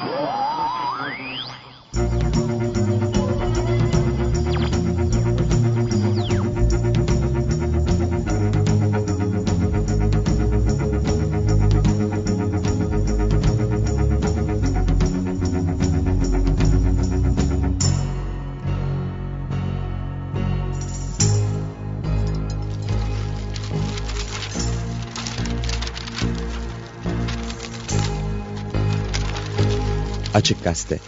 Whoa! Açık Gazete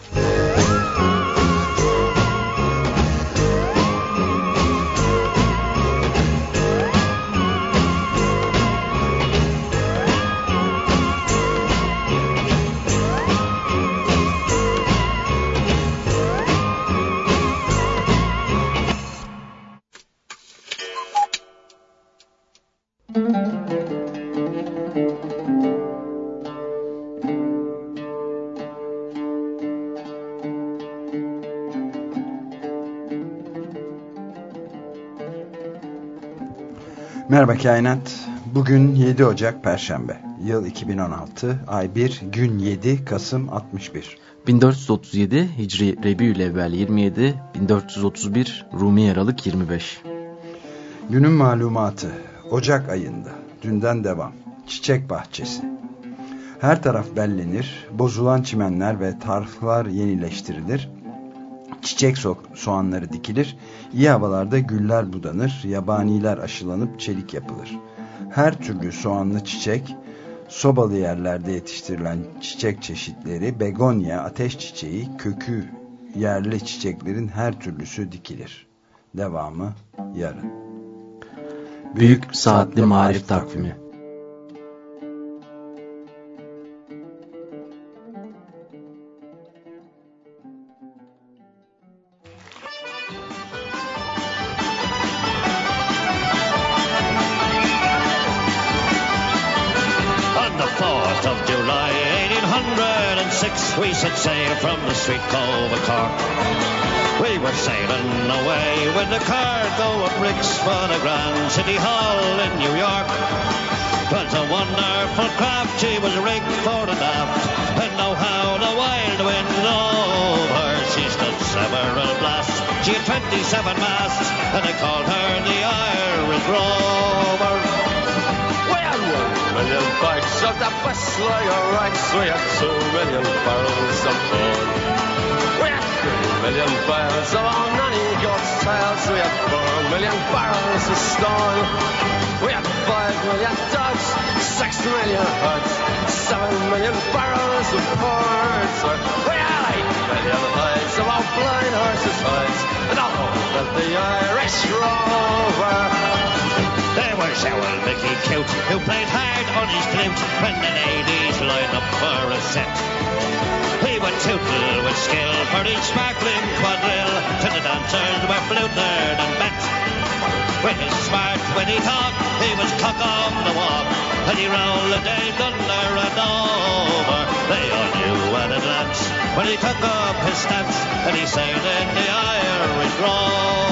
Merhaba Kainat. Bugün 7 Ocak Perşembe. Yıl 2016. Ay 1, gün 7, Kasım 61. 1437 Hicri Rebiülevvel 27, 1431 Rumi Aralık 25. Günün malumatı. Ocak ayında. Dünden devam. Çiçek bahçesi. Her taraf bellenir. Bozulan çimenler ve tarhlar yenileştirilir çiçek so soğanları dikilir, iyi havalarda güller budanır, yabaniler aşılanıp çelik yapılır. Her türlü soğanlı çiçek, sobalı yerlerde yetiştirilen çiçek çeşitleri, begonya, ateş çiçeği, kökü, yerli çiçeklerin her türlüsü dikilir. Devamı yarın. Büyük, Saatli Marif Takvimi we set sail from the sweet cove of Cork. We were sailing away with the cargo of bricks for the Grand City Hall in New York. Twas a wonderful craft, she was rigged for the aft, and know how the wild wind over. She stood several blasts, she had 27 masts, and they called her the Irish Rover million bags of the best lager rice. We had two million barrels of corn. We had three million barrels of our nanny goat's tails. We had four million barrels of stone. We had five million dogs, six million herds, seven million barrels of ports. We had eight million hides of our blind horses' hides, and all of the Irish rover. There was our Mickey Cute, who played hard on his flute when the ladies lined up for a set. He would tootle with skill for each sparkling quadrille, till the dancers were fluted and bent. With his smart, witty talk, he was cock on the walk, and he rolled the day thunder and over. They all knew at a glance when he took up his stance, and he sailed in the Irish Rover.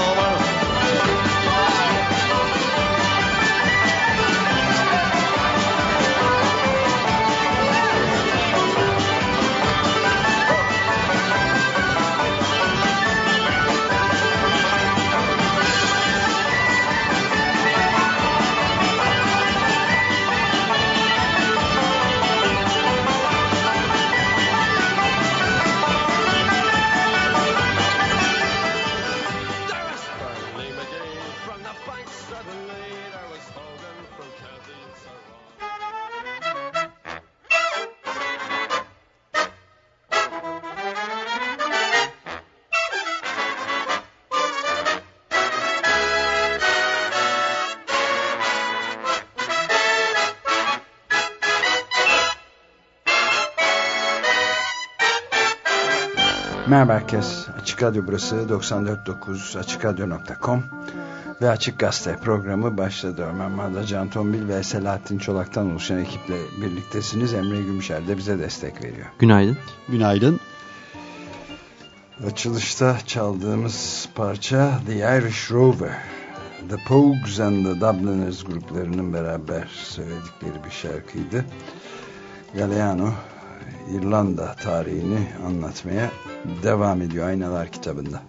Merhaba herkes. Açık Radyo burası 94.9 AçıkRadyo.com ve Açık Gazete programı başladı. Ömer Madra, Can Tombil ve Selahattin Çolak'tan oluşan ekiple birliktesiniz. Emre Gümüşer de bize destek veriyor. Günaydın. Günaydın. Açılışta çaldığımız parça The Irish Rover. The Pogues and the Dubliners gruplarının beraber söyledikleri bir şarkıydı. Galeano İrlanda tarihini anlatmaya devam ediyor Aynalar kitabında.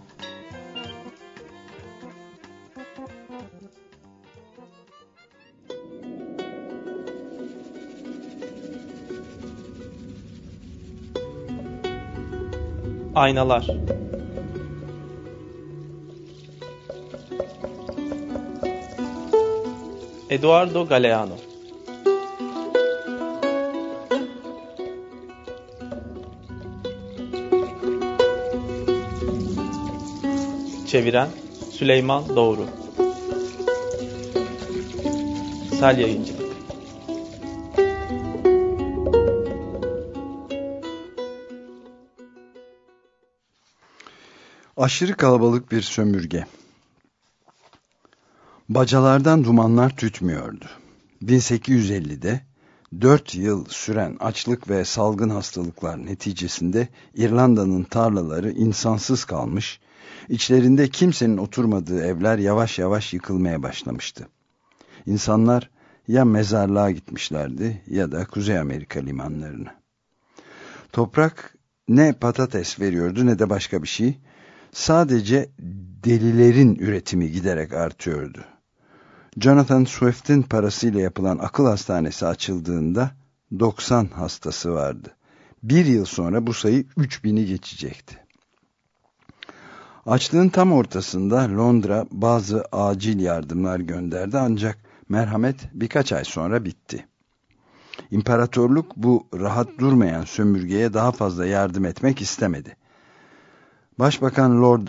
Aynalar Eduardo Galeano Çeviren Süleyman Doğru Sel Yayıncılık Aşırı kalabalık bir sömürge. Bacalardan dumanlar tütmüyordu. 1850'de 4 yıl süren açlık ve salgın hastalıklar neticesinde İrlanda'nın tarlaları insansız kalmış, içlerinde kimsenin oturmadığı evler yavaş yavaş yıkılmaya başlamıştı. İnsanlar ya mezarlığa gitmişlerdi ya da Kuzey Amerika limanlarına. Toprak ne patates veriyordu ne de başka bir şey. Sadece delilerin üretimi giderek artıyordu. Jonathan Swift'in parasıyla yapılan akıl hastanesi açıldığında 90 hastası vardı. Bir yıl sonra bu sayı 3000'i geçecekti. Açlığın tam ortasında Londra bazı acil yardımlar gönderdi ancak merhamet birkaç ay sonra bitti. İmparatorluk bu rahat durmayan sömürgeye daha fazla yardım etmek istemedi. Başbakan Lord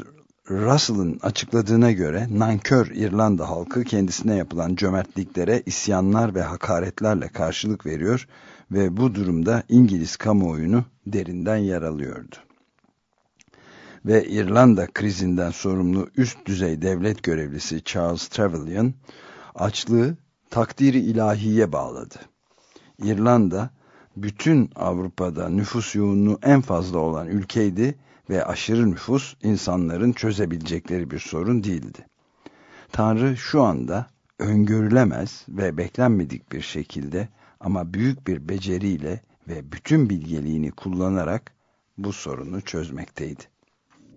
Russell'ın açıkladığına göre nankör İrlanda halkı kendisine yapılan cömertliklere isyanlar ve hakaretlerle karşılık veriyor ve bu durumda İngiliz kamuoyunu derinden yaralıyordu. Ve İrlanda krizinden sorumlu üst düzey devlet görevlisi Charles Trevelyan açlığı takdiri ilahiye bağladı. İrlanda bütün Avrupa'da nüfus yoğunluğu en fazla olan ülkeydi ve aşırı nüfus insanların çözebilecekleri bir sorun değildi. Tanrı şu anda öngörülemez ve beklenmedik bir şekilde ama büyük bir beceriyle ve bütün bilgeliğini kullanarak bu sorunu çözmekteydi.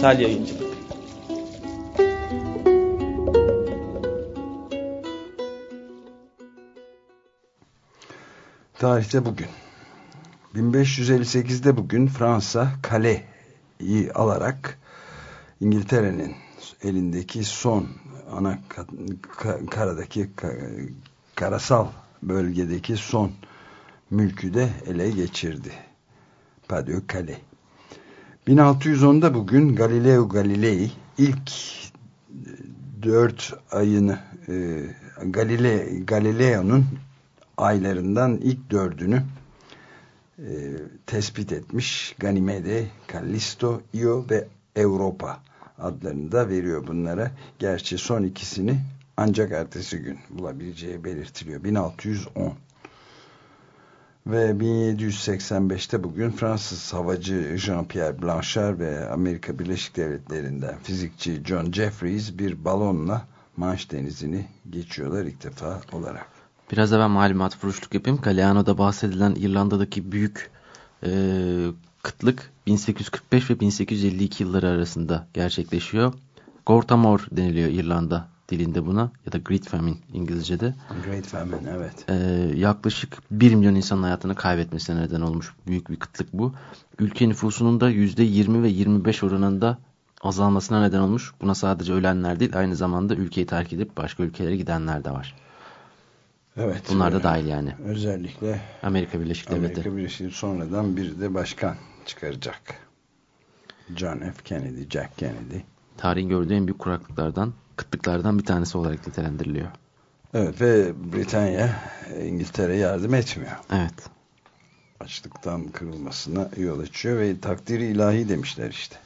Sel Yayıncılık Tarihte bugün. 1558'de bugün Fransa Kale'yi alarak İngiltere'nin elindeki son ana karadaki karasal bölgedeki son mülkü de ele geçirdi. Padö Kale. 1610'da bugün Galileo Galilei ilk dört ayını e, Galile, Galileo'nun aylarından ilk dördünü e, tespit etmiş. Ganymede, Callisto, Io ve Europa adlarını da veriyor bunlara. Gerçi son ikisini ancak ertesi gün bulabileceği belirtiliyor. 1610 ve 1785'te bugün Fransız havacı Jean-Pierre Blanchard ve Amerika Birleşik Devletleri'nden fizikçi John Jeffries bir balonla Manş denizini geçiyorlar ilk defa olarak. Biraz da ben malumat furuşluk yapayım. Galeano'da bahsedilen İrlanda'daki büyük e, kıtlık 1845 ve 1852 yılları arasında gerçekleşiyor. Gortamor deniliyor İrlanda dilinde buna ya da Great Famine İngilizce'de. Great Famine evet. Ee, yaklaşık 1 milyon insanın hayatını kaybetmesine neden olmuş büyük bir kıtlık bu. Ülke nüfusunun da %20 ve 25 oranında azalmasına neden olmuş. Buna sadece ölenler değil aynı zamanda ülkeyi terk edip başka ülkelere gidenler de var. Evet. Bunlar da dahil yani. Özellikle Amerika Birleşik Devletleri. Amerika Birleşik sonradan bir de başkan çıkaracak. John F. Kennedy, Jack Kennedy. Tarihin gördüğü en büyük kuraklıklardan, kıtlıklardan bir tanesi olarak nitelendiriliyor. Evet ve Britanya İngiltere yardım etmiyor. Evet. açlıktan kırılmasına yol açıyor ve takdiri ilahi demişler işte.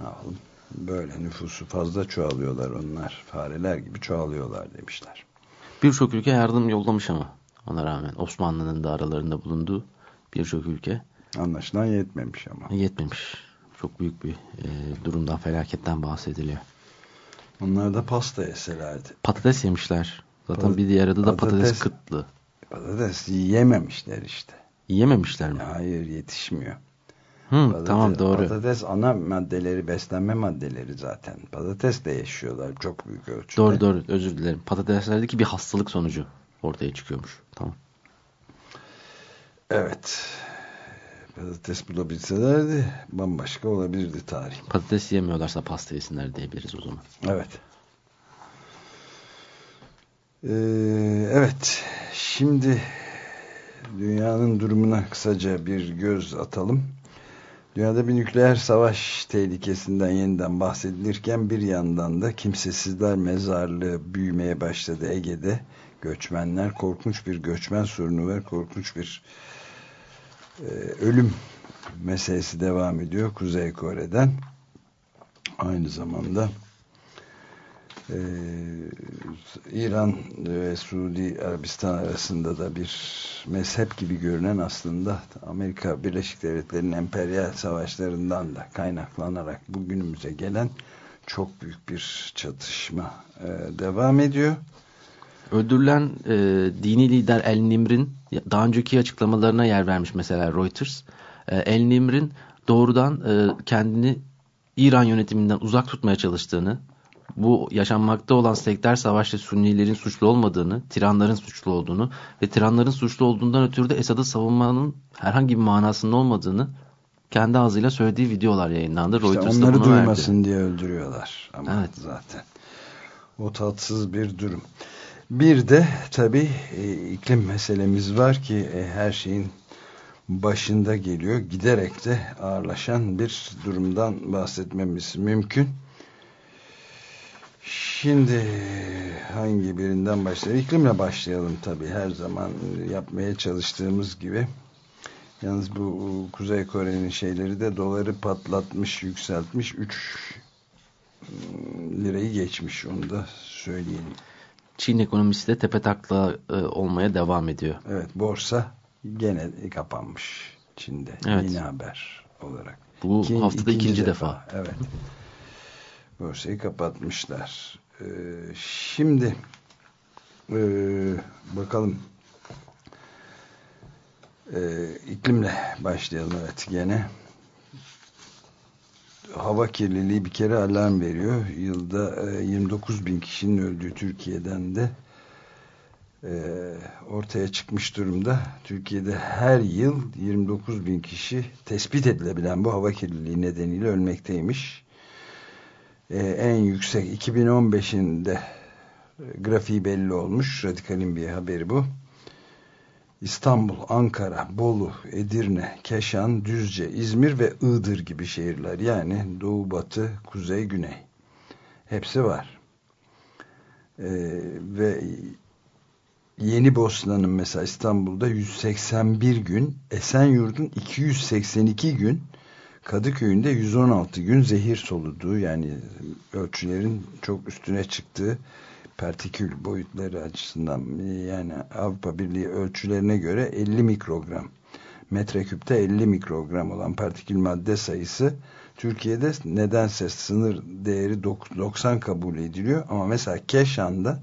Ne yapalım? Böyle nüfusu fazla çoğalıyorlar onlar. Fareler gibi çoğalıyorlar demişler. Birçok ülke yardım yollamış ama ona rağmen Osmanlı'nın da aralarında bulunduğu birçok ülke Anlaşılan yetmemiş ama. yetmemiş. Çok büyük bir e, durumdan, felaketten bahsediliyor. Onlar da pasta yeselerdi. Patates yemişler. Zaten Pat- bir diğer adı da patates, patates- kıtlığı. Patates yiyememişler işte. Yiyememişler mi? Hayır yetişmiyor. Hı, Patates- tamam doğru. Patates ana maddeleri, beslenme maddeleri zaten. Patates de yaşıyorlar çok büyük ölçüde. Doğru doğru özür dilerim. Patateslerdeki bir hastalık sonucu ortaya çıkıyormuş. Tamam. Evet. Patates bulabilselerdi bambaşka olabilirdi tarih. Patates yemiyorlarsa pasta yesinler diyebiliriz o zaman. Evet. Ee, evet. Şimdi dünyanın durumuna kısaca bir göz atalım. Dünyada bir nükleer savaş tehlikesinden yeniden bahsedilirken bir yandan da kimsesizler mezarlığı büyümeye başladı Ege'de. Göçmenler korkunç bir göçmen sorunu var. Korkunç bir ölüm meselesi devam ediyor Kuzey Kore'den. Aynı zamanda e, İran ve Suudi Arabistan arasında da bir mezhep gibi görünen aslında Amerika Birleşik Devletleri'nin emperyal savaşlarından da kaynaklanarak bugünümüze gelen çok büyük bir çatışma e, devam ediyor. Öldürülen e, dini lider El Nimr'in daha önceki açıklamalarına yer vermiş mesela Reuters. E, El Nimr'in doğrudan e, kendini İran yönetiminden uzak tutmaya çalıştığını, bu yaşanmakta olan sekter savaşta Sünnilerin suçlu olmadığını, tiranların suçlu olduğunu ve tiranların suçlu olduğundan ötürü de Esad'ı savunmanın herhangi bir manasının olmadığını kendi ağzıyla söylediği videolar yayınlandı. İşte Reuters onları bunu verdi. duymasın diye öldürüyorlar. Ama Evet. zaten o tatsız bir durum. Bir de tabii e, iklim meselemiz var ki e, her şeyin başında geliyor. Giderek de ağırlaşan bir durumdan bahsetmemiz mümkün. Şimdi hangi birinden başlayalım? İklimle başlayalım tabii her zaman yapmaya çalıştığımız gibi. Yalnız bu Kuzey Kore'nin şeyleri de doları patlatmış, yükseltmiş. 3 lirayı geçmiş onu da söyleyelim. Çin ekonomisi de tepe takla e, olmaya devam ediyor. Evet borsa gene kapanmış Çin'de. Evet. Yeni haber olarak. Bu İki- haftada ikinci, defa. Evet. Borsayı kapatmışlar. Ee, şimdi ee, bakalım ee, iklimle başlayalım evet gene. Hava kirliliği bir kere alarm veriyor. Yılda e, 29 bin kişinin öldüğü Türkiye'den de e, ortaya çıkmış durumda. Türkiye'de her yıl 29 bin kişi tespit edilebilen bu hava kirliliği nedeniyle ölmekteymiş. E, en yüksek 2015'inde e, grafiği belli olmuş. Radikalin bir haberi bu. İstanbul, Ankara, Bolu, Edirne, Keşan, Düzce, İzmir ve Iğdır gibi şehirler. Yani Doğu, Batı, Kuzey, Güney. Hepsi var. Ee, ve Yeni Bosna'nın mesela İstanbul'da 181 gün, Esenyurt'un 282 gün, Kadıköy'ün de 116 gün zehir soluduğu yani ölçülerin çok üstüne çıktığı partikül boyutları açısından yani Avrupa Birliği ölçülerine göre 50 mikrogram metreküpte 50 mikrogram olan partikül madde sayısı Türkiye'de nedense sınır değeri 90 kabul ediliyor ama mesela Keşan'da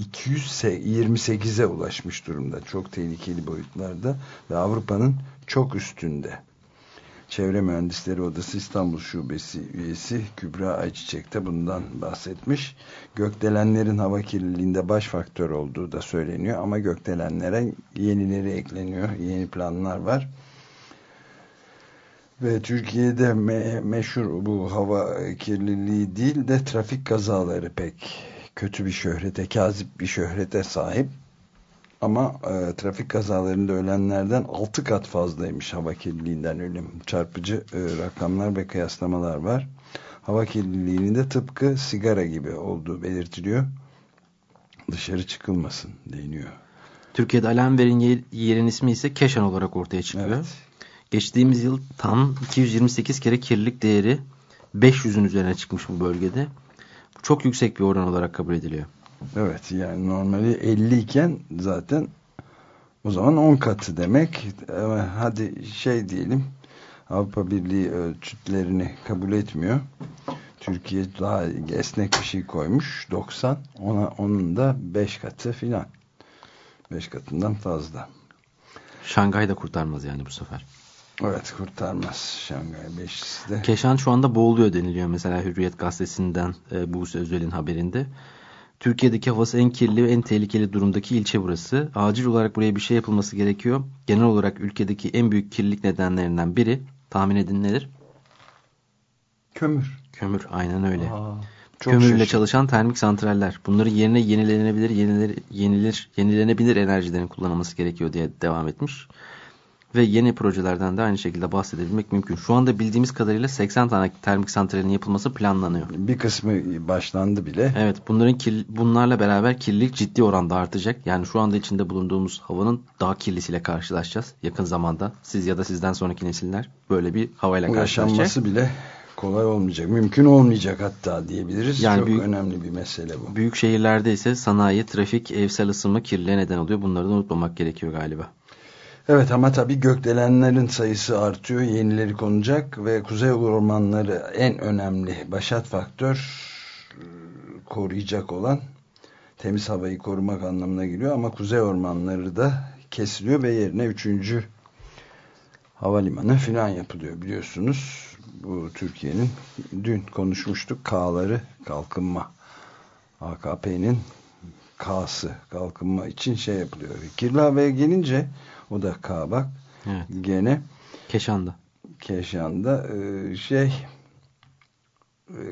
228'e ulaşmış durumda. Çok tehlikeli boyutlarda ve Avrupa'nın çok üstünde. Çevre Mühendisleri Odası İstanbul Şubesi üyesi Kübra Ayçiçek de bundan bahsetmiş. Gökdelenlerin hava kirliliğinde baş faktör olduğu da söyleniyor ama gökdelenlere yenileri ekleniyor. Yeni planlar var. Ve Türkiye'de me meşhur bu hava kirliliği değil de trafik kazaları pek kötü bir şöhrete, kazip bir şöhrete sahip. Ama e, trafik kazalarında ölenlerden 6 kat fazlaymış hava kirliliğinden ölüm. Çarpıcı e, rakamlar ve kıyaslamalar var. Hava kirliliğinin de tıpkı sigara gibi olduğu belirtiliyor. Dışarı çıkılmasın deniyor. Türkiye'de alarm verin yer, yerin ismi ise Keşan olarak ortaya çıkıyor. Evet. Geçtiğimiz yıl tam 228 kere kirlilik değeri 500'ün üzerine çıkmış bu bölgede. Bu çok yüksek bir oran olarak kabul ediliyor. Evet yani normali 50 iken zaten o zaman 10 katı demek. Ama hadi şey diyelim Avrupa Birliği ölçütlerini kabul etmiyor. Türkiye daha esnek bir şey koymuş 90 ona onun da 5 katı filan 5 katından fazla. Şangay da kurtarmaz yani bu sefer. Evet kurtarmaz Şangay 5'si de. Keşan şu anda boğuluyor deniliyor mesela Hürriyet gazetesinden e, Buse Özel'in haberinde. Türkiye'deki havası en kirli ve en tehlikeli durumdaki ilçe burası. Acil olarak buraya bir şey yapılması gerekiyor. Genel olarak ülkedeki en büyük kirlilik nedenlerinden biri tahmin edin nedir? Kömür. Kömür aynen öyle. Aa, Kömürle şaşırdım. çalışan termik santraller. Bunların yerine yenilenebilir, yenilir, yenilir, yenilenebilir enerjilerin kullanılması gerekiyor diye devam etmiş. Ve yeni projelerden de aynı şekilde bahsedebilmek mümkün. Şu anda bildiğimiz kadarıyla 80 tane termik santralin yapılması planlanıyor. Bir kısmı başlandı bile. Evet, bunların bunlarla beraber kirlilik ciddi oranda artacak. Yani şu anda içinde bulunduğumuz havanın daha kirlisiyle karşılaşacağız yakın zamanda. Siz ya da sizden sonraki nesiller böyle bir havayla Bu karşılaşacak. yaşanması bile kolay olmayacak. Mümkün olmayacak hatta diyebiliriz. Yani Çok büyük- önemli bir mesele bu. Büyük şehirlerde ise sanayi, trafik, evsel ısınma kirliliğe neden oluyor. Bunları da unutmamak gerekiyor galiba. Evet ama tabii gökdelenlerin sayısı artıyor. Yenileri konacak ve kuzey ormanları en önemli başat faktör e, koruyacak olan temiz havayı korumak anlamına geliyor ama kuzey ormanları da kesiliyor ve yerine üçüncü havalimanı filan yapılıyor biliyorsunuz. Bu Türkiye'nin dün konuşmuştuk K'ları kalkınma AKP'nin K'sı kalkınma için şey yapılıyor. Kirli havaya gelince o da K bak Evet. gene Keşan'da. Keşan'da e, şey e,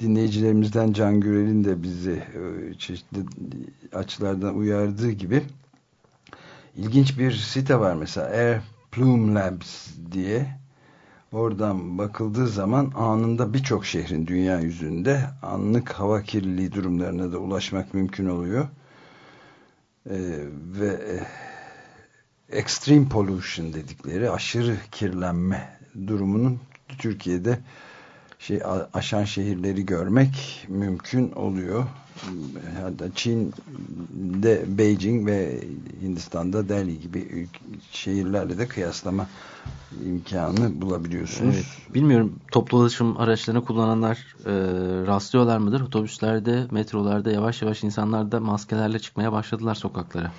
dinleyicilerimizden Can Gürel'in de bizi e, çeşitli açılardan uyardığı gibi ilginç bir site var mesela Air Plume Labs diye oradan bakıldığı zaman anında birçok şehrin dünya yüzünde anlık hava kirliliği durumlarına da ulaşmak mümkün oluyor. E, ve e, extreme pollution dedikleri aşırı kirlenme durumunun Türkiye'de şey aşan şehirleri görmek mümkün oluyor. Hatta Çin'de Beijing ve Hindistan'da Delhi gibi şehirlerle de kıyaslama imkanı bulabiliyorsunuz. Evet. Bilmiyorum toplu ulaşım araçlarını kullananlar e, rastlıyorlar mıdır? Otobüslerde, metrolarda yavaş yavaş insanlar da maskelerle çıkmaya başladılar sokaklara.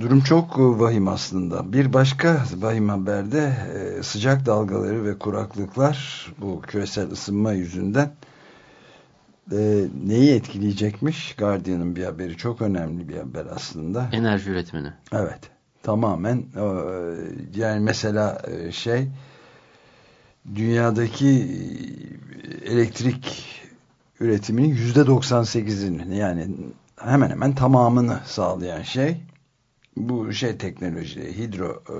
Durum çok e, vahim aslında. Bir başka vahim haberde e, sıcak dalgaları ve kuraklıklar bu küresel ısınma yüzünden e, neyi etkileyecekmiş? Guardian'ın bir haberi çok önemli bir haber aslında. Enerji üretimini. Evet. Tamamen yani mesela şey dünyadaki elektrik üretiminin yüzde 98'ini yani hemen hemen tamamını sağlayan şey bu şey teknoloji hidro e,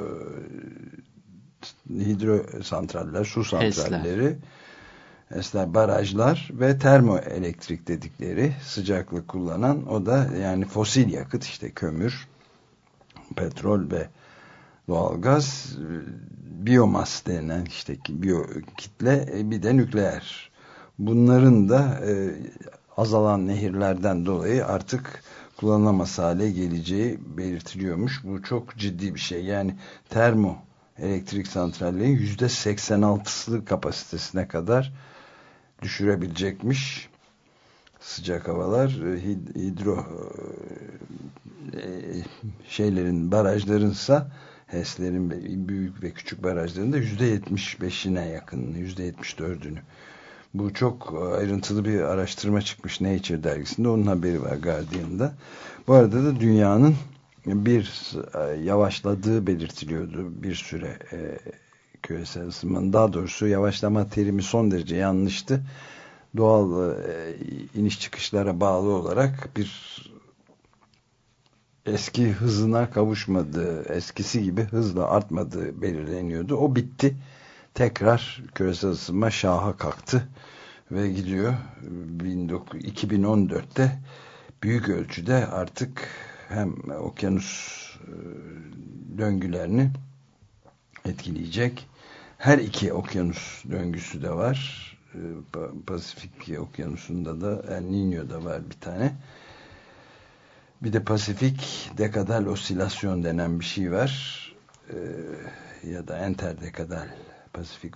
hidro santraller, su santralleri esler barajlar ve termoelektrik dedikleri sıcaklık kullanan o da yani fosil yakıt işte kömür petrol ve doğalgaz biyomas denen işte biyo kitle e, bir de nükleer. Bunların da e, azalan nehirlerden dolayı artık kullanılamaz hale geleceği belirtiliyormuş. Bu çok ciddi bir şey. Yani termo elektrik santrallerin yüzde 86'sı kapasitesine kadar düşürebilecekmiş. Sıcak havalar hid hidro e, şeylerin barajlarınsa HES'lerin büyük ve küçük barajlarında yüzde 75'ine yakın, yüzde 74'ünü. Bu çok ayrıntılı bir araştırma çıkmış Nature dergisinde. Onun haberi var Guardian'da. Bu arada da dünyanın bir yavaşladığı belirtiliyordu bir süre e, küresel ısınmanın. Daha doğrusu yavaşlama terimi son derece yanlıştı. Doğal e, iniş çıkışlara bağlı olarak bir eski hızına kavuşmadığı, eskisi gibi hızla artmadığı belirleniyordu. O bitti. Tekrar küresel ısınma şaha kalktı ve gidiyor. 2014'te büyük ölçüde artık hem okyanus e, döngülerini etkileyecek. Her iki okyanus döngüsü de var. E, Pasifik okyanusunda da El Niño'da var bir tane. Bir de Pasifik dekadal osilasyon denen bir şey var. E, ya da enterdekadal Pasifik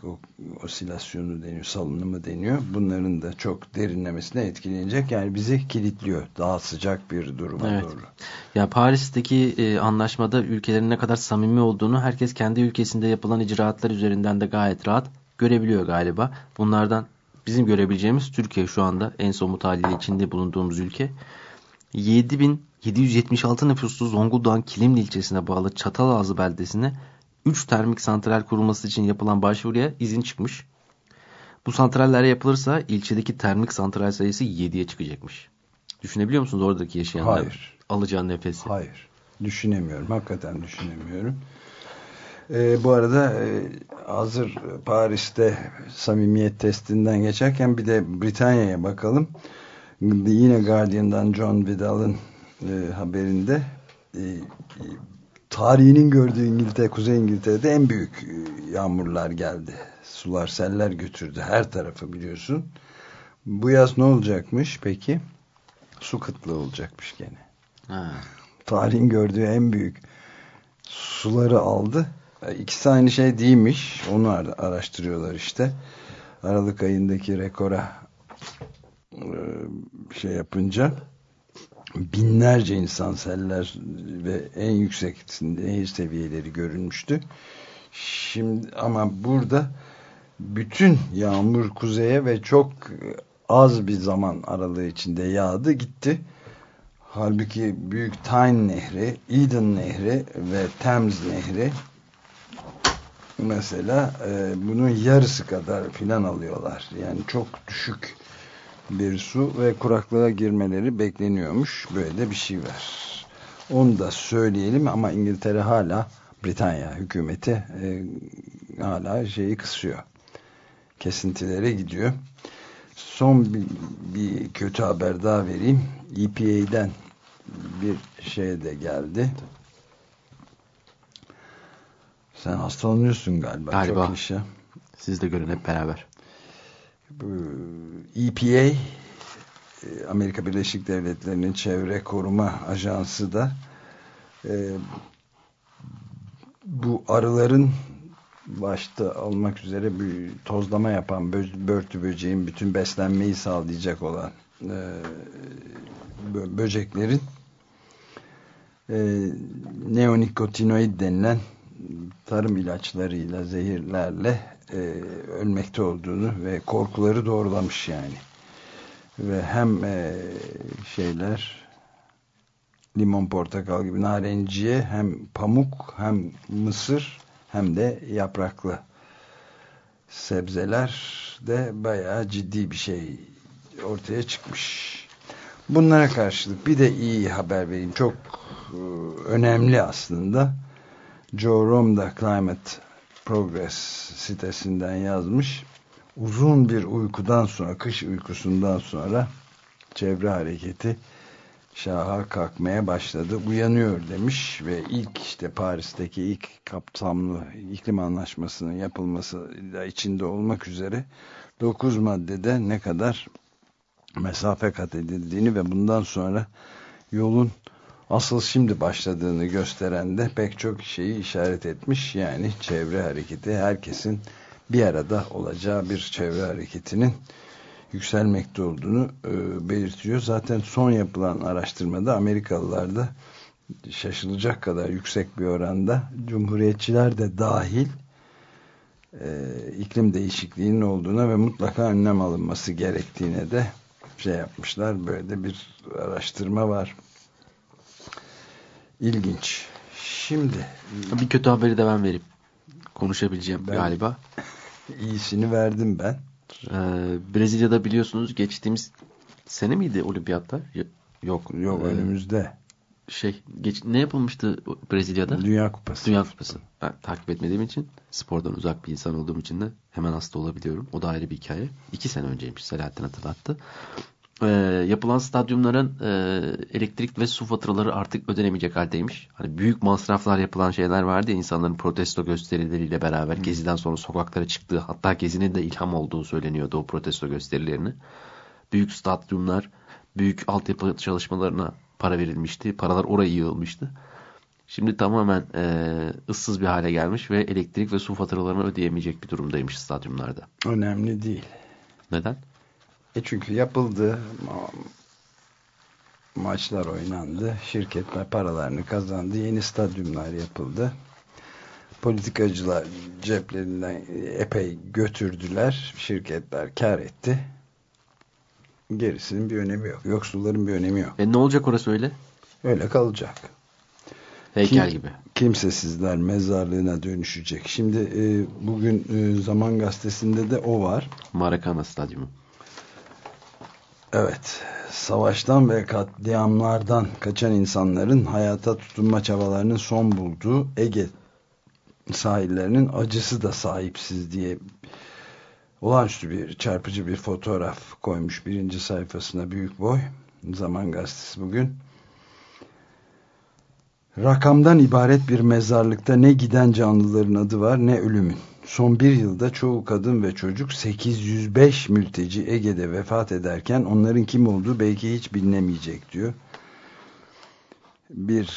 osilasyonu deniyor, salınımı deniyor. Bunların da çok derinlemesine etkileyecek. Yani bizi kilitliyor. Daha sıcak bir duruma evet. doğru. Ya Paris'teki e, anlaşmada ülkelerin ne kadar samimi olduğunu herkes kendi ülkesinde yapılan icraatlar üzerinden de gayet rahat görebiliyor galiba. Bunlardan bizim görebileceğimiz Türkiye şu anda en somut haliyle içinde bulunduğumuz ülke. 7776 nüfuslu Zonguldak'ın Kilimli ilçesine bağlı Çatalazı beldesine 3 termik santral kurulması için yapılan başvuruya izin çıkmış. Bu santraller yapılırsa ilçedeki termik santral sayısı 7'ye çıkacakmış. Düşünebiliyor musunuz oradaki yaşayanlar? Hayır. Alacağı nefesi. Hayır. Düşünemiyorum. Hakikaten düşünemiyorum. Ee, bu arada e, hazır Paris'te samimiyet testinden geçerken bir de Britanya'ya bakalım. Yine Guardian'dan John Vidal'ın e, haberinde e, tarihinin gördüğü İngiltere, Kuzey İngiltere'de en büyük e, yağmurlar geldi. Sular, seller götürdü her tarafı biliyorsun. Bu yaz ne olacakmış peki? Su kıtlığı olacakmış gene. Ha. Tarihin gördüğü en büyük suları aldı. E, ikisi aynı şey değilmiş. Onu araştırıyorlar işte. Aralık ayındaki rekora e, şey yapınca binlerce insan seller ve en yüksek seviyeleri görülmüştü. Şimdi ama burada bütün yağmur kuzeye ve çok az bir zaman aralığı içinde yağdı gitti. Halbuki Büyük Tyne Nehri, Eden Nehri ve Thames Nehri mesela e, bunun yarısı kadar filan alıyorlar. Yani çok düşük bir su ve kuraklığa girmeleri bekleniyormuş. Böyle de bir şey var. Onu da söyleyelim ama İngiltere hala Britanya hükümeti e, hala şeyi kısıyor. Kesintilere gidiyor. Son bir, bir kötü haber daha vereyim. EPA'den bir şey de geldi. Sen hastalanıyorsun galiba. Galiba. Çok işe. Siz de görün hep beraber. EPA e, Amerika Birleşik Devletleri'nin çevre koruma ajansı da e, bu arıların başta olmak üzere bir tozlama yapan börtü böceğin bütün beslenmeyi sağlayacak olan e, böceklerin neonikotinoid denilen tarım ilaçlarıyla, zehirlerle e, ölmekte olduğunu ve korkuları doğrulamış yani. Ve hem e, şeyler limon, portakal gibi narenciye hem pamuk hem mısır hem de yapraklı sebzeler de bayağı ciddi bir şey ortaya çıkmış. Bunlara karşılık bir de iyi haber vereyim. Çok e, önemli aslında. Joe Romda Climate Progress sitesinden yazmış. Uzun bir uykudan sonra, kış uykusundan sonra çevre hareketi şaha kalkmaya başladı. Uyanıyor demiş ve ilk işte Paris'teki ilk kapsamlı iklim anlaşmasının yapılması içinde olmak üzere 9 maddede ne kadar mesafe kat edildiğini ve bundan sonra yolun asıl şimdi başladığını gösteren de pek çok şeyi işaret etmiş. Yani çevre hareketi herkesin bir arada olacağı bir çevre hareketinin yükselmekte olduğunu e, belirtiyor. Zaten son yapılan araştırmada Amerikalılar da şaşılacak kadar yüksek bir oranda Cumhuriyetçiler de dahil e, iklim değişikliğinin olduğuna ve mutlaka önlem alınması gerektiğine de şey yapmışlar. Böyle de bir araştırma var. İlginç. Şimdi bir kötü haberi de ben vereyim. Konuşabileceğim ben, galiba. İyisini verdim ben. Ee, Brezilya'da biliyorsunuz geçtiğimiz sene miydi olimpiyatlar? Yok. Yok ee, önümüzde. Şey geç, ne yapılmıştı Brezilya'da? Dünya Kupası. Dünya Kupası. Ben takip etmediğim için spordan uzak bir insan olduğum için de hemen hasta olabiliyorum. O da ayrı bir hikaye. İki sene önceymiş Selahattin hatırlattı. E, yapılan stadyumların e, elektrik ve su faturaları artık ödenemeyecek haldeymiş. Hani büyük masraflar yapılan şeyler vardı ya insanların protesto gösterileriyle beraber geziden sonra sokaklara çıktığı hatta gezinin de ilham olduğu söyleniyordu o protesto gösterilerini. Büyük stadyumlar, büyük altyapı çalışmalarına para verilmişti. Paralar oraya yığılmıştı. Şimdi tamamen e, ıssız bir hale gelmiş ve elektrik ve su faturalarını ödeyemeyecek bir durumdaymış stadyumlarda. Önemli değil. Neden? E çünkü yapıldı. Ma- Maçlar oynandı. Şirketler paralarını kazandı. Yeni stadyumlar yapıldı. Politikacılar ceplerinden epey götürdüler. Şirketler kar etti. Gerisinin bir önemi yok. Yoksulların bir önemi yok. E ne olacak orası öyle? Öyle kalacak. Heykel Kim- gibi. Kimsesizler mezarlığına dönüşecek. Şimdi e, bugün e, Zaman Gazetesi'nde de o var. Maracana Stadyumu. Evet, savaştan ve katliamlardan kaçan insanların hayata tutunma çabalarının son bulduğu Ege sahillerinin acısı da sahipsiz diye olağanüstü bir çarpıcı bir fotoğraf koymuş birinci sayfasına büyük boy. Zaman Gazetesi bugün. Rakamdan ibaret bir mezarlıkta ne giden canlıların adı var ne ölümün. Son bir yılda çoğu kadın ve çocuk 805 mülteci Ege'de vefat ederken onların kim olduğu belki hiç bilinemeyecek diyor. Bir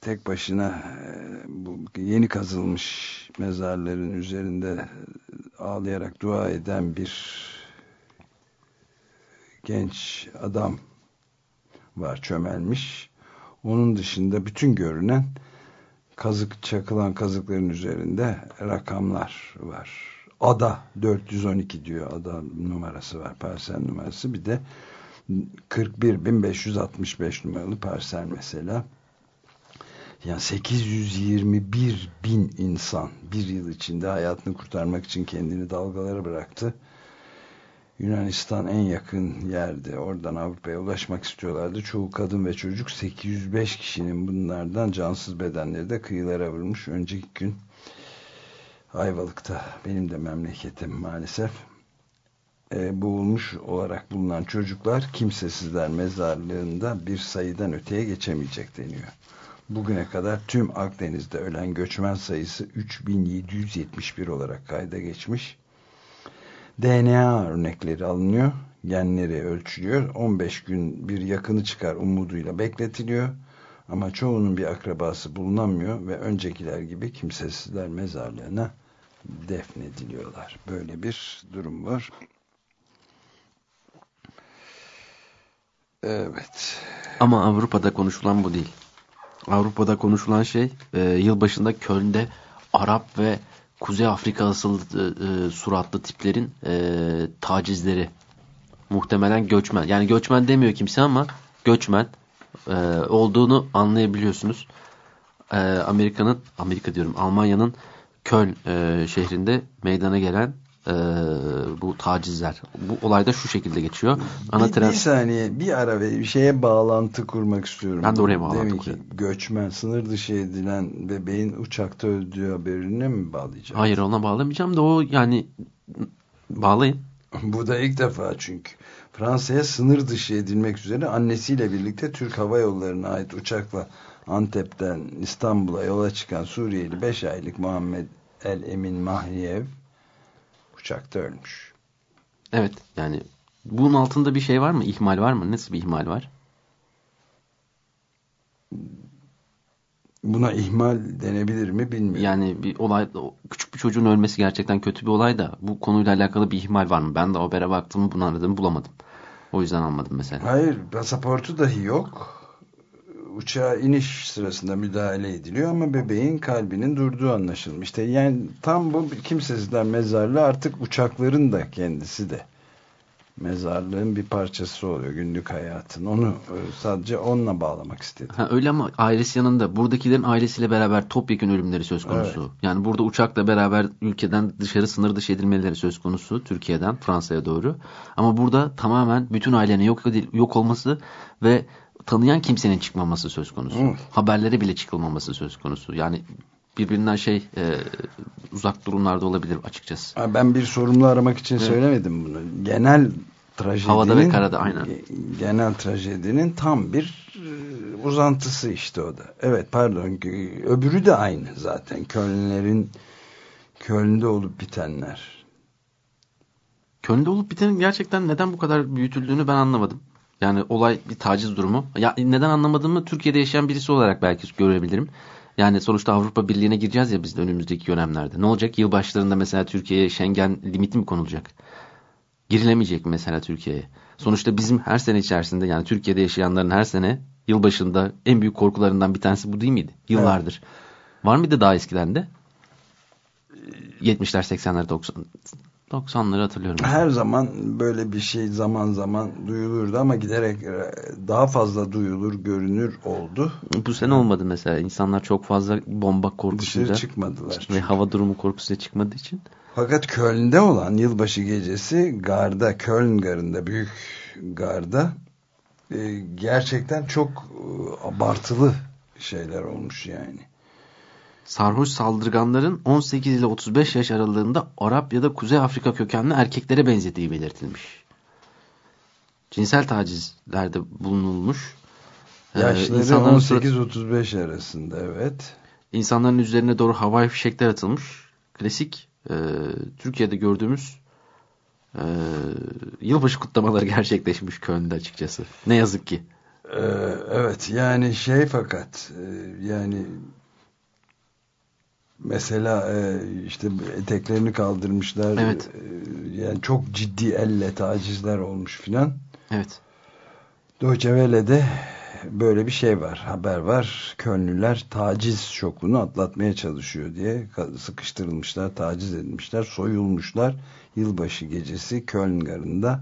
tek başına e, bu yeni kazılmış mezarların üzerinde ağlayarak dua eden bir genç adam var çömelmiş. Onun dışında bütün görünen kazık çakılan kazıkların üzerinde rakamlar var. Ada 412 diyor. Ada numarası var. Parsel numarası. Bir de 41.565 numaralı parsel mesela. Yani 821 bin insan bir yıl içinde hayatını kurtarmak için kendini dalgalara bıraktı. Yunanistan en yakın yerde. Oradan Avrupa'ya ulaşmak istiyorlardı. Çoğu kadın ve çocuk 805 kişinin bunlardan cansız bedenleri de kıyılara vurmuş. Önceki gün Ayvalık'ta benim de memleketim maalesef e, boğulmuş olarak bulunan çocuklar kimsesizler mezarlığında bir sayıdan öteye geçemeyecek deniyor. Bugüne kadar tüm Akdeniz'de ölen göçmen sayısı 3771 olarak kayda geçmiş. DNA örnekleri alınıyor. Genleri ölçülüyor. 15 gün bir yakını çıkar umuduyla bekletiliyor. Ama çoğunun bir akrabası bulunamıyor ve öncekiler gibi kimsesizler mezarlığına defnediliyorlar. Böyle bir durum var. Evet. Ama Avrupa'da konuşulan bu değil. Avrupa'da konuşulan şey e, yılbaşında Köln'de Arap ve Kuzey Afrika asıllı e, suratlı tiplerin e, tacizleri. Muhtemelen göçmen. Yani göçmen demiyor kimse ama göçmen e, olduğunu anlayabiliyorsunuz. E, Amerika'nın, Amerika diyorum Almanya'nın Köln e, şehrinde meydana gelen e, bu tacizler. Bu olay da şu şekilde geçiyor. Ana bir, tren... bir saniye bir ara ve bir şeye bağlantı kurmak istiyorum. Ben de oraya bağlantı Demin ki kuruyorum. göçmen sınır dışı edilen bebeğin uçakta öldüğü haberine mi bağlayacağım? Hayır ona bağlamayacağım da o yani bağlayın. Bu da ilk defa çünkü. Fransa'ya sınır dışı edilmek üzere annesiyle birlikte Türk Hava Yolları'na ait uçakla Antep'ten İstanbul'a yola çıkan Suriyeli 5 aylık Muhammed El Emin Mahriyev uçakta ölmüş. Evet yani bunun altında bir şey var mı? İhmal var mı? Nasıl bir ihmal var? Buna ihmal denebilir mi bilmiyorum. Yani bir olay küçük bir çocuğun ölmesi gerçekten kötü bir olay da bu konuyla alakalı bir ihmal var mı? Ben de habere baktım bunu aradım bulamadım. O yüzden almadım mesela. Hayır pasaportu dahi yok. Uçağa iniş sırasında müdahale ediliyor ama bebeğin kalbinin durduğu anlaşılmış. İşte yani tam bu kimsesizler mezarlığı artık uçakların da kendisi de mezarlığın bir parçası oluyor günlük hayatın. Onu e, sadece onunla bağlamak istedim. Ha, öyle ama ailesi yanında. Buradakilerin ailesiyle beraber topyekun ölümleri söz konusu. Yani burada uçakla beraber ülkeden dışarı sınır dışı edilmeleri söz konusu. Türkiye'den Fransa'ya doğru. Ama burada tamamen bütün ailenin yok, yok olması ve tanıyan kimsenin çıkmaması söz konusu. Evet. Haberlere bile çıkılmaması söz konusu. Yani birbirinden şey e, uzak durumlarda olabilir açıkçası. Ben bir sorumlu aramak için söylemedim bunu. Genel trajedinin Havada ve karada, aynen. genel trajedinin tam bir e, uzantısı işte o da. Evet pardon öbürü de aynı zaten. Kölnlerin Köln'de olup bitenler. Köln'de olup bitenin gerçekten neden bu kadar büyütüldüğünü ben anlamadım. Yani olay bir taciz durumu. Ya neden anlamadığımı Türkiye'de yaşayan birisi olarak belki görebilirim. Yani sonuçta Avrupa Birliği'ne gireceğiz ya biz de önümüzdeki dönemlerde. Ne olacak? Yılbaşlarında mesela Türkiye'ye Schengen limiti mi konulacak? Girilemeyecek mi mesela Türkiye'ye? Sonuçta bizim her sene içerisinde yani Türkiye'de yaşayanların her sene yılbaşında en büyük korkularından bir tanesi bu değil miydi? Yıllardır. Evet. Var mıydı daha eskiden de? 70'ler 80'ler 90 90'ları hatırlıyorum. Her zaman böyle bir şey zaman zaman duyulurdu ama giderek e, daha fazla duyulur, görünür oldu. Bu sene olmadı mesela. İnsanlar çok fazla bomba korkusuyla Dışarı çıkmadılar. Ve çünkü. hava durumu korkusuyla çıkmadığı için. Fakat Köln'de olan yılbaşı gecesi garda, Köln garında, büyük garda e, gerçekten çok e, abartılı şeyler olmuş yani sarhoş saldırganların 18 ile 35 yaş aralığında Arap ya da Kuzey Afrika kökenli erkeklere benzediği belirtilmiş. Cinsel tacizlerde bulunulmuş. Ee, Yaşları 18-35 arasında evet. İnsanların üzerine doğru havai fişekler atılmış. Klasik e, Türkiye'de gördüğümüz e, yılbaşı kutlamaları gerçekleşmiş Köln'de açıkçası. Ne yazık ki. Ee, evet yani şey fakat e, yani Mesela e, işte eteklerini kaldırmışlar. Evet. E, yani çok ciddi elle tacizler olmuş filan. Evet. Deutsche Welle'de böyle bir şey var. Haber var. Kölnlüler taciz şokunu atlatmaya çalışıyor diye sıkıştırılmışlar, taciz edilmişler, soyulmuşlar. Yılbaşı gecesi Köln garında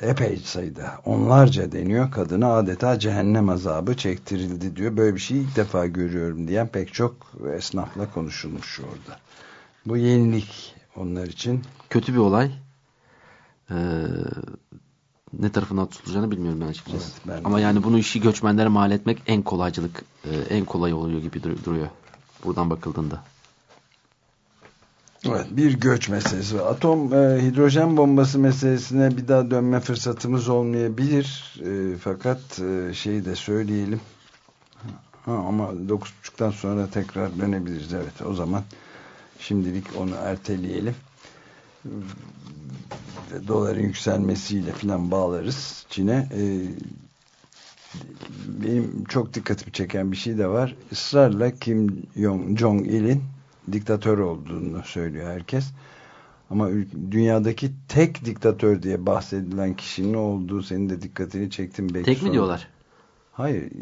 epey sayıda onlarca deniyor kadına adeta cehennem azabı çektirildi diyor. Böyle bir şey ilk defa görüyorum diyen pek çok esnafla konuşulmuş orada. Bu yenilik onlar için. Kötü bir olay. Ee, ne tarafına tutulacağını bilmiyorum ben açıkçası. Evet, ben Ama yani bunu işi göçmenlere mal etmek en kolaycılık, e, en kolay oluyor gibi duruyor. Buradan bakıldığında. Evet, bir göç meselesi. Atom e, hidrojen bombası meselesine bir daha dönme fırsatımız olmayabilir. E, fakat e, şeyi de söyleyelim. Ha, ama 9.30'dan sonra tekrar dönebiliriz. Evet o zaman şimdilik onu erteleyelim. Doların yükselmesiyle filan bağlarız Çin'e. E, benim çok dikkatimi çeken bir şey de var. Israrla Kim Jong-il'in diktatör olduğunu söylüyor herkes. Ama dünyadaki tek diktatör diye bahsedilen kişinin olduğu senin de dikkatini çektim. Belki tek mi diyorlar? Hayır.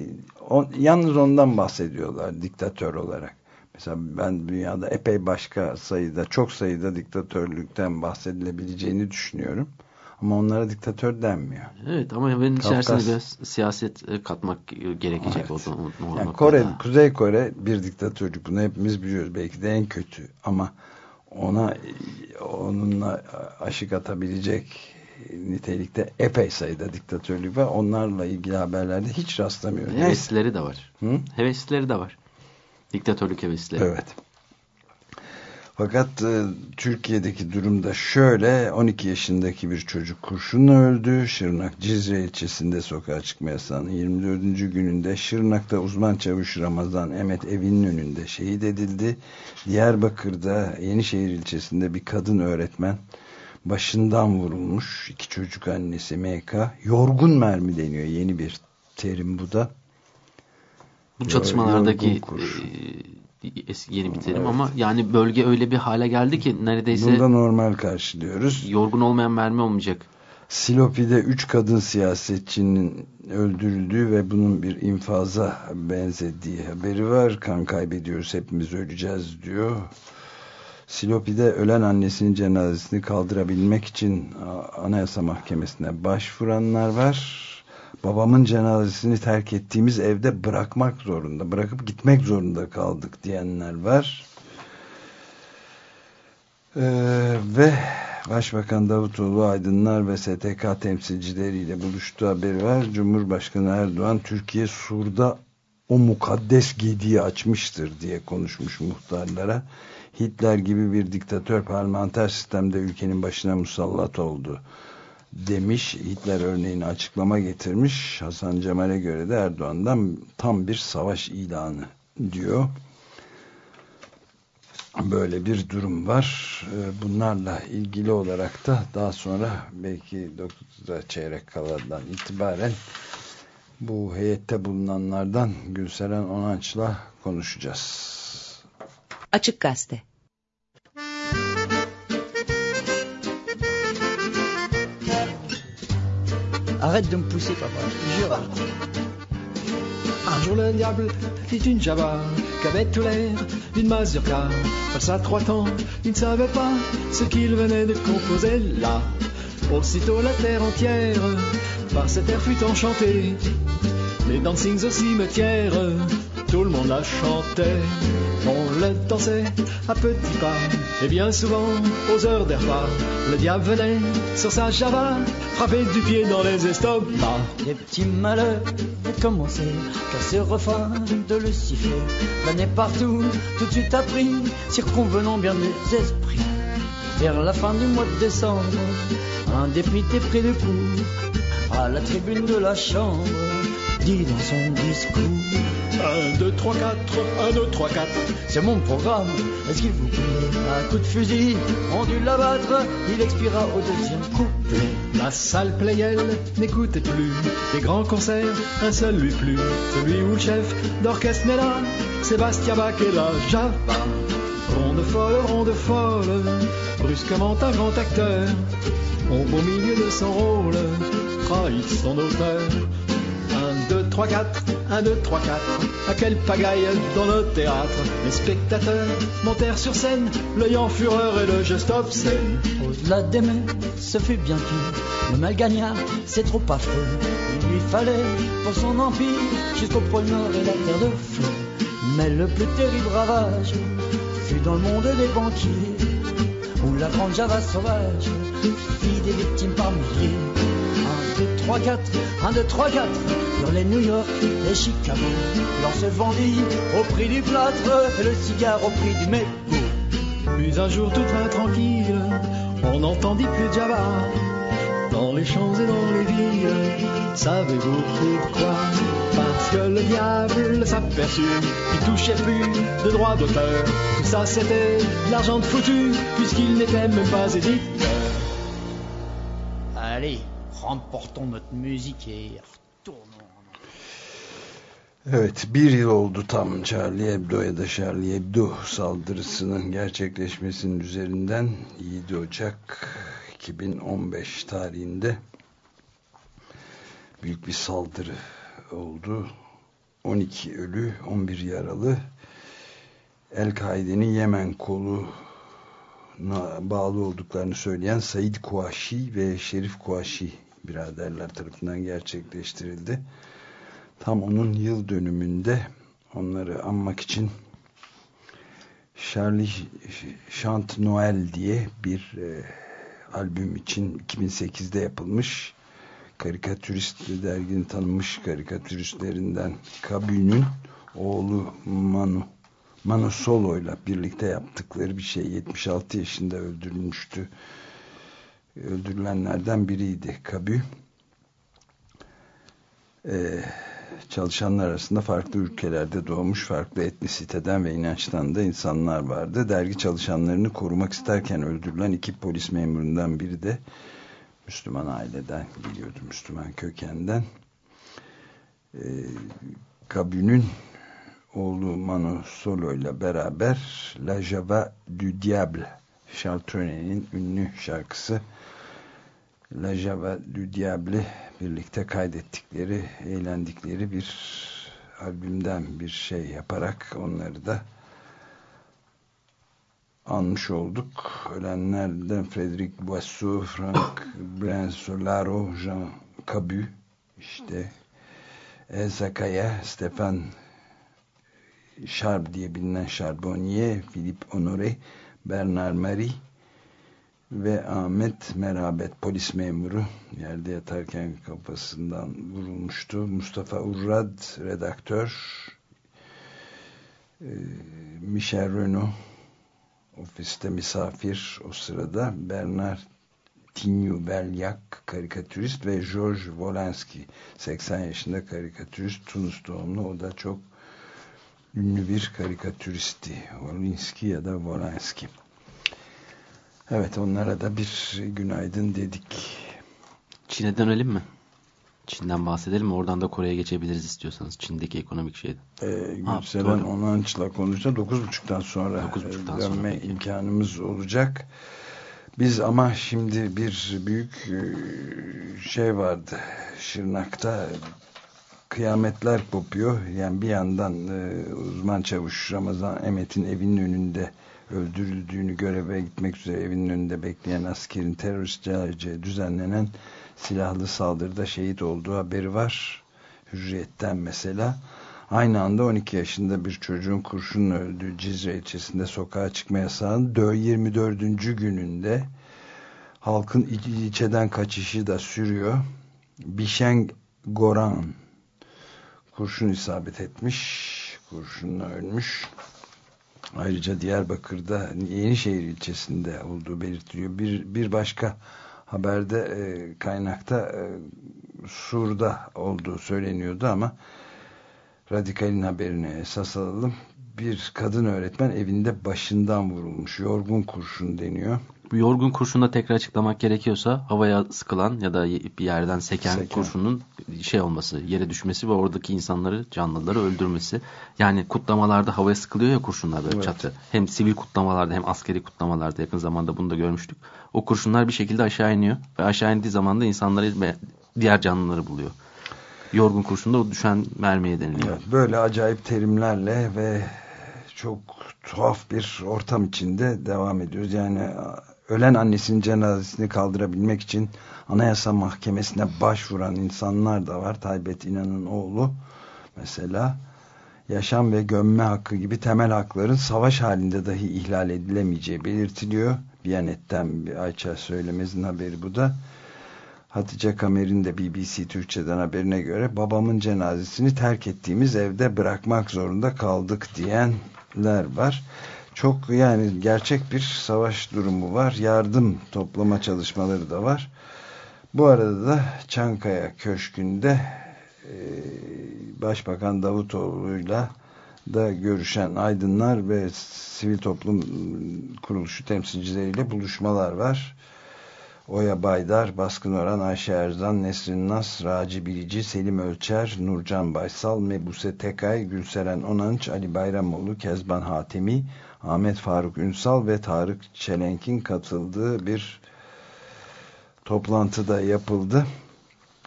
On, yalnız ondan bahsediyorlar diktatör olarak. Mesela ben dünyada epey başka sayıda, çok sayıda diktatörlükten bahsedilebileceğini düşünüyorum. Ama onlara diktatör denmiyor. Evet ama benim içerisine biraz siyaset e, katmak gerekecek evet. o zaman. Yani Kore, Kuzey Kore bir diktatörlük. Bunu hepimiz biliyoruz. Belki de en kötü. Ama ona onunla aşık atabilecek nitelikte epey sayıda diktatörlük var. Onlarla ilgili haberlerde hiç rastlamıyorum. Heveslileri de var. Hı? Heveslileri de var. Diktatörlük hevesleri. Evet. Fakat e, Türkiye'deki durumda şöyle 12 yaşındaki bir çocuk kurşunla öldü. Şırnak Cizre ilçesinde sokağa çıkma yasağının 24. gününde Şırnak'ta uzman çavuş Ramazan Emet evinin önünde şehit edildi. Diyarbakır'da Yenişehir ilçesinde bir kadın öğretmen başından vurulmuş. iki çocuk annesi MK. Yorgun mermi deniyor yeni bir terim bu da. Bu çatışmalardaki yeni bir terim evet. ama yani bölge öyle bir hale geldi ki neredeyse Bunu da normal karşılıyoruz. Yorgun olmayan mermi olmayacak. Silopi'de 3 kadın siyasetçinin öldürüldüğü ve bunun bir infaza benzediği haberi var. Kan kaybediyoruz hepimiz öleceğiz diyor. Silopi'de ölen annesinin cenazesini kaldırabilmek için Anayasa Mahkemesi'ne başvuranlar var babamın cenazesini terk ettiğimiz evde bırakmak zorunda, bırakıp gitmek zorunda kaldık diyenler var. Ee, ve Başbakan Davutoğlu aydınlar ve STK temsilcileriyle buluştuğu haberi var. Cumhurbaşkanı Erdoğan Türkiye Sur'da o mukaddes gediği açmıştır diye konuşmuş muhtarlara. Hitler gibi bir diktatör parlamenter sistemde ülkenin başına musallat oldu demiş. Hitler örneğini açıklama getirmiş. Hasan Cemal'e göre de Erdoğan'dan tam bir savaş ilanı diyor. Böyle bir durum var. Ee, bunlarla ilgili olarak da daha sonra belki 9'da çeyrek kaladan itibaren bu heyette bulunanlardan Gülseren Onanç'la konuşacağız. Açık Gazete Arrête de me pousser, papa, je te. Un jour, le diable fit une java qu'avait tout l'air d'une mazurka. Face trois temps, il ne savait pas ce qu'il venait de composer là. Aussitôt, la terre entière, par cet air fut enchantée. Les dancings au cimetière, tout le monde la chantait. On le dansait à petits pas, et bien souvent aux heures des le diable venait sur sa java, frapper du pied dans les estomacs. Les petits malheurs ont commencé, car ce de le siffler venait partout, tout de suite appris, circonvenant bien des esprits. Vers la fin du mois de décembre, un député pris de court à la tribune de la chambre dit dans son discours. 1, 2, 3, 4, 1, 2, 3, 4. C'est mon programme, est-ce qu'il vous plaît Un coup de fusil, on dut l'abattre, il expira au deuxième couplet. La salle Playel n'écoutait plus. Les grands concerts, un seul lui plut, celui où le chef d'orchestre n'est là, Sébastien Bach est là, Java. Ronde folle, ronde folle, brusquement un grand acteur, au beau milieu de son rôle, trahit son auteur. 1, 2, 3, 4, 1, 2, 3, 4. À quelle pagaille dans le théâtre Les spectateurs montèrent sur scène, l'œil en fureur et le geste obscène. Au-delà des mains, ce fut bien pire. Le mal gagnard, c'est trop affreux. Il lui fallait pour son empire jusqu'au pôle Nord et la terre de feu. Mais le plus terrible ravage fut dans le monde des banquiers, où la grande Java sauvage fit des victimes par milliers. 1, 2, 3, 4, 1, 2, 3, 4, hurlait New York et Chicago. L'or se vendit au prix du plâtre et le cigare au prix du mégot. Puis un jour tout vint tranquille, on n'entendit plus Java dans les champs et dans les villes. Savez-vous pourquoi Parce que le diable s'aperçut qu'il touchait plus de droits d'auteur. Tout ça c'était de l'argent de foutu, puisqu'il n'était même pas éditeur. Allez, remportons notre musique et retournons. Evet bir yıl oldu tam Charlie Hebdo ya da Charlie Hebdo saldırısının gerçekleşmesinin üzerinden 7 Ocak 2015 tarihinde büyük bir saldırı oldu. 12 ölü, 11 yaralı. El-Kaide'nin Yemen kolu bağlı olduklarını söyleyen Said Kuaşi ve Şerif Kuaşi biraderler tarafından gerçekleştirildi. Tam onun yıl dönümünde onları anmak için Charlie Chant Noel diye bir e, albüm için 2008'de yapılmış karikatürist derginin tanınmış karikatüristlerinden Kabü'nün oğlu Manu Manu Solo ile birlikte yaptıkları bir şey 76 yaşında öldürülmüştü öldürülenlerden biriydi Kabü ee, çalışanlar arasında farklı ülkelerde doğmuş farklı etnisiteden ve inançtan da insanlar vardı. Dergi çalışanlarını korumak isterken öldürülen iki polis memurundan biri de Müslüman aileden geliyordu Müslüman kökenden. Ee, Kabü'nün oğlu Manu Solo ile beraber La Java du Diable Charles Trenet'in ünlü şarkısı La Java du Diable birlikte kaydettikleri, eğlendikleri bir albümden bir şey yaparak onları da anmış olduk. Ölenlerden Frederic Boissou, Frank Brensolaro, Jean Cabu, işte Ezakaya, Stefan Charbonnier diye bilinen Charbonnier, Philippe Honoré, Bernard Marie ve Ahmet Merabet polis memuru yerde yatarken kafasından vurulmuştu. Mustafa Urrad redaktör. Michel Renault ofiste misafir o sırada. Bernard Tinyu Belyak karikatürist ve George Wolanski 80 yaşında karikatürist. Tunus doğumlu o da çok ünlü bir karikatüristi. Wolinski ya da Wolanski evet onlara da bir günaydın dedik Çin'e dönelim mi? Çin'den bahsedelim? Oradan da Kore'ye geçebiliriz istiyorsanız. Çin'deki ekonomik şeyden. Ee, Gülseren Onanç'la konuşsa 9.30'dan sonra 9.30'dan dönme sonra imkanımız olacak. Biz ama şimdi bir büyük şey vardı. Şırnak'ta kıyametler kopuyor. Yani bir yandan uzman çavuş Ramazan Emet'in evinin önünde öldürüldüğünü göreve gitmek üzere evinin önünde bekleyen askerin teröristçe düzenlenen silahlı saldırıda şehit olduğu haberi var. Hürriyetten mesela. Aynı anda 12 yaşında bir çocuğun kurşunla öldüğü Cizre ilçesinde sokağa çıkma yasağının 24. gününde halkın ilçeden kaçışı da sürüyor. Bişeng Goran kurşun isabet etmiş. Kurşunla ölmüş. Ayrıca Diyarbakır'da Yenişehir ilçesinde olduğu belirtiliyor. Bir, bir başka haberde e, kaynakta e, Sur'da olduğu söyleniyordu ama Radikal'in haberini esas alalım. Bir kadın öğretmen evinde başından vurulmuş. Yorgun kurşun deniyor. Yorgun kurşunda tekrar açıklamak gerekiyorsa havaya sıkılan ya da bir yerden seken, seken. kurşunun şey olması, yere düşmesi ve oradaki insanları, canlıları öldürmesi. Yani kutlamalarda havaya sıkılıyor ya kurşunlar böyle evet. çatı. Hem sivil kutlamalarda hem askeri kutlamalarda yakın zamanda bunu da görmüştük. O kurşunlar bir şekilde aşağı iniyor ve aşağı indiği zaman da insanları ve diğer canlıları buluyor. Yorgun kurşunda o düşen mermiye deniliyor. Evet, böyle acayip terimlerle ve çok tuhaf bir ortam içinde devam ediyoruz. Yani ölen annesinin cenazesini kaldırabilmek için Anayasa Mahkemesi'ne başvuran insanlar da var. Taybet İnan'ın oğlu mesela yaşam ve gömme hakkı gibi temel hakların savaş halinde dahi ihlal edilemeyeceği belirtiliyor. Biyanet'ten bir Ayça söylemezin haberi bu da. Hatice Kamer'in de BBC Türkçe'den haberine göre babamın cenazesini terk ettiğimiz evde bırakmak zorunda kaldık diyenler var. Çok yani gerçek bir savaş durumu var. Yardım toplama çalışmaları da var. Bu arada da Çankaya Köşkü'nde e, Başbakan Davutoğlu'yla da görüşen aydınlar ve sivil toplum kuruluşu temsilcileriyle buluşmalar var. Oya Baydar, Baskın Oran, Ayşe Erzan, Nesrin Nas, Raci Bilici, Selim Ölçer, Nurcan Baysal, Mebuse Tekay, Gülseren Onanç, Ali Bayramoğlu, Kezban Hatemi, Ahmet Faruk Ünsal ve Tarık Çelenk'in katıldığı bir toplantıda yapıldı.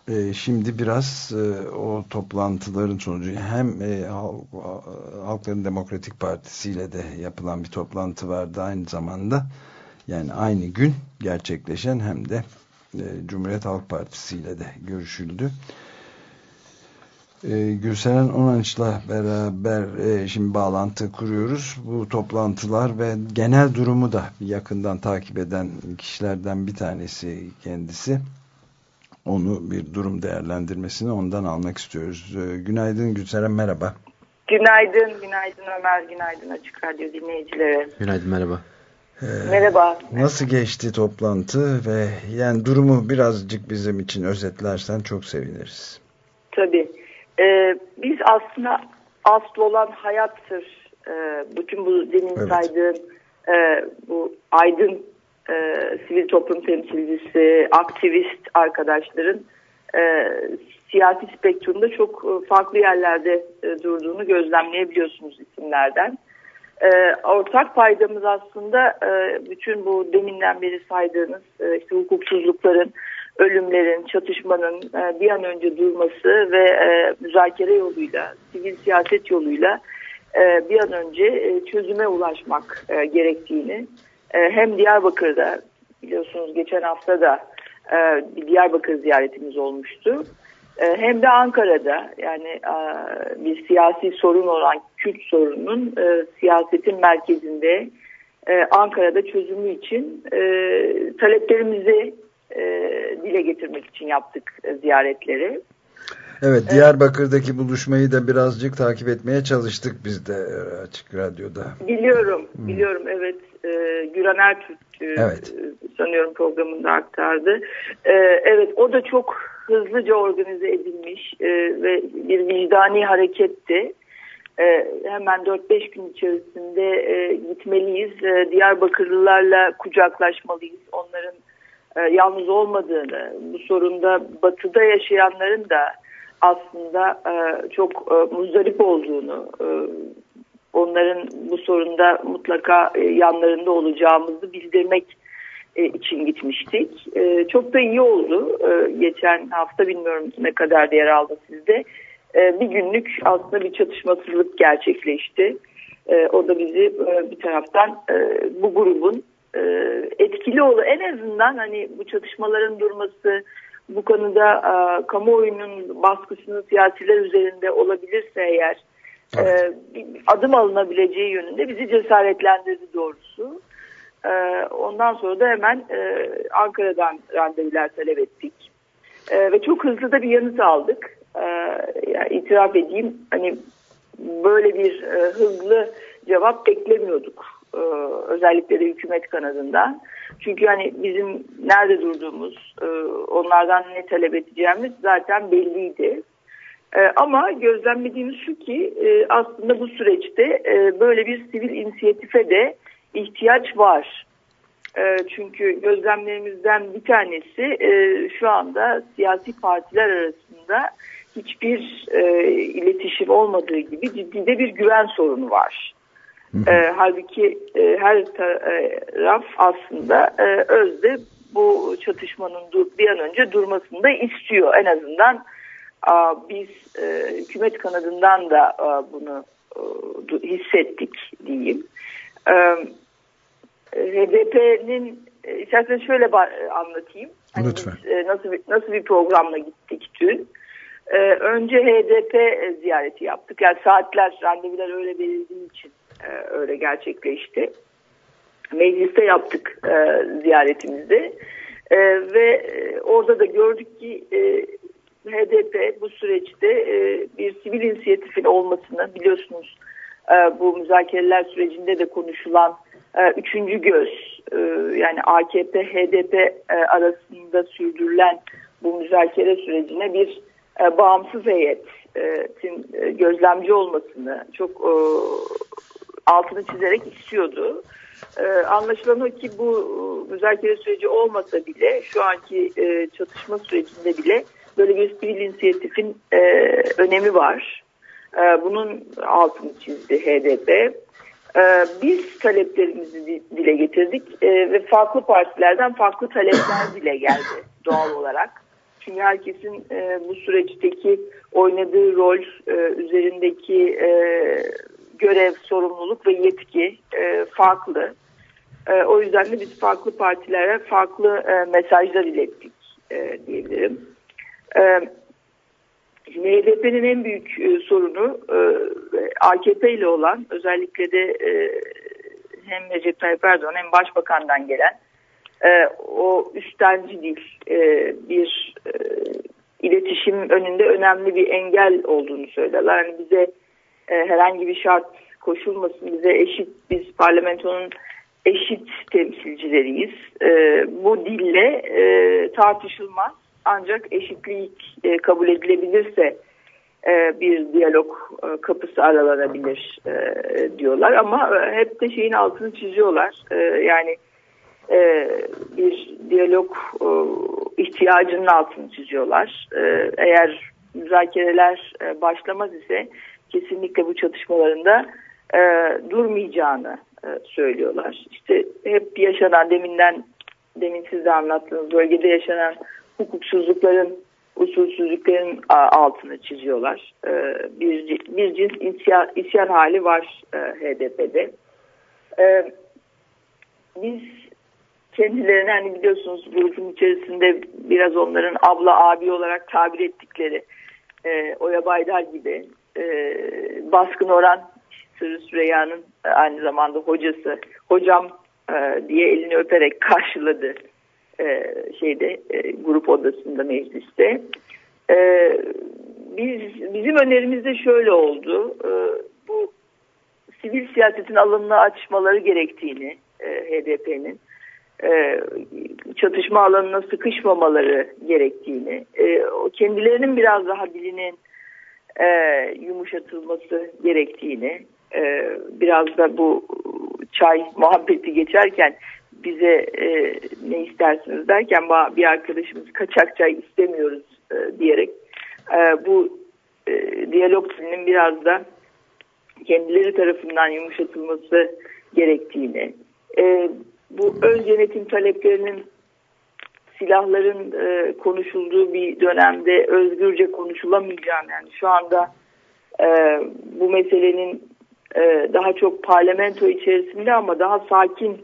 Ee, şimdi biraz e, o toplantıların sonucu hem e, Halkların Demokratik Partisi ile de yapılan bir toplantı vardı aynı zamanda. Yani aynı gün gerçekleşen hem de e, Cumhuriyet Halk Partisi ile de görüşüldü. E, Gülseren Onanç'la beraber e, şimdi bağlantı kuruyoruz. Bu toplantılar ve genel durumu da yakından takip eden kişilerden bir tanesi kendisi. Onu bir durum değerlendirmesini ondan almak istiyoruz. E, günaydın Gülseren merhaba. Günaydın, günaydın Ömer, günaydın Açık Radyo dinleyicilere. Günaydın, merhaba. Ee, Merhaba. Nasıl geçti toplantı ve yani durumu birazcık bizim için özetlersen çok seviniriz. Tabii. Ee, biz aslında asıl olan hayattır. Ee, bütün bu demin evet. saydığım e, bu aydın e, sivil toplum temsilcisi, aktivist arkadaşların e, siyasi spektrumda çok e, farklı yerlerde e, durduğunu gözlemleyebiliyorsunuz isimlerden. E, ortak paydamız aslında e, bütün bu deminden beri saydığınız e, işte hukuksuzlukların, ölümlerin, çatışmanın e, bir an önce durması ve e, müzakere yoluyla, sivil siyaset yoluyla e, bir an önce çözüme ulaşmak gerektiğini hem Diyarbakır'da biliyorsunuz geçen hafta da bir Diyarbakır ziyaretimiz olmuştu. Hem de Ankara'da yani bir siyasi sorun olan Kürt sorununun siyasetin merkezinde Ankara'da çözümü için taleplerimizi dile getirmek için yaptık ziyaretleri. Evet Diyarbakır'daki buluşmayı da birazcık takip etmeye çalıştık biz de Açık Radyo'da. Biliyorum, hmm. biliyorum evet. Güran Ertürk evet. sanıyorum programında aktardı. E, evet o da çok hızlıca organize edilmiş e, ve bir vicdani hareketti. E, hemen 4-5 gün içerisinde e, gitmeliyiz. E, Diyarbakırlılarla kucaklaşmalıyız. Onların e, yalnız olmadığını, bu sorunda batıda yaşayanların da aslında e, çok e, muzdarip olduğunu, onların bu sorunda mutlaka yanlarında olacağımızı bildirmek için gitmiştik. Çok da iyi oldu. Geçen hafta bilmiyorum ne kadar yer aldı sizde. Bir günlük aslında bir çatışmasızlık gerçekleşti. O da bizi bir taraftan bu grubun e, etkili oldu. En azından hani bu çatışmaların durması, bu konuda e, kamuoyunun baskısının siyasiler üzerinde olabilirse eğer e, bir adım alınabileceği yönünde bizi cesaretlendirdi doğrusu. E, ondan sonra da hemen e, Ankara'dan randevular talep ettik. E, ve çok hızlı da bir yanıt aldık. E, yani itiraf edeyim hani böyle bir e, hızlı cevap beklemiyorduk. E, özellikle de hükümet kanadından. Çünkü hani bizim nerede durduğumuz, e, onlardan ne talep edeceğimiz zaten belliydi. E, ama gözlemlediğimiz şu ki aslında bu süreçte böyle bir sivil inisiyatife de ihtiyaç var. Çünkü gözlemlerimizden bir tanesi şu anda siyasi partiler arasında hiçbir iletişim olmadığı gibi ciddi de bir güven sorunu var. E, halbuki e, her taraf aslında e, özde bu çatışmanın dur, bir an önce durmasını da istiyor. En azından a, biz e, hükümet kanadından da a, bunu e, hissettik diyeyim. E, HDP'nin e, isterseniz şöyle anlatayım. Hani Lütfen. Biz, e, nasıl, bir, nasıl bir programla gittik dün. E, önce HDP ziyareti yaptık. Yani saatler, randevular öyle verildiği için e, öyle gerçekleşti. Mecliste yaptık e, ziyaretimizi e, ve e, orada da gördük ki e, HDP bu süreçte bir sivil inisiyatifin olmasını biliyorsunuz bu müzakereler sürecinde de konuşulan üçüncü göz yani AKP HDP arasında sürdürülen bu müzakere sürecine bir bağımsız heyetin gözlemci olmasını çok altını çizerek istiyordu. Ee, anlaşılan o ki bu e, müzakere süreci olmasa bile şu anki e, çatışma sürecinde bile böyle bir sivil inisiyatifin e, önemi var. E, bunun altını çizdi HDP. E, biz taleplerimizi dile getirdik e, ve farklı partilerden farklı talepler dile geldi doğal olarak. Çünkü herkesin e, bu süreçteki oynadığı rol, e, üzerindeki e, görev, sorumluluk ve yetki e, farklı. E, o yüzden de biz farklı partilere farklı e, mesajlar ilettik e, diyebilirim. E, şimdi en büyük e, sorunu e, AKP ile olan özellikle de e, hem Recep Tayyip Erdoğan hem Başbakan'dan gelen e, o üstenci değil e, bir e, iletişim önünde önemli bir engel olduğunu söylerler. Yani bize e, herhangi bir şart koşulmasın bize eşit biz parlamentonun eşit temsilcileriyiz. E, bu dille e, tartışılmaz ancak eşitlik e, kabul edilebilirse bir diyalog kapısı aralanabilir diyorlar ama hep de şeyin altını çiziyorlar. Yani bir diyalog ihtiyacının altını çiziyorlar. Eğer müzakereler başlamaz ise kesinlikle bu çatışmalarında e, durmayacağını e, söylüyorlar. İşte hep yaşanan deminden demin siz de anlattığınız bölgede yaşanan hukuksuzlukların usulsüzlüklerin altını çiziyorlar. E, bir, bir cins isyan, isyan hali var e, HDP'de. E, biz kendilerine hani biliyorsunuz grubun içerisinde biraz onların abla abi olarak tabir ettikleri Oya Baydar gibi e, baskın oran Sırrı Süreyya'nın e, aynı zamanda hocası hocam e, diye elini öperek karşıladı e, şeyde e, grup odasında mecliste. E, biz bizim önerimiz de şöyle oldu. E, bu sivil siyasetin alanını açmaları gerektiğini e, HDP'nin e, çatışma alanına sıkışmamaları gerektiğini, e, kendilerinin biraz daha dilinin e, yumuşatılması gerektiğini, e, biraz da bu çay muhabbeti geçerken bize e, ne istersiniz derken bir arkadaşımız kaçak çay istemiyoruz e, diyerek e, bu e, diyalog dilinin biraz da kendileri tarafından yumuşatılması gerektiğini, e, bu öz yönetim taleplerinin silahların e, konuşulduğu bir dönemde özgürce konuşulamayacağını yani şu anda e, bu meselenin e, daha çok parlamento içerisinde ama daha sakin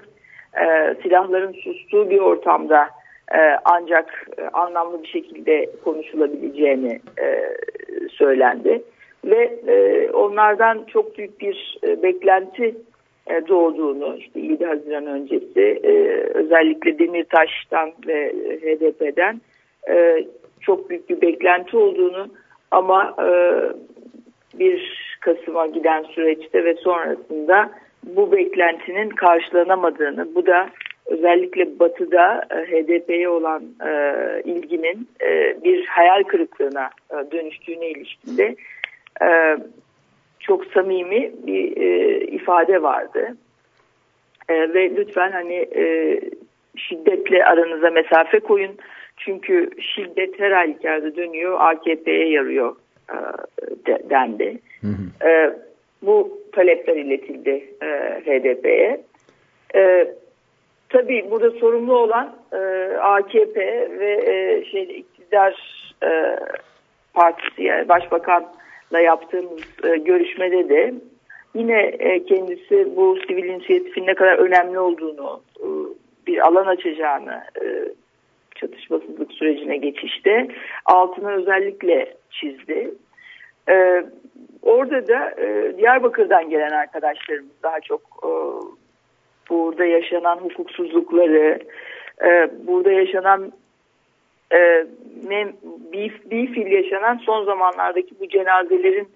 e, silahların sustuğu bir ortamda e, ancak e, anlamlı bir şekilde konuşulabileceğini e, söylendi. Ve e, onlardan çok büyük bir e, beklenti e, doğduğunu işte 7 Haziran öncesi e, özellikle Demirtaş'tan ve HDP'den e, çok büyük bir beklenti olduğunu ama e, bir Kasım'a giden süreçte ve sonrasında bu beklentinin karşılanamadığını bu da özellikle batıda e, HDP'ye olan e, ilginin e, bir hayal kırıklığına e, dönüştüğüne ilişkinde e, çok samimi bir e, ifade vardı. E, ve lütfen hani e, şiddetle aranıza mesafe koyun. Çünkü şiddet her halükarda dönüyor AKP'ye yarıyor e, de, dendi. Hı hı. E, bu talepler iletildi e, HDP'ye. E, tabii burada sorumlu olan e, AKP ve e, şey iktidar e, partisi yani başbakanla yaptığımız e, görüşmede de yine e, kendisi bu sivil inisiyatifin ne kadar önemli olduğunu e, bir alan açacağını e, çatışmasızlık sürecine geçişte altına özellikle çizdi. E, orada da e, Diyarbakır'dan gelen arkadaşlarımız daha çok e, burada yaşanan hukuksuzlukları, e, burada yaşanan e, bir, bir yaşanan son zamanlardaki bu cenazelerin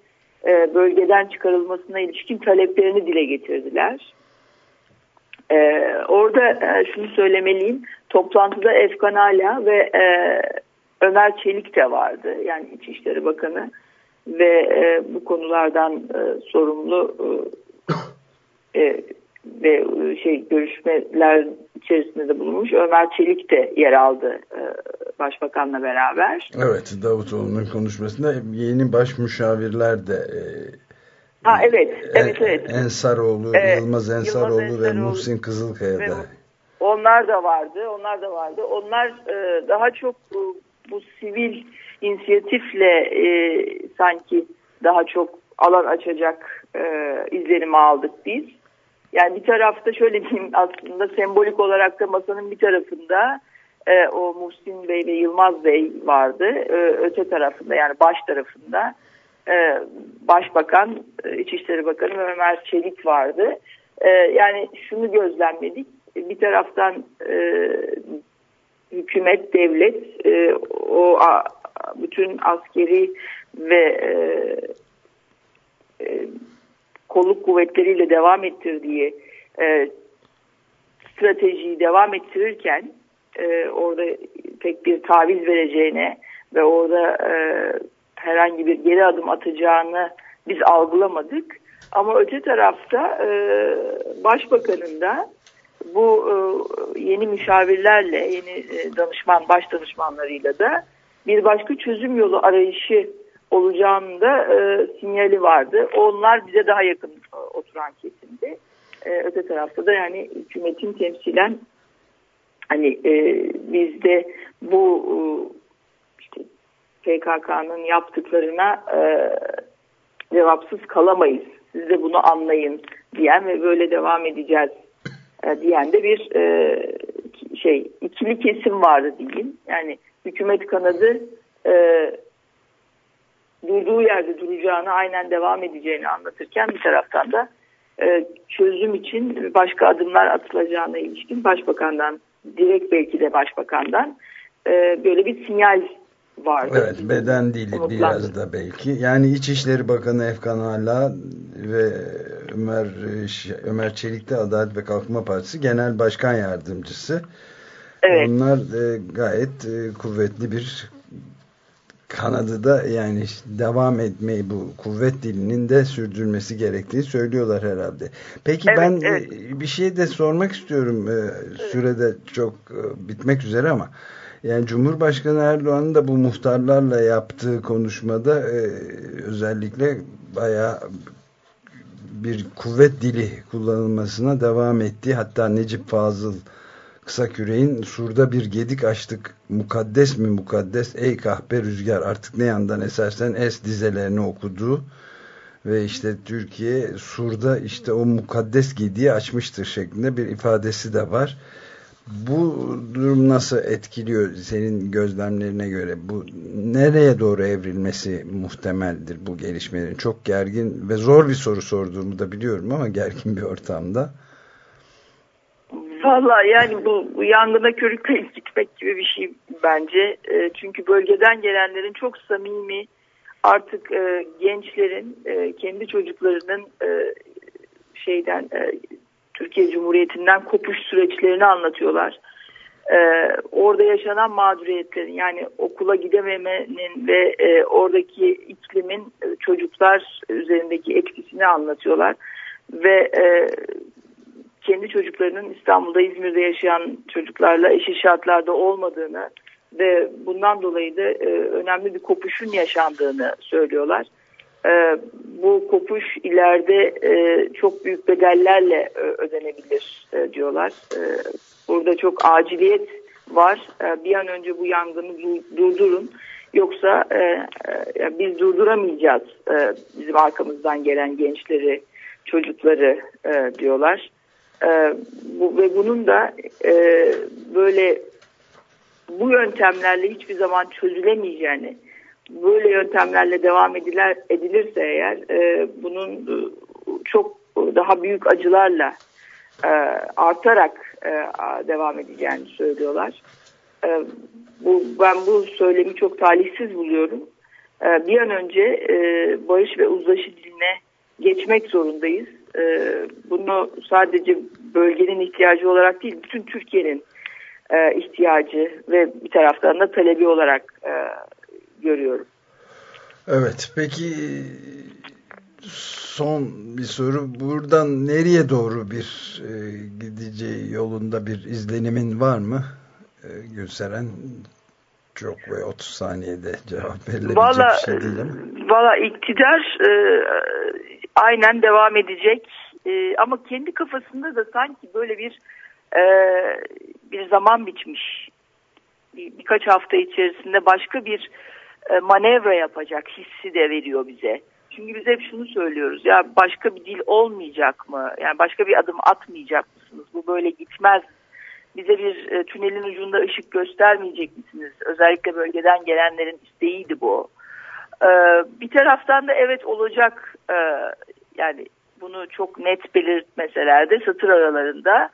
e, bölgeden çıkarılmasına ilişkin taleplerini dile getirdiler. E, orada e, şunu söylemeliyim, toplantıda Efkan Ala ve e, Ömer Çelik de vardı, yani İçişleri Bakanı ve e, bu konulardan e, sorumlu e, e ve e, şey görüşmeler içerisinde de bulunmuş. Ömer Çelik de yer aldı e, Başbakan'la beraber. Evet Davutoğlu'nun konuşmasında yeni baş müşavirler de e, Ha evet, evet, evet. Ensaroğlu, evet, Yılmaz Ensaroğlu Yılmaz ve Muhsin Kızılkaya da. Onlar da vardı, onlar da vardı. Onlar daha çok bu sivil inisiyatifle sanki daha çok alan açacak izlenimi aldık biz. Yani bir tarafta şöyle diyeyim aslında sembolik olarak da masanın bir tarafında e, o Muhsin Bey ve Yılmaz Bey vardı. E, öte tarafında yani baş tarafında e, Başbakan, e, İçişleri Bakanı Ömer Çelik vardı. E, yani şunu gözlemledik. Bir taraftan e, hükümet, devlet e, o a, bütün askeri ve e, e, kolluk kuvvetleriyle devam ettirdiği e, stratejiyi devam ettirirken e, orada pek bir taviz vereceğine ve orada e, herhangi bir geri adım atacağını biz algılamadık. Ama öte tarafta e, başbakanın da bu e, yeni müşavirlerle, yeni e, danışman, baş danışmanlarıyla da bir başka çözüm yolu arayışı olacağında e, sinyali vardı. Onlar bize daha yakın e, oturan kesimdi. E, öte tarafta da yani hükümetin temsilen hani e, bizde bu e, işte PKK'nın yaptıklarına e, cevapsız kalamayız. Siz de bunu anlayın diyen ve böyle devam edeceğiz e, diyen de bir e, şey ikili kesim vardı diyeyim. Yani hükümet kanadı e, durduğu yerde duracağını, aynen devam edeceğini anlatırken bir taraftan da e, çözüm için başka adımlar atılacağına ilişkin başbakandan, direkt belki de başbakandan e, böyle bir sinyal vardı. Evet beden dili Umutlandı. biraz da belki. Yani İçişleri Bakanı Efkan Ala ve Ömer Ömer Çelik de Adalet ve Kalkınma Partisi Genel Başkan Yardımcısı. Evet. Bunlar e, gayet e, kuvvetli bir kanadı da yani devam etmeyi bu kuvvet dilinin de sürdürülmesi gerektiğini söylüyorlar herhalde. Peki Evet, ben evet. e, bir şey de sormak istiyorum. E, Sürede çok e, bitmek üzere ama yani Cumhurbaşkanı Erdoğan'ın da bu muhtarlarla yaptığı konuşmada özellikle bayağı bir kuvvet dili kullanılmasına devam etti. Hatta Necip Fazıl Kısaküre'in surda bir gedik açtık mukaddes mi mukaddes ey kahpe rüzgar artık ne yandan esersen es dizelerini okuduğu ve işte Türkiye surda işte o mukaddes gediği açmıştır şeklinde bir ifadesi de var. Bu durum nasıl etkiliyor senin gözlemlerine göre? Bu nereye doğru evrilmesi muhtemeldir bu gelişmelerin? Çok gergin ve zor bir soru sorduğumu da biliyorum ama gergin bir ortamda. Valla yani bu, bu yangına körükle gitmek gibi bir şey bence. E, çünkü bölgeden gelenlerin çok samimi artık e, gençlerin e, kendi çocuklarının e, şeyden e, Türkiye Cumhuriyeti'nden kopuş süreçlerini anlatıyorlar. E, orada yaşanan mağduriyetlerin yani okula gidememenin ve e, oradaki iklimin e, çocuklar üzerindeki etkisini anlatıyorlar. Ve e, kendi çocuklarının İstanbul'da, İzmir'de yaşayan çocuklarla eşit şartlarda olmadığını ve bundan dolayı da e, önemli bir kopuşun yaşandığını söylüyorlar. E, bu kopuş ileride e, çok büyük bedellerle e, ödenebilir e, diyorlar. E, burada çok aciliyet var. E, bir an önce bu yangını du- durdurun. Yoksa e, e, biz durduramayacağız e, bizim arkamızdan gelen gençleri, çocukları e, diyorlar. E, bu, ve bunun da e, böyle bu yöntemlerle hiçbir zaman çözülemeyeceğini, böyle yöntemlerle devam ediler, edilirse eğer e, bunun e, çok daha büyük acılarla e, artarak e, devam edeceğini söylüyorlar. E, bu Ben bu söylemi çok talihsiz buluyorum. E, bir an önce e, barış ve uzlaşı diline geçmek zorundayız. E, bunu sadece bölgenin ihtiyacı olarak değil, bütün Türkiye'nin e, ihtiyacı ve bir taraftan da talebi olarak e, görüyorum. Evet peki son bir soru buradan nereye doğru bir e, gideceği yolunda bir izlenimin var mı e, Gülseren çok ve 30 saniyede cevap verilebilecek Valla, bir şey değil ama. Valla iktidar e, aynen devam edecek e, ama kendi kafasında da sanki böyle bir e, bir zaman biçmiş. Bir, birkaç hafta içerisinde başka bir e, manevra yapacak hissi de veriyor bize. Çünkü biz hep şunu söylüyoruz ya başka bir dil olmayacak mı? Yani başka bir adım atmayacak mısınız? Bu böyle gitmez. Bize bir e, tünelin ucunda ışık göstermeyecek misiniz? Özellikle bölgeden gelenlerin isteğiydi bu. E, bir taraftan da evet olacak e, yani bunu çok net belirtmeseler de satır aralarında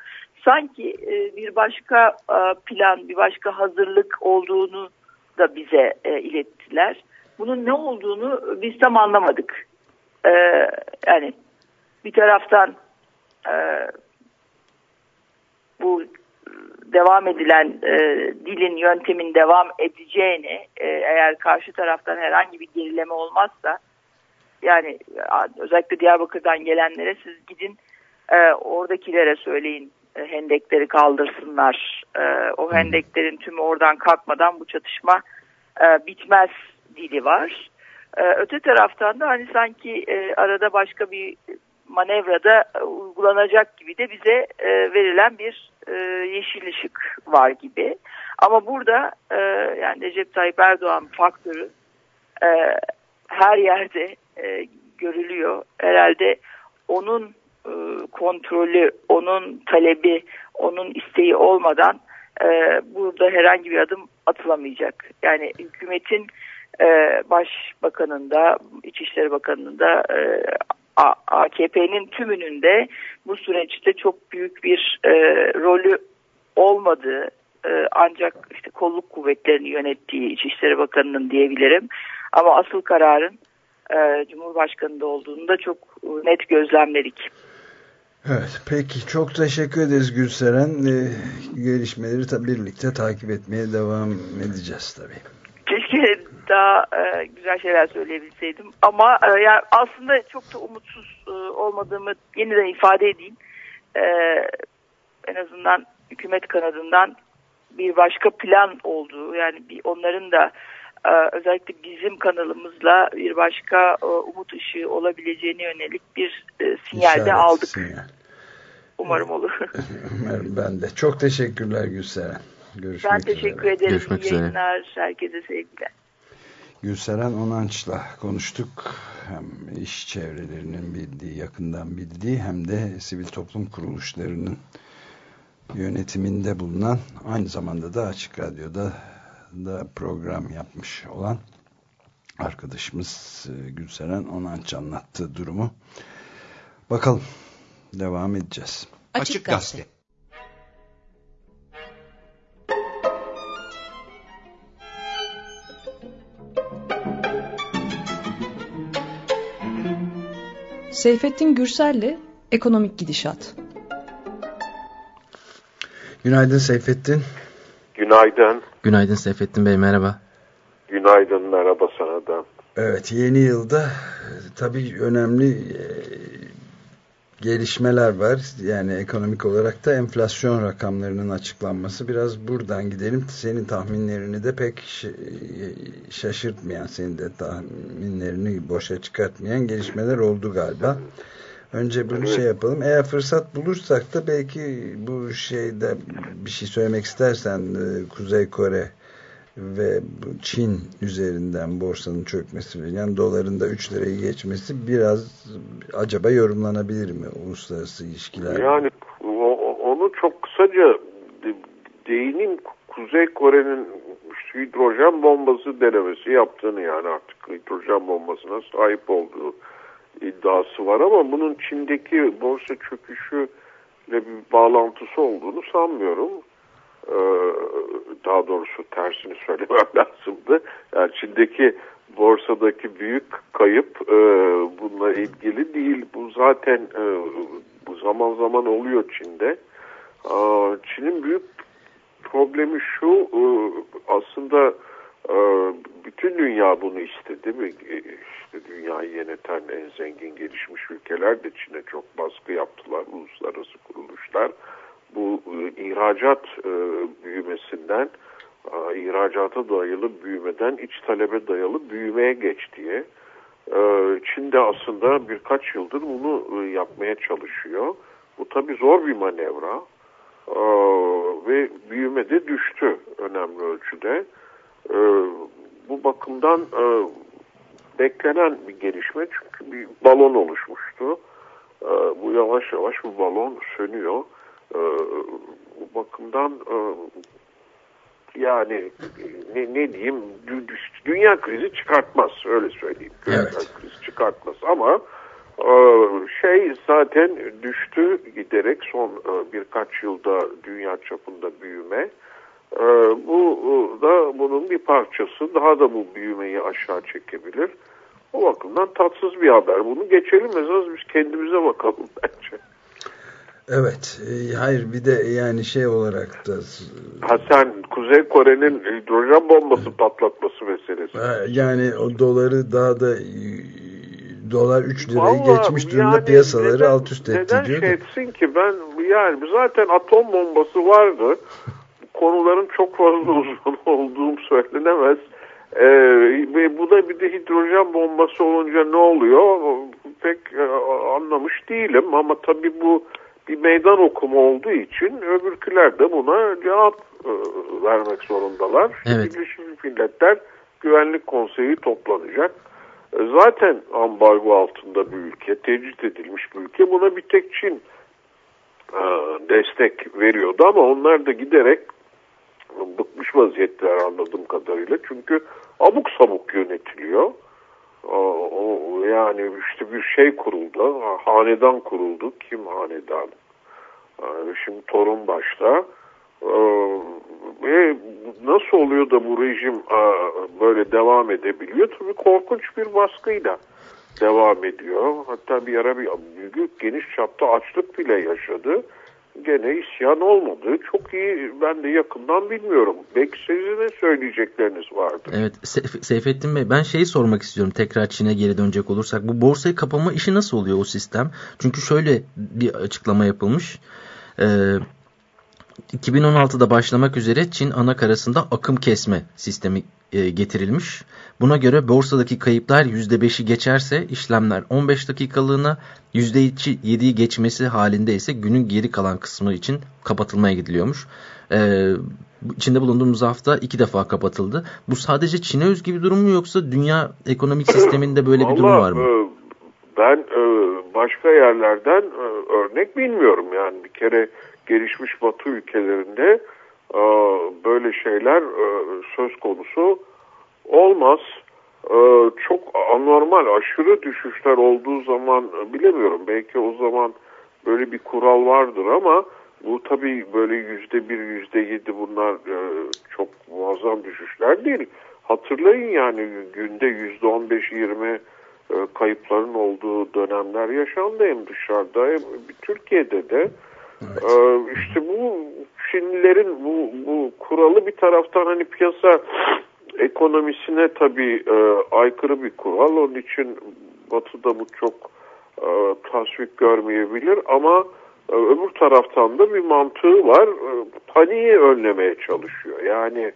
sanki e, bir başka e, plan, bir başka hazırlık olduğunu da bize e, ilettiler. Bunun ne olduğunu biz tam anlamadık. E, yani bir taraftan bu devam edilen e, dilin yöntemin devam edeceğini e, eğer karşı taraftan herhangi bir gerileme olmazsa yani özellikle Diyarbakır'dan gelenlere siz gidin e, oradakilere söyleyin e, hendekleri kaldırsınlar. E, o hendeklerin tümü oradan kalkmadan bu çatışma e, bitmez dili var. E, öte taraftan da hani sanki e, arada başka bir manevrada e, uygulanacak gibi de bize e, verilen bir e, yeşil ışık var gibi. Ama burada e, yani Recep Tayyip Erdoğan faktörü e, her yerde e, görülüyor. Herhalde onun e, kontrolü, onun talebi, onun isteği olmadan e, burada herhangi bir adım atılamayacak. Yani hükümetin e, başbakanında, İçişleri Bakanı'nda e, AKP'nin tümünün de bu süreçte çok büyük bir e, rolü olmadığı e, ancak işte kolluk kuvvetlerini yönettiği İçişleri Bakanı'nın diyebilirim. Ama asıl kararın e, Cumhurbaşkanı'nda olduğunu da çok net gözlemledik. Evet, peki çok teşekkür ederiz Gülseren. Ee, gelişmeleri birlikte takip etmeye devam edeceğiz tabii. Keşke daha e, güzel şeyler söyleyebilseydim. Ama e, yani aslında çok da umutsuz e, olmadığımı yeniden ifade edeyim. E, en azından hükümet kanadından bir başka plan olduğu yani bir onların da e, özellikle bizim kanalımızla bir başka e, umut ışığı olabileceğine yönelik bir e, sinyal de aldık. Sinyal. Umarım olur. Umarım ben de. Çok teşekkürler Gülseren. Görüşmek ben teşekkür üzere. ederim. Görüşmek İyi üzere. yayınlar. Herkese sevgiler. Gülseren Onanç'la konuştuk. Hem iş çevrelerinin bildiği, yakından bildiği hem de sivil toplum kuruluşlarının yönetiminde bulunan aynı zamanda da Açık Radyo'da da program yapmış olan arkadaşımız e, Gülseren Onanç anlattığı durumu. Bakalım devam edeceğiz. Açık Gazete. Seyfettin Gürsel'le Ekonomik Gidişat. Günaydın Seyfettin. Günaydın. Günaydın Seyfettin Bey merhaba. Günaydın merhaba sana da. Evet yeni yılda tabii önemli e, gelişmeler var. Yani ekonomik olarak da enflasyon rakamlarının açıklanması. Biraz buradan gidelim. Senin tahminlerini de pek şaşırtmayan, senin de tahminlerini boşa çıkartmayan gelişmeler oldu galiba. Önce bunu şey yapalım. Eğer fırsat bulursak da belki bu şeyde bir şey söylemek istersen e, Kuzey Kore ve Çin üzerinden borsanın çökmesi yani doların da 3 lirayı geçmesi biraz acaba yorumlanabilir mi uluslararası ilişkiler? Yani onu çok kısaca de- değineyim. Kuzey Kore'nin hidrojen bombası denemesi yaptığını yani artık hidrojen bombasına sahip olduğu iddiası var ama bunun Çin'deki borsa çöküşüyle bir bağlantısı olduğunu sanmıyorum. Ee, daha doğrusu tersini söylemem lazımdı. Yani Çin'deki borsadaki büyük kayıp e, bununla ilgili değil. Bu zaten e, bu zaman zaman oluyor Çin'de. Aa, Çin'in büyük problemi şu e, aslında e, bütün dünya bunu istedi ve e, işte dünyayı yöneten en zengin gelişmiş ülkeler de Çin'e çok baskı yaptılar uluslararası kuruluşlar bu e, ihracat e, büyümesinden ihracata dayalı büyümeden iç talebe dayalı büyümeye geçtiği e, Çin de aslında birkaç yıldır bunu e, yapmaya çalışıyor. Bu tabi zor bir manevra ve büyüme de düştü önemli ölçüde. Bu bakımdan beklenen bir gelişme çünkü bir balon oluşmuştu. Bu yavaş yavaş bu balon sönüyor. E, bu bakımdan e, yani ne, ne diyeyim dü- dü- dünya krizi çıkartmaz öyle söyleyeyim. Dünya Evet. krizi çıkartmaz ama e, şey zaten düştü giderek son birkaç yılda dünya çapında büyüme. Bu da bunun bir parçası daha da bu büyümeyi aşağı çekebilir. O bakımdan tatsız bir haber. Bunu geçelim esas biz kendimize bakalım bence. Evet. e, hayır bir de yani şey olarak da Ha sen Kuzey Kore'nin hidrojen bombası patlatması meselesi. e, yani o doları daha da dolar 3 lirayı Vallahi geçmiş durumda yani piyasaları neden- alt üst etti Neden diyor şey da. etsin ki ben yani zaten atom bombası vardı. Konuların çok fazla uzun olduğum söylenemez. Ee, bu da bir de hidrojen bombası olunca ne oluyor pek e, anlamış değilim ama tabii bu bir meydan okuma olduğu için öbürküler de buna cevap e, vermek zorundalar. Evet. Birleşmiş Milletler Güvenlik Konseyi toplanacak. E, Zaten ambargo altında bir ülke, tecrit edilmiş bir ülke. Buna bir tek Çin e, destek veriyordu ama onlar da giderek bıkmış vaziyetler anladığım kadarıyla. Çünkü abuk sabuk yönetiliyor. O, o- yani işte bir şey kuruldu, hanedan kuruldu. Kim hanedan? Yani şimdi torun başta. Ve nasıl oluyor da bu rejim böyle devam edebiliyor? Tabii korkunç bir baskıyla devam ediyor. Hatta bir ara bir büyük geniş çapta açlık bile yaşadı. Gene isyan olmadı. Çok iyi ben de yakından bilmiyorum. Belki sizin de söyleyecekleriniz vardır. Evet Se- Seyfettin Bey ben şeyi sormak istiyorum tekrar Çin'e geri dönecek olursak. Bu borsayı kapama işi nasıl oluyor o sistem? Çünkü şöyle bir açıklama yapılmış. Ee, 2016'da başlamak üzere Çin anakarasında akım kesme sistemi e, getirilmiş. Buna göre borsadaki kayıplar %5'i geçerse işlemler 15 dakikalığına %7'yi geçmesi halinde ise günün geri kalan kısmı için kapatılmaya gidiliyormuş. Ee, içinde bulunduğumuz hafta iki defa kapatıldı. Bu sadece Çin'e özgü bir durum mu yoksa dünya ekonomik sisteminde böyle bir durum var mı? e, Ben e, başka yerlerden örnek bilmiyorum. Yani bir kere gelişmiş Batı ülkelerinde e, böyle şeyler e, söz konusu olmaz. E, çok anormal, aşırı düşüşler olduğu zaman e, bilemiyorum. Belki o zaman böyle bir kural vardır ama bu tabii böyle yüzde bir, yüzde yedi bunlar e, çok muazzam düşüşler değil. Hatırlayın yani günde yüzde on beş, yirmi e, kayıpların olduğu dönemler yaşandı hem dışarıda hem Türkiye'de de. E, işte bu Çinlilerin bu, bu kuralı bir taraftan hani piyasa ekonomisine tabii e, aykırı bir kural. Onun için Batı'da bu çok e, tasvip görmeyebilir ama e, öbür taraftan da bir mantığı var. E, paniği önlemeye çalışıyor. Yani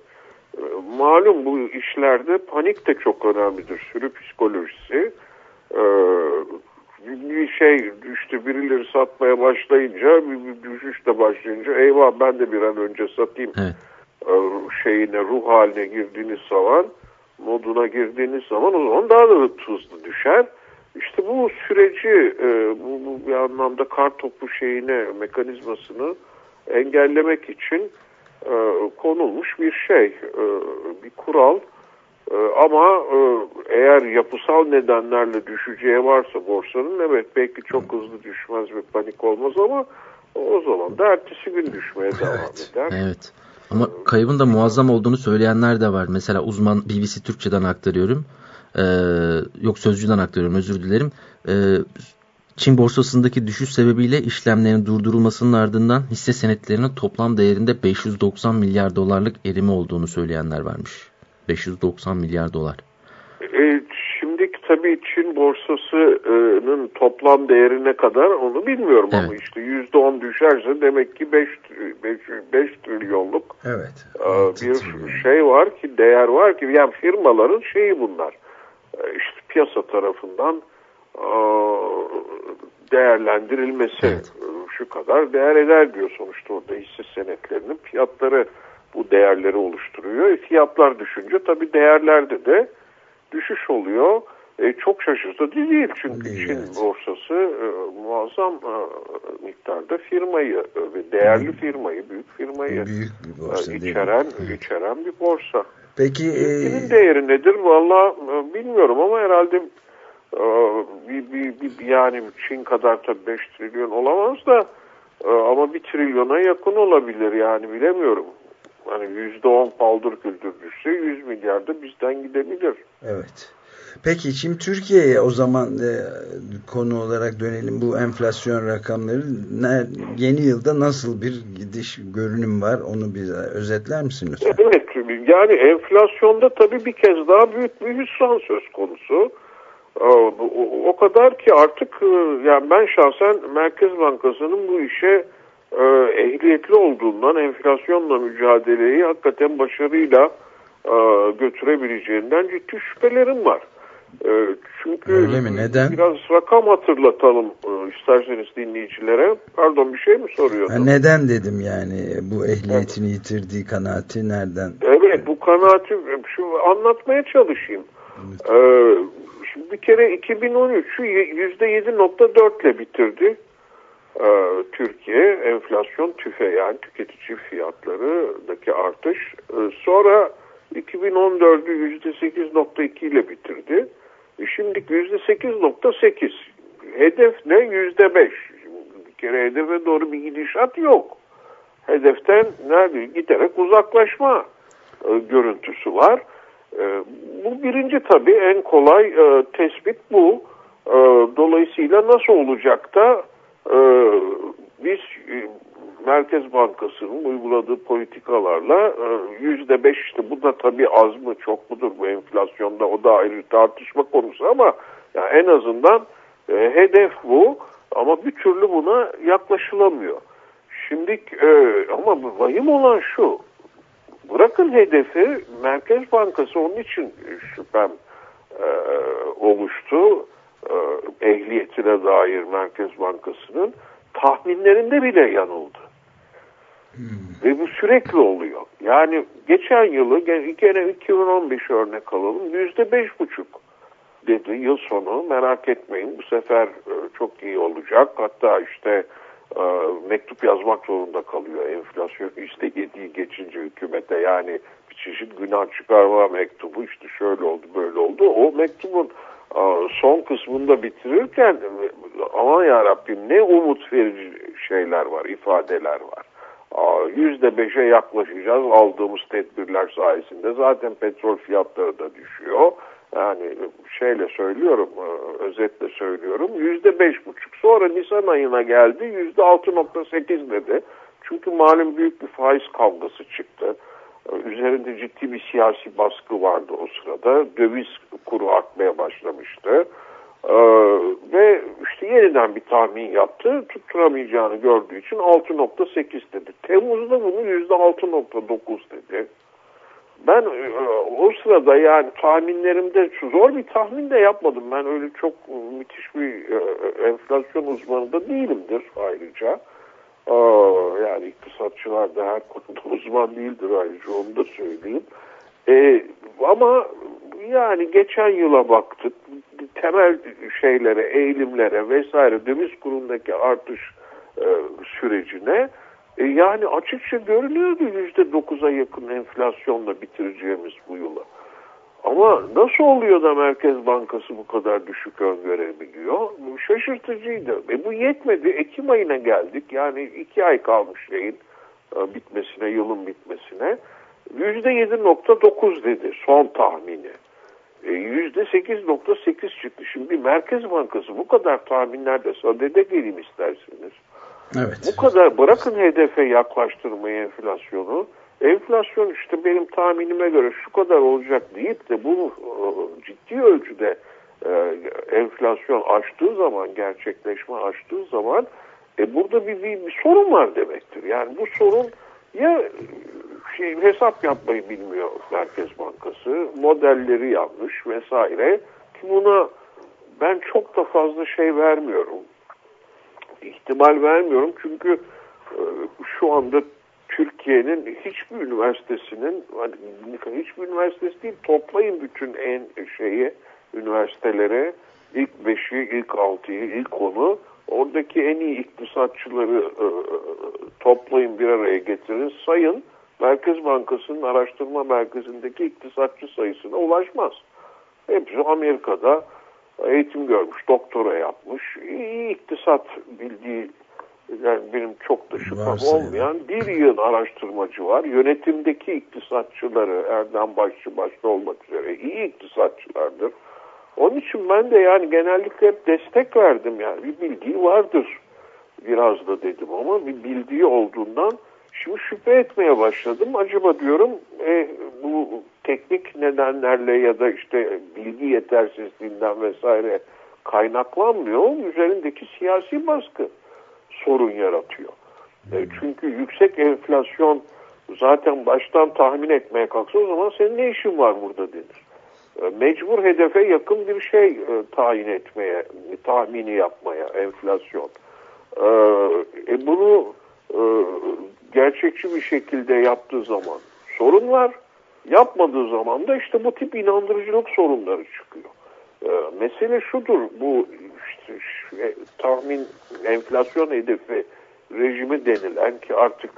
e, malum bu işlerde panik de çok önemlidir. Sürü psikolojisi. E, bir şey işte birileri satmaya başlayınca bir, düşüş de başlayınca eyvah ben de bir an önce satayım Evet. e, şeyine ruh haline girdiğiniz zaman moduna girdiğiniz zaman o zaman daha da hızlı düşer. İşte bu süreci e, bu, bu bir anlamda kar topu şeyine mekanizmasını engellemek için e, konulmuş bir şey bir kural ama e, eğer yapısal nedenlerle düşeceği varsa borsanın evet belki çok hızlı düşmez ve panik olmaz ama o zaman da ertesi gün düşmeye devam eder. Evet. Ama kaybın da muazzam olduğunu söyleyenler de var. Mesela uzman BBC Türkçe'den aktarıyorum. Ee, yok Sözcü'den aktarıyorum özür dilerim. Ee, Çin borsasındaki düşüş sebebiyle işlemlerin durdurulmasının ardından hisse senetlerinin toplam değerinde 590 milyar dolarlık erime olduğunu söyleyenler varmış. 590 milyar dolar. E, şimdiki tabii Çin borsasının toplam değeri ne kadar onu bilmiyorum ama Evet. işte yüzde on düşerse demek ki 5 5 5 trilyonluk Evet. e, bir trilyon. şey var ki değer var ki yani firmaların şeyi bunlar E, işte piyasa tarafından e, değerlendirilmesi Evet. Şu kadar değer eder diyor sonuçta orada hisse senetlerinin fiyatları bu değerleri oluşturuyor. E, fiyatlar düşünce tabii değerlerde de düşüş oluyor. E, çok şaşırtıcı değil çünkü Değil, Çin evet. borsası e, muazzam e, miktarda firmayı e, ve değerli firmayı, büyük firmayı Büyük bir e, borsa içeren, Evet. içeren bir borsa. Peki e, Çin'in değeri nedir? Valla e, bilmiyorum ama herhalde e, bir, bir, bir, yani Çin kadar tabii 5 trilyon olamaz da e, ama bir trilyona yakın olabilir yani bilemiyorum. Hani yüzde on paldır küldür düşse 100 milyar da bizden gidebilir. evet. Peki şimdi Türkiye'ye o zaman e, konu olarak dönelim. Bu enflasyon rakamları ne, yeni yılda nasıl bir gidiş görünüm var? Onu bize özetler misin lütfen? Evet yani enflasyonda tabii bir kez daha büyük bir hüsran söz konusu. O kadar ki artık e, yani ben şahsen Merkez Bankası'nın bu işe e, ehliyetli olduğundan enflasyonla mücadeleyi hakikaten başarıyla e, götürebileceğinden ciddi şüphelerim var. E, çünkü Öyle mi? Neden? biraz rakam hatırlatalım e, isterseniz dinleyicilere. Pardon bir şey mi soruyordun? Ha, neden dedim yani bu ehliyetini yitirdiği kanaati nereden? Evet bu kanaati şu anlatmaya çalışayım. Ee, şimdi bir kere 2013'ü %7.4 ile bitirdi. Ee, Türkiye enflasyon tüfe yani tüketici fiyatlarındaki artış. Ee, sonra 2014'ü %8.2 ile bitirdi. E, Şimdiki %8.8. Hedef ne? %5. Bir kere hedefe doğru bir gidişat yok hedeften nerede giderek uzaklaşma. e, görüntüsü var. E, bu birinci tabii en kolay e, tespit bu. E, dolayısıyla nasıl olacak da e, biz e, Merkez Bankası'nın uyguladığı politikalarla e, yüzde beş işte bu da tabii az mı çok mudur bu enflasyonda o da ayrı tartışma konusu ama yani en azından e, hedef bu ama bir türlü buna yaklaşılamıyor. Şimdi e, ama vahim olan şu bırakın hedefi Merkez Bankası onun için şüphem e, oluştu ehliyetine dair Merkez Bankası'nın tahminlerinde bile yanıldı. Ve bu sürekli oluyor. Yani geçen yılı gene 2015 örnek alalım. Yüzde beş buçuk dedi yıl sonu. Merak etmeyin bu sefer e, çok iyi olacak. Hatta işte e, mektup yazmak zorunda kalıyor enflasyon istediği geçince hükümete. Yani bir çeşit günah çıkarma mektubu işte şöyle oldu böyle oldu. O mektubun e, son kısmında bitirirken aman yarabbim ne umut verici şeyler var, ifadeler var yüzde beşe yaklaşacağız aldığımız tedbirler sayesinde. Zaten petrol fiyatları da düşüyor. Yani şeyle söylüyorum, e, özetle söylüyorum. Yüzde beş buçuk. Sonra Nisan ayına geldi. Yüzde altı nokta sekiz dedi. Çünkü malum büyük bir faiz kavgası çıktı. E, üzerinde ciddi bir siyasi baskı vardı o sırada. Döviz kuru artmaya başlamıştı. Ee, ve işte yeniden bir tahmin yaptı. Tutturamayacağını gördüğü için 6.8 dedi. Temmuz'da bunu %6.9 dedi. Ben e, o sırada yani tahminlerimde zor bir tahmin de yapmadım. Ben öyle çok müthiş bir e, enflasyon uzmanı da değilimdir ayrıca. Ee, yani iktisatçılar da her konuda uzman değildir ayrıca onu da söyleyeyim. Ee, ama yani geçen yıla baktık temel şeylere, eğilimlere vesaire döviz kurundaki artış e, sürecine e, yani açıkça görünüyordu yüzde dokuza yakın enflasyonla bitireceğimiz bu yıla. Ama nasıl oluyor da Merkez Bankası bu kadar düşük öngörebiliyor? Bu şaşırtıcıydı. E bu yetmedi. Ekim ayına geldik. Yani iki ay kalmış şeyin e, bitmesine, yılın bitmesine. %7.9 dedi son tahmini. %8.8 e, çıktı. Şimdi Merkez Bankası bu kadar tahminlerde sadede gelin isterseniz. Evet. Bu kadar bırakın hedefe yaklaştırmayı enflasyonu. Enflasyon işte benim tahminime göre şu kadar olacak deyip de bu e, ciddi ölçüde e, enflasyon aştığı zaman, gerçekleşme aştığı zaman e, burada bir, bir, bir sorun var demektir. Yani bu sorun ya şey, hesap yapmayı bilmiyor Merkez Bankası. Modelleri yanlış vesaire. Ki buna ben çok da fazla şey vermiyorum. İhtimal vermiyorum çünkü e, şu anda Türkiye'nin hiçbir üniversitesinin hiçbir üniversitesi değil toplayın bütün en şeyi üniversitelere ilk beşi, ilk altıyı, ilk onu. Oradaki en iyi iktisatçıları e, e toplayın bir araya getirin sayın. Merkez Bankası'nın araştırma merkezindeki iktisatçı sayısına ulaşmaz. Hepsi Amerika'da eğitim görmüş, doktora yapmış, iyi iktisat bildiği yani benim çok da şüphem olmayan bir yığın araştırmacı var. Yönetimdeki iktisatçıları Erdem Başçı başta olmak üzere iyi iktisatçılardır. Onun için ben de yani genellikle hep destek verdim yani bir bildiği vardır biraz da dedim ama bir bildiği olduğundan Şimdi şüphe etmeye başladım. Acaba diyorum e, bu teknik nedenlerle ya da işte bilgi yetersizliğinden vesaire kaynaklanmıyor. Üzerindeki siyasi baskı sorun yaratıyor. E, çünkü yüksek enflasyon zaten baştan tahmin etmeye kalksa o zaman senin ne işin var burada denir. E, mecbur hedefe yakın bir şey e, tayin etmeye, tahmini yapmaya enflasyon. E, e, bunu e, gerçekçi bir şekilde yaptığı zaman sorun var. Yapmadığı zaman da işte bu tip inandırıcılık sorunları çıkıyor. Ee, mesele şudur, bu e, tahmin enflasyon hedefi rejimi denilen ki artık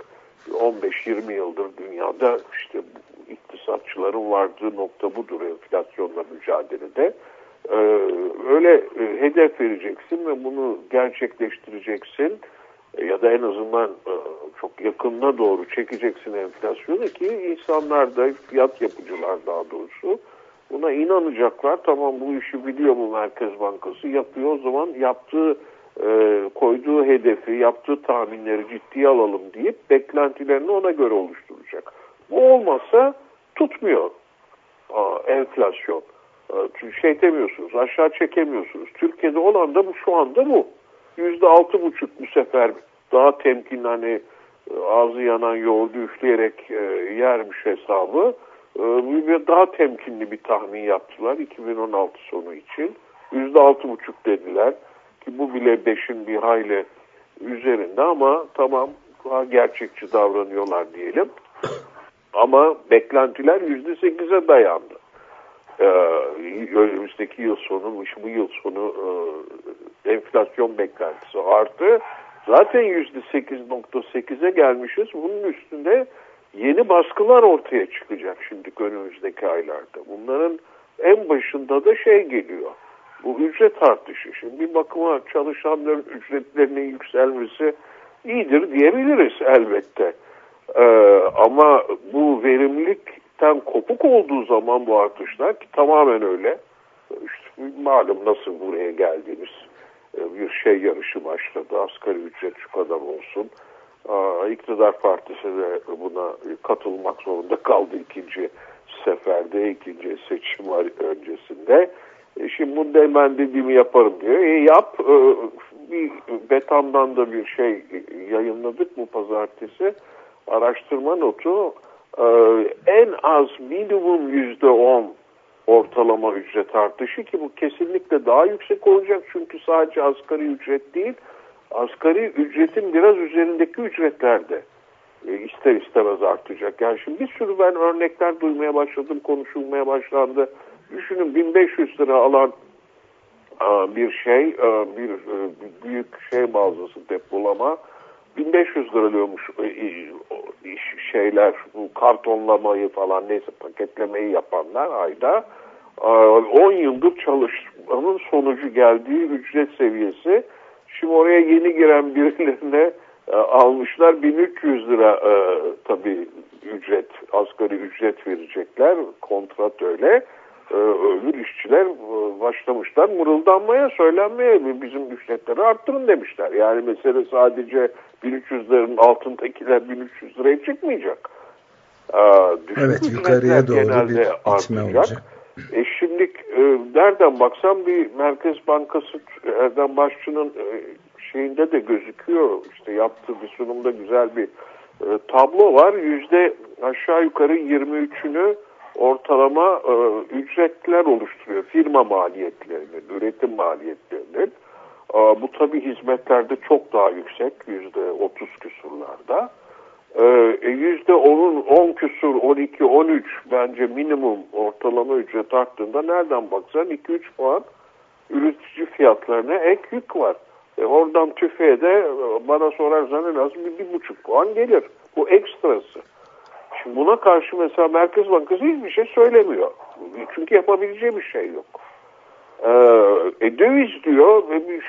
15-20 yıldır dünyada işte iktisatçıların vardığı nokta budur enflasyonla mücadelede. Ee, öyle e, hedef vereceksin ve bunu gerçekleştireceksin E, ya da en azından e, çok yakınına doğru çekeceksin enflasyonu ki insanlar da fiyat yapıcılar daha doğrusu buna inanacaklar. Tamam bu işi biliyor mu Merkez Bankası yapıyor o zaman yaptığı e, koyduğu hedefi yaptığı tahminleri ciddiye alalım deyip beklentilerini ona göre oluşturacak. Bu olmazsa tutmuyor Aa, enflasyon. Ee, şey demiyorsunuz aşağı çekemiyorsunuz. Türkiye'de olan da bu şu anda bu. Yüzde altı buçuk bu sefer daha temkinli hani e, ağzı yanan yoğurdu üfleyerek e, yermiş hesabı. E, daha temkinli bir tahmin yaptılar 2016 sonu için. Yüzde altı buçuk dediler ki bu bile beşin bir hayli üzerinde ama tamam daha gerçekçi davranıyorlar diyelim. Ama beklentiler yüzde sekize dayandı. Ee, önümüzdeki yıl sonu, bu yıl sonu e, enflasyon beklentisi arttı. Zaten yüzde sekiz nokta sekize gelmişiz. Bunun üstünde yeni baskılar ortaya çıkacak şimdi önümüzdeki aylarda. Bunların en başında da şey geliyor. Bu ücret artışı. Şimdi bir bakıma çalışanların ücretlerinin yükselmesi iyidir diyebiliriz elbette. Ee, ama bu verimlilikten kopuk olduğu zaman bu artışlar ki tamamen öyle. İşte malum nasıl buraya geldiğimiz e, bir şey yarışı başladı. Asgari ücret şu kadar olsun. İktidar partisi de buna katılmak zorunda kaldı ikinci seferde, ikinci seçim öncesinde. E şimdi bunu hemen dediğimi yaparım diyor. E yap. E, bir Betam'dan da bir şey yayınladık bu pazartesi araştırma notu e, en az minimum yüzde on ortalama ücret artışı ki bu kesinlikle daha yüksek olacak çünkü sadece asgari ücret değil asgari ücretin biraz üzerindeki ücretler de e, ister istemez artacak. Yani şimdi bir sürü ben örnekler duymaya başladım, konuşulmaya başlandı. Düşünün 1500 lira alan bir şey, bir büyük şey bazısı depolama 1500 liralıyormuş e, e, şeyler bu kartonlamayı falan neyse paketlemeyi yapanlar ayda 10 yıldır çalışmanın sonucu geldiği ücret seviyesi şimdi oraya yeni giren birilerine e, almışlar 1300 lira tabi ücret asgari ücret verecekler kontrat öyle e, öbür işçiler e, başlamışlar mırıldanmaya, söylenmeye bizim ücretleri arttırın demişler. Yani mesele sadece 1300 liranın altındakiler 1300 liraya çıkmayacak. evet yukarıya doğru bir itme olacak. E şimdi e, nereden baksam bir Merkez Bankası Erdem Başçı'nın e, şeyinde de gözüküyor. İşte yaptığı bir sunumda güzel bir e, tablo var. Yüzde aşağı yukarı 23'ünü ortalama e, ücretler oluşturuyor. Firma maliyetlerinin, üretim maliyetlerinin. E, bu tabi hizmetlerde çok daha yüksek. Yüzde otuz küsurlarda. E, yüzde onun 10 küsur, 12, 13 bence minimum ortalama ücret arttığında nereden baksan 2-3 puan üretici fiyatlarına ek yük var. E, oradan tüfeğe de e, bana sorarsan en az bir, bir buçuk puan gelir. Bu ekstrası. Şimdi buna karşı mesela Merkez Bankası hiçbir şey söylemiyor. Çünkü yapabileceği bir şey yok. Ee, e, döviz diyor bir,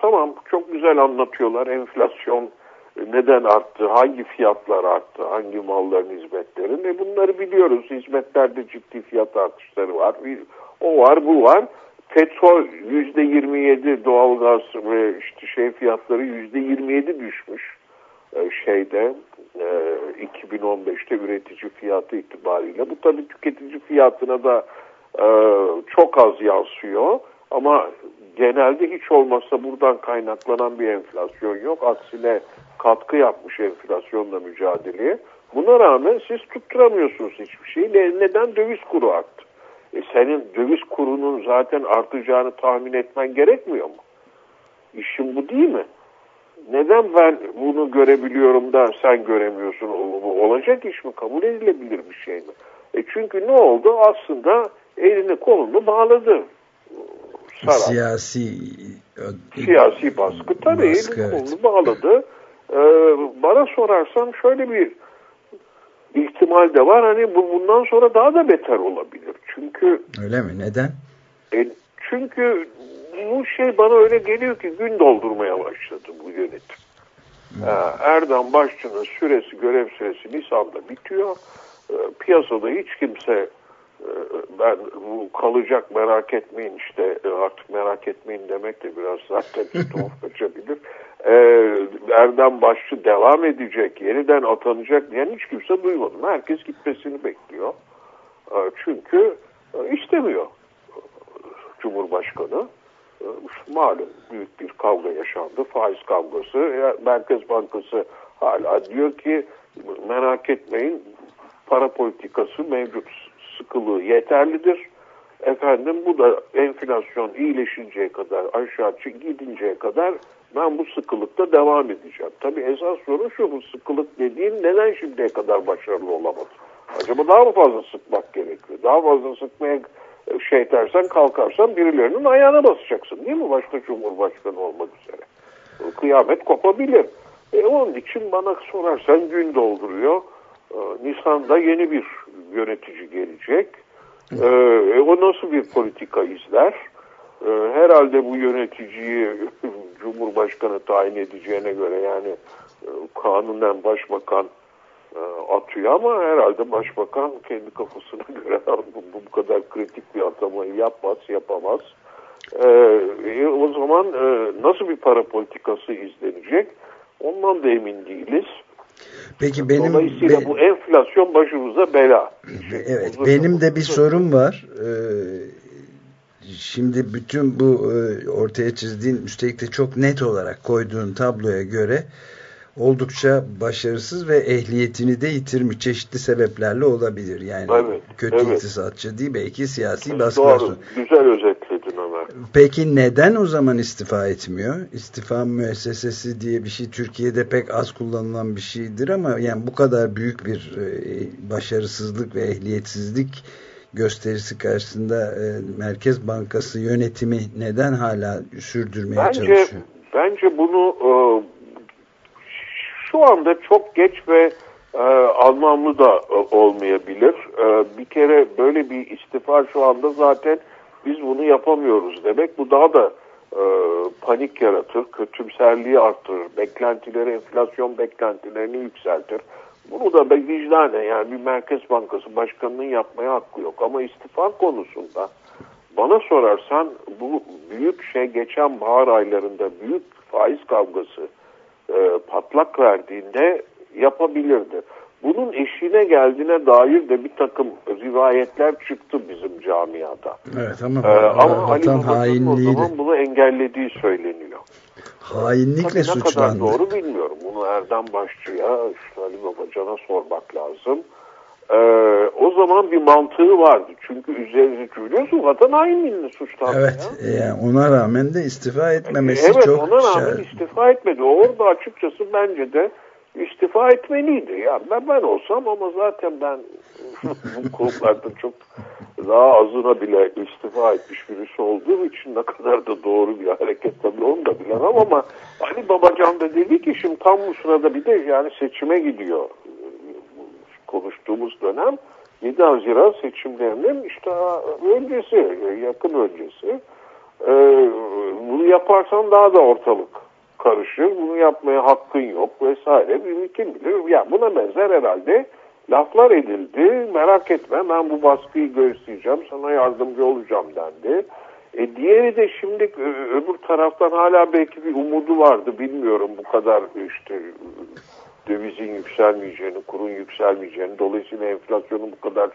tamam çok güzel anlatıyorlar enflasyon neden arttı, hangi fiyatlar arttı, hangi malların hizmetlerin. E bunları biliyoruz. Hizmetlerde ciddi fiyat artışları var. O var, bu var. Petrol yüzde 27, doğalgaz ve işte şey fiyatları yüzde 27 düşmüş e, şeyde 2015'te e, üretici fiyatı itibariyle. Bu tabii tüketici fiyatına da e, çok az yansıyor ama genelde hiç olmazsa buradan kaynaklanan bir enflasyon yok. Aksine katkı yapmış enflasyonla mücadeleye. Buna rağmen siz tutturamıyorsunuz hiçbir şeyi. Neden? Döviz kuru arttı. E senin döviz kurunun zaten artacağını tahmin etmen gerekmiyor mu? İşin bu değil mi? neden ben bunu görebiliyorum da sen göremiyorsun? Olacak iş mi? Kabul edilebilir bir şey mi? E çünkü ne oldu? Aslında elini kolunu bağladı. Saran. Siyasi siyasi baskı tabii baskı, elini kolunu bağladı. Ee, bana sorarsan şöyle bir ihtimal de var. Hani bu bundan sonra daha da beter olabilir. Çünkü Öyle mi? Neden? E, çünkü bu şey bana öyle geliyor ki gün doldurmaya başladı bu yönetim. Ee, Erdem Başçı'nın süresi, görev süresi Nisan'da bitiyor. Ee, Piyasada hiç kimse ben bu kalacak merak etmeyin işte e, artık merak etmeyin demek de biraz zaten tuhaf kaçabilir. Ee, Erdem Başçı devam edecek, yeniden atanacak diyen hiç kimse duymadım. Herkes gitmesini bekliyor. Ee, Çünkü e, istemiyor Cumhurbaşkanı. Ee, Malum büyük bir kavga yaşandı. Faiz kavgası. Merkez Bankası hala diyor ki merak etmeyin para politikası mevcut sıkılığı yeterlidir. Efendim bu da enflasyon iyileşinceye kadar aşağı gidinceye kadar ben bu sıkılıkta devam edeceğim. Tabii esas sorun şu bu sıkılık dediğin neden şimdiye kadar başarılı olamadı? Acaba daha mı fazla sıkmak gerekiyor? Daha fazla sıkmaya e, şey dersen kalkarsan birilerinin ayağına basacaksın değil mi? Başta Cumhurbaşkanı olmak üzere. Kıyamet kopabilir. E, onun için bana sorarsan gün dolduruyor. E, Nisan'da yeni bir yönetici gelecek. E, e, o nasıl bir politika izler? E, herhalde bu yöneticiyi Cumhurbaşkanı tayin edeceğine göre yani e, kanunen başbakan e, atıyor ama herhalde başbakan kendi kafasına göre bu, bu kadar kritik bir atamayı yapmaz, yapamaz. E, e, o zaman e, nasıl bir para politikası izlenecek? Ondan da emin değiliz. Peki benim Dolayısıyla be- bu enflasyon başımıza bela. Evet, benim de bir sorum var. Ee, şimdi bütün bu e, ortaya çizdiğin, üstelik de çok net olarak koyduğun tabloya göre oldukça başarısız ve ehliyetini de yitirmiş çeşitli sebeplerle olabilir. Yani Evet, kötü evet. iktisatçı değil belki siyasi baskılar. Doğru, güzel Ömer. Peki neden o zaman istifa etmiyor? İstifa müessesesi diye bir şey Türkiye'de pek az kullanılan bir şeydir ama yani bu kadar büyük bir e, başarısızlık ve ehliyetsizlik gösterisi karşısında e, Merkez Bankası yönetimi neden hala sürdürmeye Bence çalışıyor? bence bunu e, şu anda çok geç ve e, anlamlı da e, olmayabilir. E, bir kere böyle bir istifa şu anda zaten biz bunu yapamıyoruz demek. Bu daha da e, panik yaratır, kötümserliği arttırır, beklentileri, enflasyon beklentilerini yükseltir. Bunu da vicdanen yani bir Merkez Bankası Başkanı'nın yapmaya hakkı yok. Ama istifa konusunda bana sorarsan bu büyük şey geçen bahar aylarında büyük faiz kavgası e, patlak verdiğinde yapabilirdi. Bunun eşiğine geldiğine dair de bir takım rivayetler çıktı bizim camiada. Evet ama, Ee, ama Ali Baba'nın o zaman bunu engellediği söyleniyor. hainlikle Tabii ne kadar suçlandı. doğru bilmiyorum. Bunu Erdem Başçı'ya, işte Ali Babacan'a sormak lazım. Ee, o zaman bir mantığı vardı. Çünkü üzerinde biliyorsun vatan hainliğini suçlandı. Evet, ya. e, yani ona rağmen de istifa etmemesi Evet çok ona rağmen istifa etmedi. Orada açıkçası bence de istifa etmeliydi. Ya ben, ben olsam ama zaten ben bu konularda çok daha azına bile istifa etmiş birisi olduğum için ne kadar da doğru bir hareket tabii onu da bilemem ama Ali Babacan da dedi ki şimdi tam bu sırada bir de yani seçime gidiyor konuştuğumuz dönem 7 Haziran seçimlerinin işte öncesi, yakın öncesi. Ee, bunu yaparsan daha da ortalık karışır. Bunu yapmaya hakkın yok vesaire. Kim bilir. Yani buna benzer herhalde laflar edildi. Merak etme ben bu baskıyı göstereceğim. Sana yardımcı olacağım dendi. E, diğeri de şimdi öbür taraftan hala belki bir umudu vardı. Bilmiyorum bu kadar işte dövizin yükselmeyeceğini, kurun yükselmeyeceğini, dolayısıyla enflasyonun bu kadar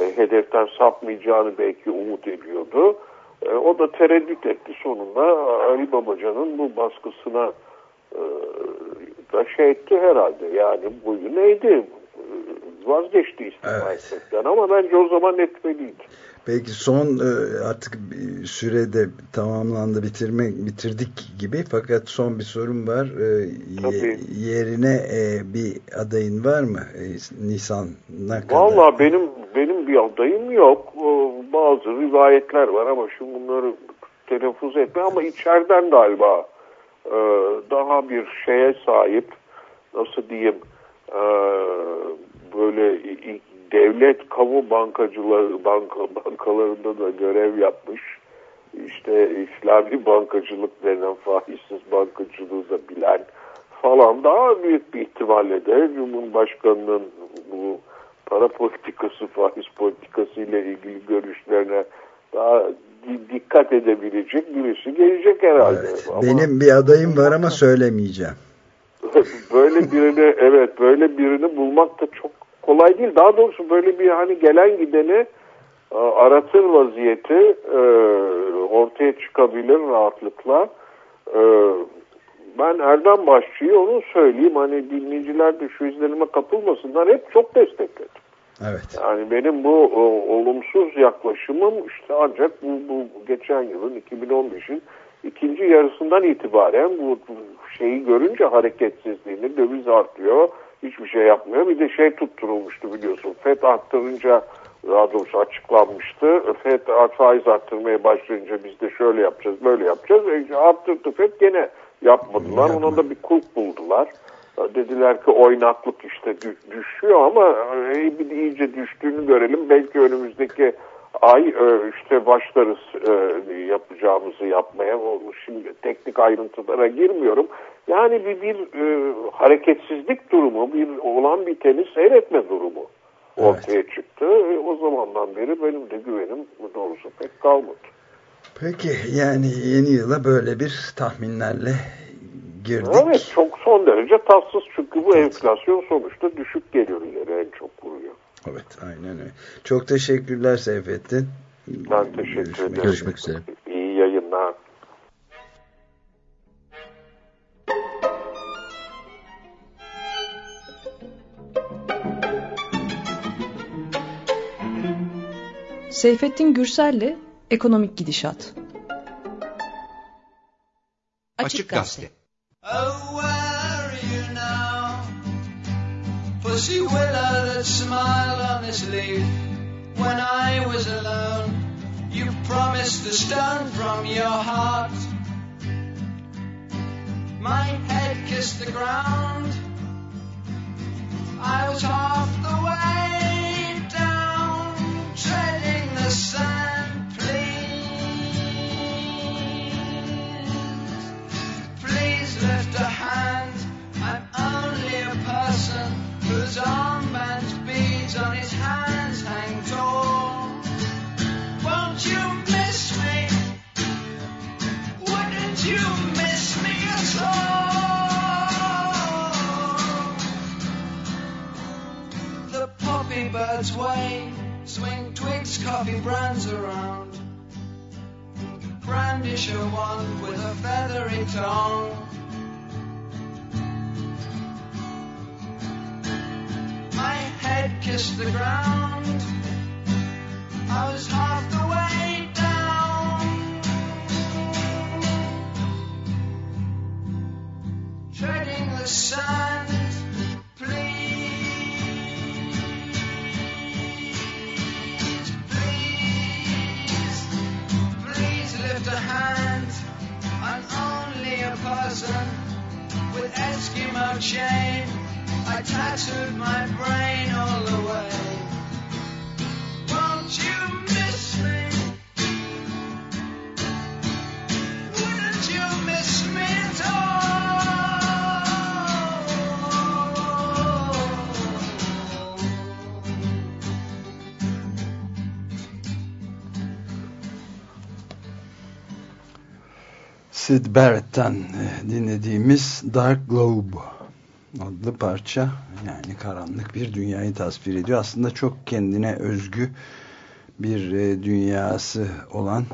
e, hedeften sapmayacağını belki umut ediyordu. E, o da tereddüt etti sonunda Ali Babacan'ın bu baskısına e, da şey etti herhalde. Yani boyu neydi? Vazgeçti istifa etmekten ama bence o zaman etmeliydi. Belki son e, artık sürede tamamlandı bitirme bitirdik gibi fakat son bir sorun var. E, Tabii. yerine bir adayın var mı? Nisan'a kadar. Vallahi benim benim bir adayım yok. Bazı rivayetler var ama şimdi bunları telaffuz etme ama içeriden galiba e, daha bir şeye sahip nasıl diyeyim e, böyle devlet kamu bankacıları banka, bankalarında da görev yapmış. İşte İslami bankacılık denen faizsiz bankacılığı da bilen falan daha büyük bir ihtimalle de Cumhurbaşkanı'nın bu para politikası, faiz politikası ile ilgili görüşlerine daha dikkat edebilecek birisi gelecek herhalde. Evet, ama, benim bir adayım var ama söylemeyeceğim. böyle birini evet böyle birini bulmak da çok kolay değil. Daha doğrusu böyle bir hani gelen gideni e, aratır vaziyeti e, ortaya çıkabilir rahatlıkla. E, ben Erdem Başçı'yı onu söyleyeyim. Hani dinleyiciler de şu izlenime kapılmasınlar. Hep çok destekledim. Evet. Yani benim bu o, olumsuz yaklaşımım işte ancak bu, bu geçen yılın 2015'in ikinci yarısından itibaren bu, bu şeyi görünce hareketsizliğini döviz artıyor hiçbir şey yapmıyor. Bir de şey tutturulmuştu biliyorsun FED arttırınca daha doğrusu açıklanmıştı. FED faiz arttırmaya başlayınca biz de şöyle yapacağız böyle yapacağız. E, arttırdı FED gene yapmadılar. Ona da bir kulp buldular. Dediler ki oynaklık işte düşüyor ama e, bir iyice düştüğünü görelim. Belki önümüzdeki ay e, işte başlarız e, yapacağımızı yapmaya. Şimdi teknik ayrıntılara girmiyorum. Yani bir, bir hareketsizlik durumu, bir olan biteni seyretme durumu ortaya evet. çıktı. O zamandan beri benim de güvenim doğrusu pek kalmadı. Peki yani yeni yıla böyle bir tahminlerle girdik. Evet çok son derece tatsız çünkü bu evet. enflasyon sonuçta düşük geliyor ileri en çok vuruyor. Evet aynen öyle. Çok teşekkürler Seyfettin. Ben teşekkür Görüşmek ederim. Görüşmek üzere. İyi yayınlar. Seyfettin Gürsel'le Ekonomik Gidişat. Açık Gazete. Oh, where are you now? Pussy willow that smiled on this leaf when I was alone. You promised a stone from your heart. My head kissed the ground. I was half the way whose armbands, beads on his hands hang tall. Won't you miss me? Wouldn't you miss me at all? The poppy birds wave, swing twigs, coffee brands around brandish a wand with a feathery tongue. Kissed the ground. I was half the way down. Treading the sand, please, please, please lift a hand. Only a person with Eskimo chain. I tattooed my brain all the way. Won't you miss me? Wouldn't you miss me at Sid Barrett'ten e, eh, dinlediğimiz Dark Globe adlı parça yani karanlık bir dünyayı tasvir ediyor. Aslında çok kendine özgü bir e, dünyası olan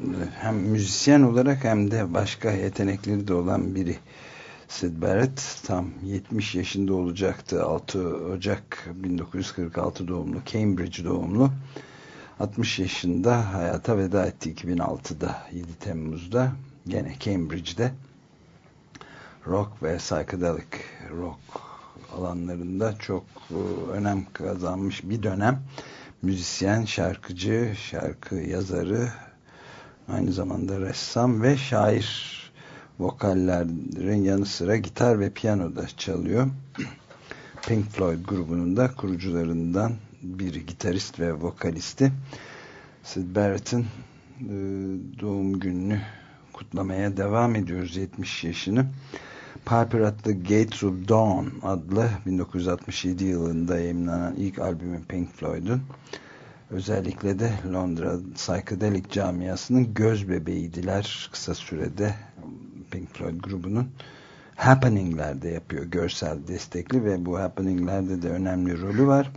e, hem müzisyen olarak hem de başka yetenekleri de olan biri. Sid Barrett tam 70 yaşında olacaktı. 6 Ocak 1946 doğumlu, Cambridge doğumlu. 60 yaşında hayata veda etti 2006'da 7 Temmuz'da gene Cambridge'de rock ve psychedelic rock alanlarında çok e, önem kazanmış bir dönem müzisyen, şarkıcı, şarkı yazarı aynı zamanda ressam ve şair vokallerin yanı sıra gitar ve piyano da çalıyor Pink Floyd grubunun da kurucularından biri gitarist ve vokalisti Sid Barrett'ın e, doğum gününü kutlamaya devam ediyoruz 70 yaşını. Piper the Gates of Dawn adlı 1967 yılında yayınlanan ilk albümü Pink Floyd'un. Özellikle de Londra psychedelic camiasının göz bebeğiydiler kısa sürede. Pink Floyd grubunun happening'lerde yapıyor görsel destekli ve bu happening'lerde de önemli rolü var.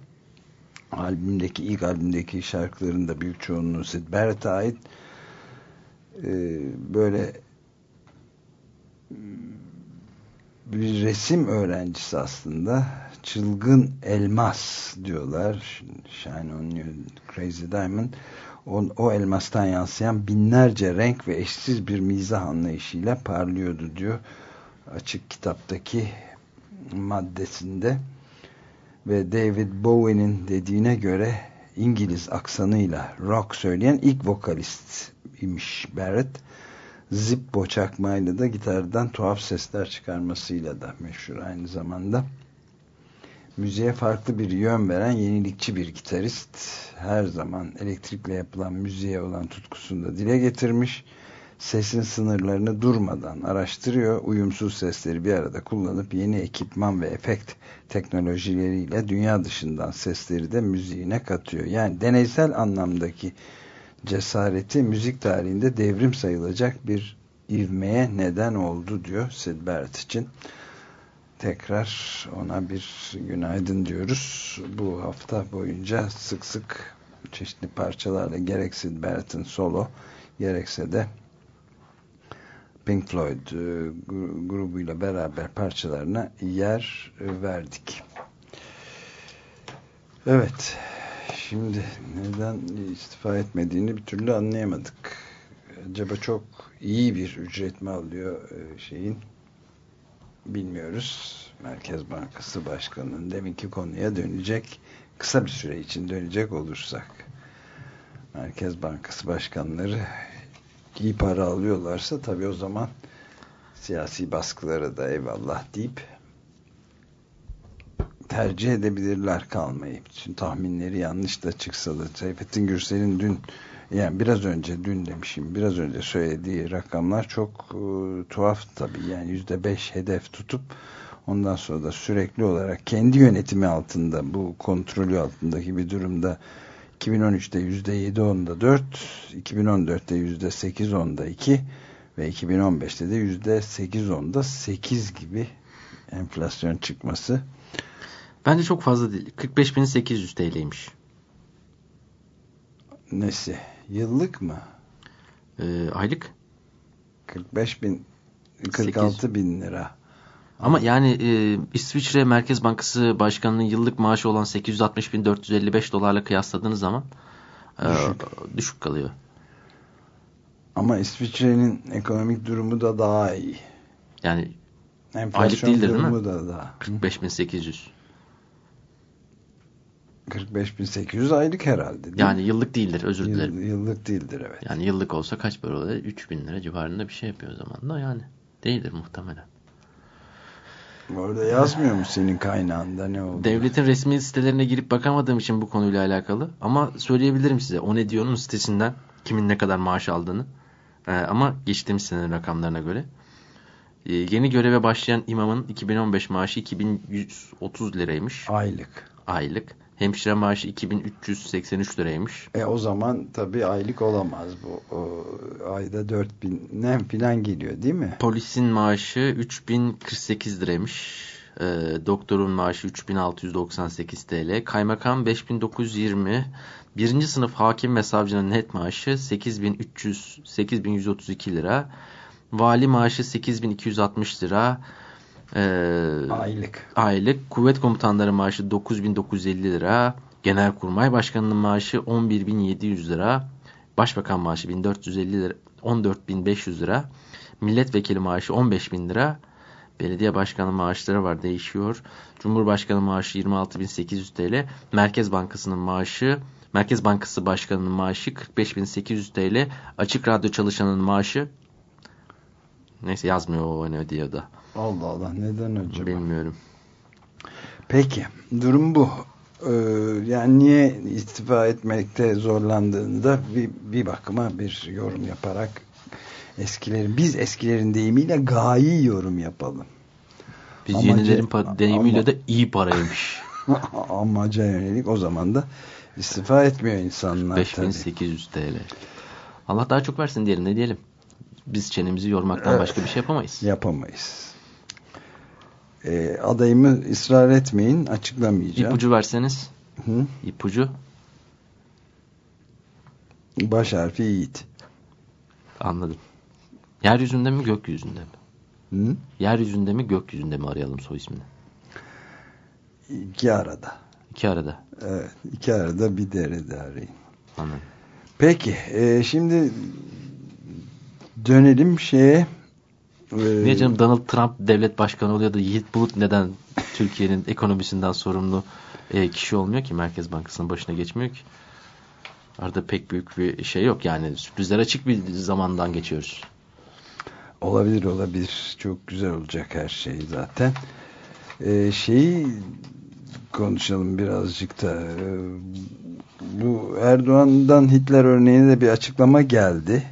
Albümdeki ilk albümdeki şarkıların da büyük çoğunluğu Sid Barrett'a ait. Ee, böyle bir resim öğrencisi aslında. Çılgın elmas diyorlar. Shine on you crazy diamond. O, o elmastan yansıyan binlerce renk ve eşsiz bir mizah anlayışıyla parlıyordu diyor açık kitaptaki maddesinde. Ve David Bowie'nin dediğine göre İngiliz aksanıyla rock söyleyen ilk vokalist imiş Barrett Zippo çakmayla da gitardan tuhaf sesler çıkarmasıyla da meşhur aynı zamanda müziğe farklı bir yön veren yenilikçi bir gitarist her zaman elektrikle yapılan müziğe olan tutkusunu da dile getirmiş sesin sınırlarını durmadan araştırıyor. Uyumsuz sesleri bir arada kullanıp yeni ekipman ve efekt teknolojileriyle dünya dışından sesleri de müziğine katıyor. Yani deneysel anlamdaki cesareti müzik tarihinde devrim sayılacak bir ivmeye neden oldu diyor Sid Barrett için. Tekrar ona bir günaydın diyoruz. Bu hafta boyunca sık sık çeşitli parçalarla gerek Sid Barrett'in solo gerekse de Pink Floyd e, grubuyla beraber parçalarına yer verdik. Evet. Şimdi neden istifa etmediğini bir türlü anlayamadık. Acaba çok iyi bir ücret mi alıyor e, şeyin bilmiyoruz. Merkez Bankası Başkanı'nın deminki konuya dönecek kısa bir süre için dönecek olursak Merkez Bankası Başkanları iyi para alıyorlarsa tabii o zaman siyasi baskılara da eyvallah deyip tercih edebilirler kalmayı. Bütün tahminleri yanlış da çıksa da Seyfettin Gürsel'in dün yani biraz önce dün demişim biraz önce söylediği rakamlar çok e, tuhaf tabii yani yüzde beş hedef tutup ondan sonra da sürekli olarak kendi yönetimi altında bu kontrolü altındaki bir durumda 2013'te %7 onda 4, 2014'te %8 onda 2 ve 2015'te de %8 onda 8 gibi enflasyon çıkması. Bence çok fazla değil. 45.800 TL'ymiş. Nesi? Yıllık mı? Ee, aylık. 45 bin 46 8. bin lira. Ama yani e, İsviçre Merkez Bankası Başkanı'nın yıllık maaşı olan 860.455 dolarla kıyasladığınız zaman e, düşük. düşük kalıyor. Ama İsviçre'nin ekonomik durumu da daha iyi. Yani Enflasyon aylık değildir değil mi? Da daha. 45.800. 45.800 aylık herhalde. Değil yani yıllık değildir özür dilerim. Yıl, yıllık değildir evet. Yani yıllık olsa kaç para oluyor? 3000 lira civarında bir şey yapıyor o zaman da yani. Değildir muhtemelen. Orada yazmıyor mu senin kaynağında ne oldu? Devletin resmi sitelerine girip bakamadığım için bu konuyla alakalı. Ama söyleyebilirim size. O ne diyor'nun sitesinden kimin ne kadar maaş aldığını. Ee, ama geçtiğimiz senenin rakamlarına göre. Ee, yeni göreve başlayan imamın 2015 maaşı 2130 liraymış. Aylık. Aylık. Hemşire maaşı 2383 liraymış. E o zaman tabii aylık olamaz bu. O, ayda 4000 ne falan geliyor değil mi? Polisin maaşı 3048 liraymış. E, doktorun maaşı 3698 TL. Kaymakam 5920. Birinci sınıf hakim ve savcının net maaşı 8300 8132 lira. Vali maaşı 8260 lira. Ee, aylık. Aylık. Kuvvet komutanları maaşı 9950 lira. Genelkurmay Başkanı'nın maaşı 11700 lira. Başbakan maaşı 1450 lira. 14500 lira. Milletvekili maaşı 15000 lira. Belediye başkanı maaşları var değişiyor. Cumhurbaşkanı maaşı 26800 TL. Merkez Bankası'nın maaşı Merkez Bankası Başkanı'nın maaşı 45800 TL. Açık Radyo çalışanının maaşı neyse yazmıyor o ne diyor da. Allah Allah neden acaba? Bilmiyorum. Peki durum bu. Ee, yani niye istifa etmekte zorlandığını da bir, bir bakıma bir yorum yaparak eskilerin biz eskilerin deyimiyle gayi yorum yapalım. Biz Amaca- yenilerin deyimiyle ama- de iyi paraymış. amaca yönelik o zaman da istifa etmiyor insanlar tabii. 5800 TL. Allah daha çok versin diyelim ne diyelim. Biz çenemizi yormaktan Evet. başka bir şey yapamayız. Yapamayız. Ee, adayımı ısrar etmeyin açıklamayacağım. İpucu verseniz. Hı? İpucu Baş harfi Yiğit. anladım. Yeryüzünde mi gökyüzünde mi? Hı? Yeryüzünde mi gökyüzünde mi arayalım soy ismini? İki arada. İki arada. Evet, iki arada bir derede arayın. Anladım. Peki, e, şimdi dönelim şeye. E, Niye canım Donald Trump devlet başkanı oluyor da Yiğit Bulut neden Türkiye'nin ekonomisinden sorumlu e, kişi olmuyor ki? Merkez Bankası'nın başına geçmiyor ki. Arada pek büyük bir şey yok yani sürprizler açık bir zamandan geçiyoruz. Olabilir olabilir. Çok güzel olacak her şey zaten. E, şeyi konuşalım birazcık da. E, bu Erdoğan'dan Hitler örneğine de bir açıklama geldi.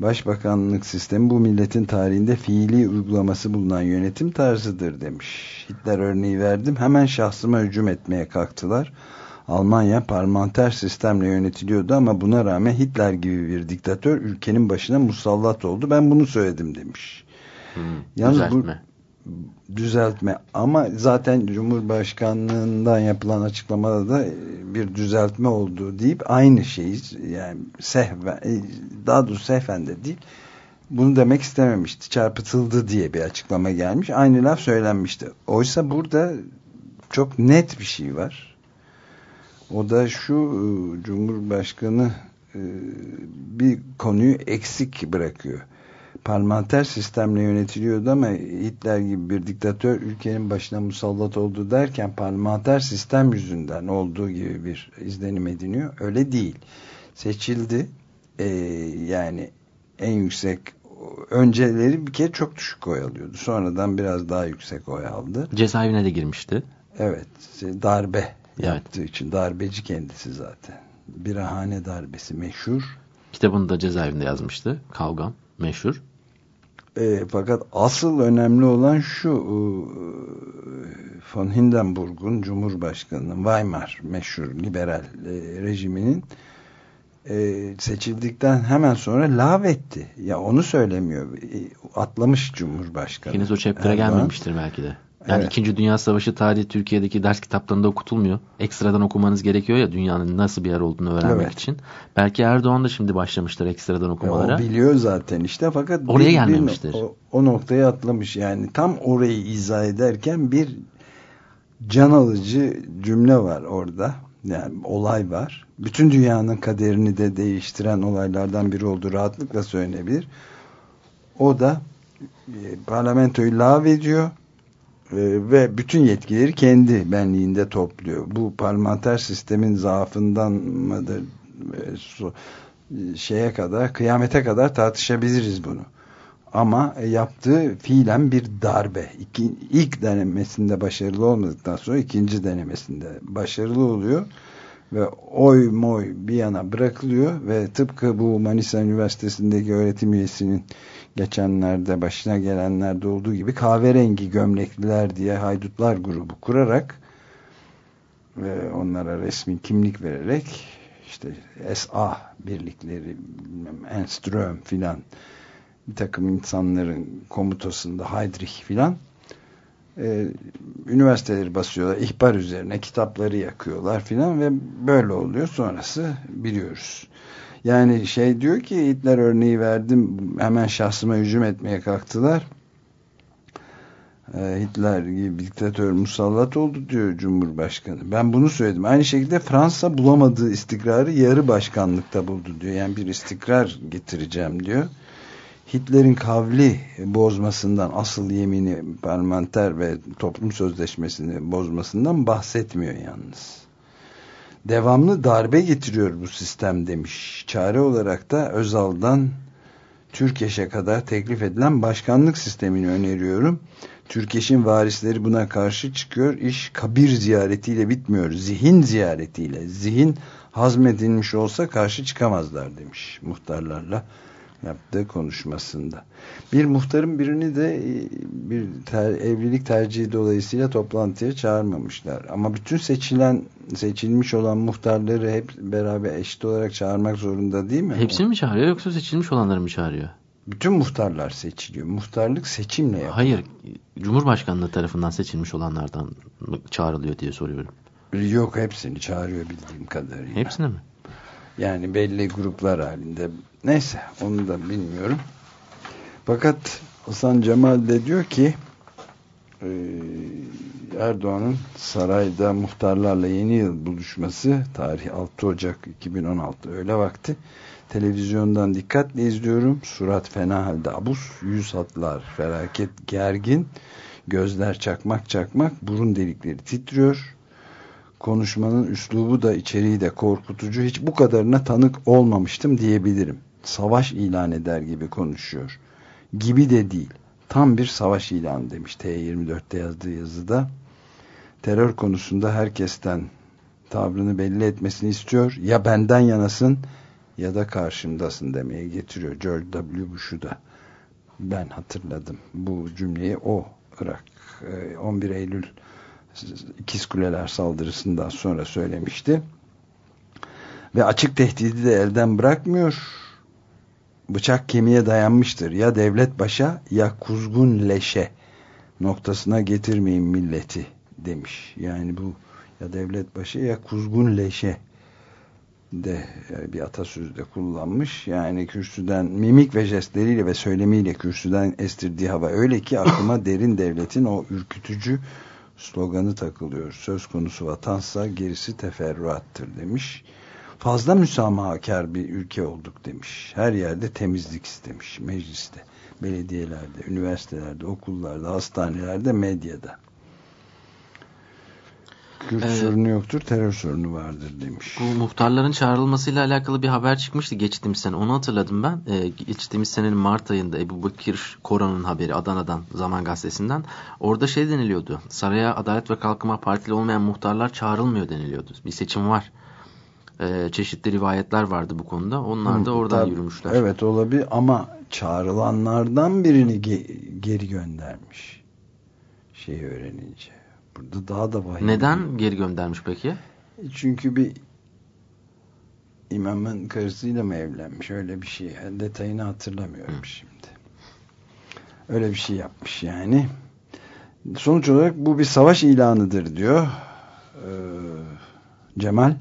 Başbakanlık sistemi bu milletin tarihinde fiili uygulaması bulunan yönetim tarzıdır demiş. Hitler örneği verdim. Hemen şahsıma hücum etmeye kalktılar. Almanya parlamenter sistemle yönetiliyordu ama buna rağmen Hitler gibi bir diktatör ülkenin başına musallat oldu. Ben bunu söyledim demiş. Hmm, Yalnız bu- düzeltme. ama zaten Cumhurbaşkanlığından yapılan açıklamada da e, bir düzeltme olduğu deyip aynı şeyi yani sehven, e, daha doğrusu sehven de değil bunu demek istememişti. Çarpıtıldı diye bir açıklama gelmiş. Aynı laf söylenmişti. Oysa burada çok net bir şey var. O da şu e, Cumhurbaşkanı bir konuyu eksik bırakıyor parlamenter sistemle yönetiliyordu ama Hitler gibi bir diktatör ülkenin başına musallat oldu derken parlamenter sistem yüzünden olduğu gibi bir izlenim ediniyor. Öyle değil. Seçildi. Ee, yani en yüksek önceleri bir kere çok düşük oy alıyordu. Sonradan biraz daha yüksek oy aldı. Cezaevine de girmişti. Evet. Darbe Evet. yaptığı için. Darbeci kendisi zaten. Birahane darbesi meşhur. Kitabını da cezaevinde yazmıştı. Kavgam meşhur. E, fakat asıl önemli olan şu e, von Hindenburg'un Cumhurbaşkanı'nın Weimar meşhur liberal e, rejiminin e, seçildikten hemen sonra lağvetti. Ya onu söylemiyor. E, atlamış Cumhurbaşkanı. Henüz o Erdoğan. gelmemiştir belki de. Yani Evet. İkinci Dünya Savaşı tarihi Türkiye'deki ders kitaplarında okutulmuyor. Ekstradan okumanız gerekiyor ya dünyanın nasıl bir yer olduğunu öğrenmek Evet. için. Belki Erdoğan da şimdi başlamıştır ekstradan E, okumalara. O biliyor zaten işte fakat Oraya bir- bir- gelmemiştir. o, o noktaya atlamış yani tam orayı izah ederken bir can alıcı cümle var orada yani olay var bütün dünyanın kaderini de değiştiren olaylardan biri olduğu rahatlıkla söylenebilir o da e, parlamentoyu lağvediyor e, ve bütün yetkileri kendi benliğinde topluyor. Bu parlamenter sistemin zaafından mıdır e, şeye kadar kıyamete kadar tartışabiliriz bunu. Ama e, yaptığı fiilen bir darbe. İki, ilk denemesinde başarılı olmadıktan sonra ikinci denemesinde başarılı oluyor ve oy moy bir yana bırakılıyor ve tıpkı bu Manisa Üniversitesi'ndeki öğretim üyesinin geçenlerde başına gelenlerde olduğu gibi kahverengi gömlekliler diye haydutlar grubu kurarak ve onlara resmi kimlik vererek işte SA birlikleri Enström filan bir takım insanların komutasında Heydrich filan e, üniversiteleri basıyorlar ihbar üzerine kitapları yakıyorlar filan ve böyle oluyor sonrası biliyoruz. Yani şey diyor ki Hitler örneği verdim hemen şahsıma hücum etmeye kalktılar. Ee, Hitler gibi diktatör musallat oldu diyor Cumhurbaşkanı. Ben bunu söyledim. Aynı şekilde Fransa bulamadığı istikrarı yarı başkanlıkta buldu diyor. Yani bir istikrar getireceğim diyor. Hitler'in kavli bozmasından asıl yemini parlamenter ve toplum sözleşmesini bozmasından bahsetmiyor yalnız devamlı darbe getiriyor bu sistem demiş. Çare olarak da Özal'dan Türkeş'e kadar teklif edilen başkanlık sistemini öneriyorum. Türkeş'in varisleri buna karşı çıkıyor. İş kabir ziyaretiyle bitmiyor. Zihin ziyaretiyle. Zihin hazmedilmiş olsa karşı çıkamazlar demiş muhtarlarla yaptığı konuşmasında. Bir muhtarın birini de e, bir ter, evlilik tercihi dolayısıyla toplantıya çağırmamışlar. Ama bütün seçilen seçilmiş olan muhtarları hep beraber eşit olarak çağırmak zorunda değil mi? Hepsini mi çağırıyor yoksa seçilmiş olanları mı çağırıyor? Bütün muhtarlar seçiliyor. Muhtarlık seçimle yapılıyor. Hayır. Cumhurbaşkanlığı tarafından seçilmiş olanlardan çağrılıyor diye soruyorum. Yok hepsini çağırıyor bildiğim kadarıyla. Hepsini mi? Yani belli gruplar halinde. Neyse onu da bilmiyorum. Fakat Hasan Cemal de diyor ki e, Erdoğan'ın sarayda muhtarlarla yeni yıl buluşması tarih 6 Ocak 2016 öyle vakti televizyondan dikkatle izliyorum. Surat fena halde abus, yüz hatlar felaket gergin, gözler çakmak çakmak, burun delikleri titriyor. Konuşmanın üslubu da içeriği de korkutucu. Hiç bu kadarına tanık olmamıştım diyebilirim. Savaş ilan eder gibi konuşuyor. Gibi de değil. Tam bir savaş ilanı demiş T24'te yazdığı yazıda. Terör konusunda herkesten tavrını belli etmesini istiyor. Ya benden yanasın ya da karşımdasın demeye getiriyor. George W. Bush'u da ben hatırladım. Bu cümleyi o Irak 11 Eylül İkiz Kuleler saldırısından sonra söylemişti. Ve açık tehdidi de elden bırakmıyor. Bıçak kemiğe dayanmıştır. Ya devlet başa ya kuzgun leşe noktasına getirmeyin milleti demiş. Yani bu ya devlet başı ya kuzgun leşe de bir atasözü de kullanmış. Yani kürsüden mimik ve jestleriyle ve söylemiyle kürsüden estirdiği hava öyle ki aklıma derin devletin o ürkütücü sloganı takılıyor. Söz konusu vatansa gerisi teferruattır demiş. Fazla müsamahakar bir ülke olduk demiş. Her yerde temizlik istemiş. Mecliste, belediyelerde, üniversitelerde, okullarda, hastanelerde, medyada. Kürt Evet. sorunu yoktur, terör sorunu vardır demiş. Bu muhtarların çağrılmasıyla alakalı bir haber çıkmıştı geçtiğimiz sene. Onu hatırladım ben. Ee, geçtiğimiz senenin Mart ayında Ebu Bakir Koran'ın haberi Adana'dan Zaman Gazetesi'nden. Orada şey deniliyordu. Saraya Adalet ve Kalkınma Partili olmayan muhtarlar çağrılmıyor deniliyordu. Bir seçim var. Ee, çeşitli rivayetler vardı bu konuda. Onlar da Hı, oradan tabii. yürümüşler. Evet olabilir ama çağrılanlardan birini ge- geri göndermiş. Şeyi öğrenince. Burada daha da vahim. Neden geri göndermiş peki? Çünkü bir imamın karısıyla mı evlenmiş öyle bir şey. Detayını hatırlamıyorum şimdi. Öyle bir şey yapmış yani. Sonuç olarak bu bir savaş ilanıdır diyor ee, Cemal.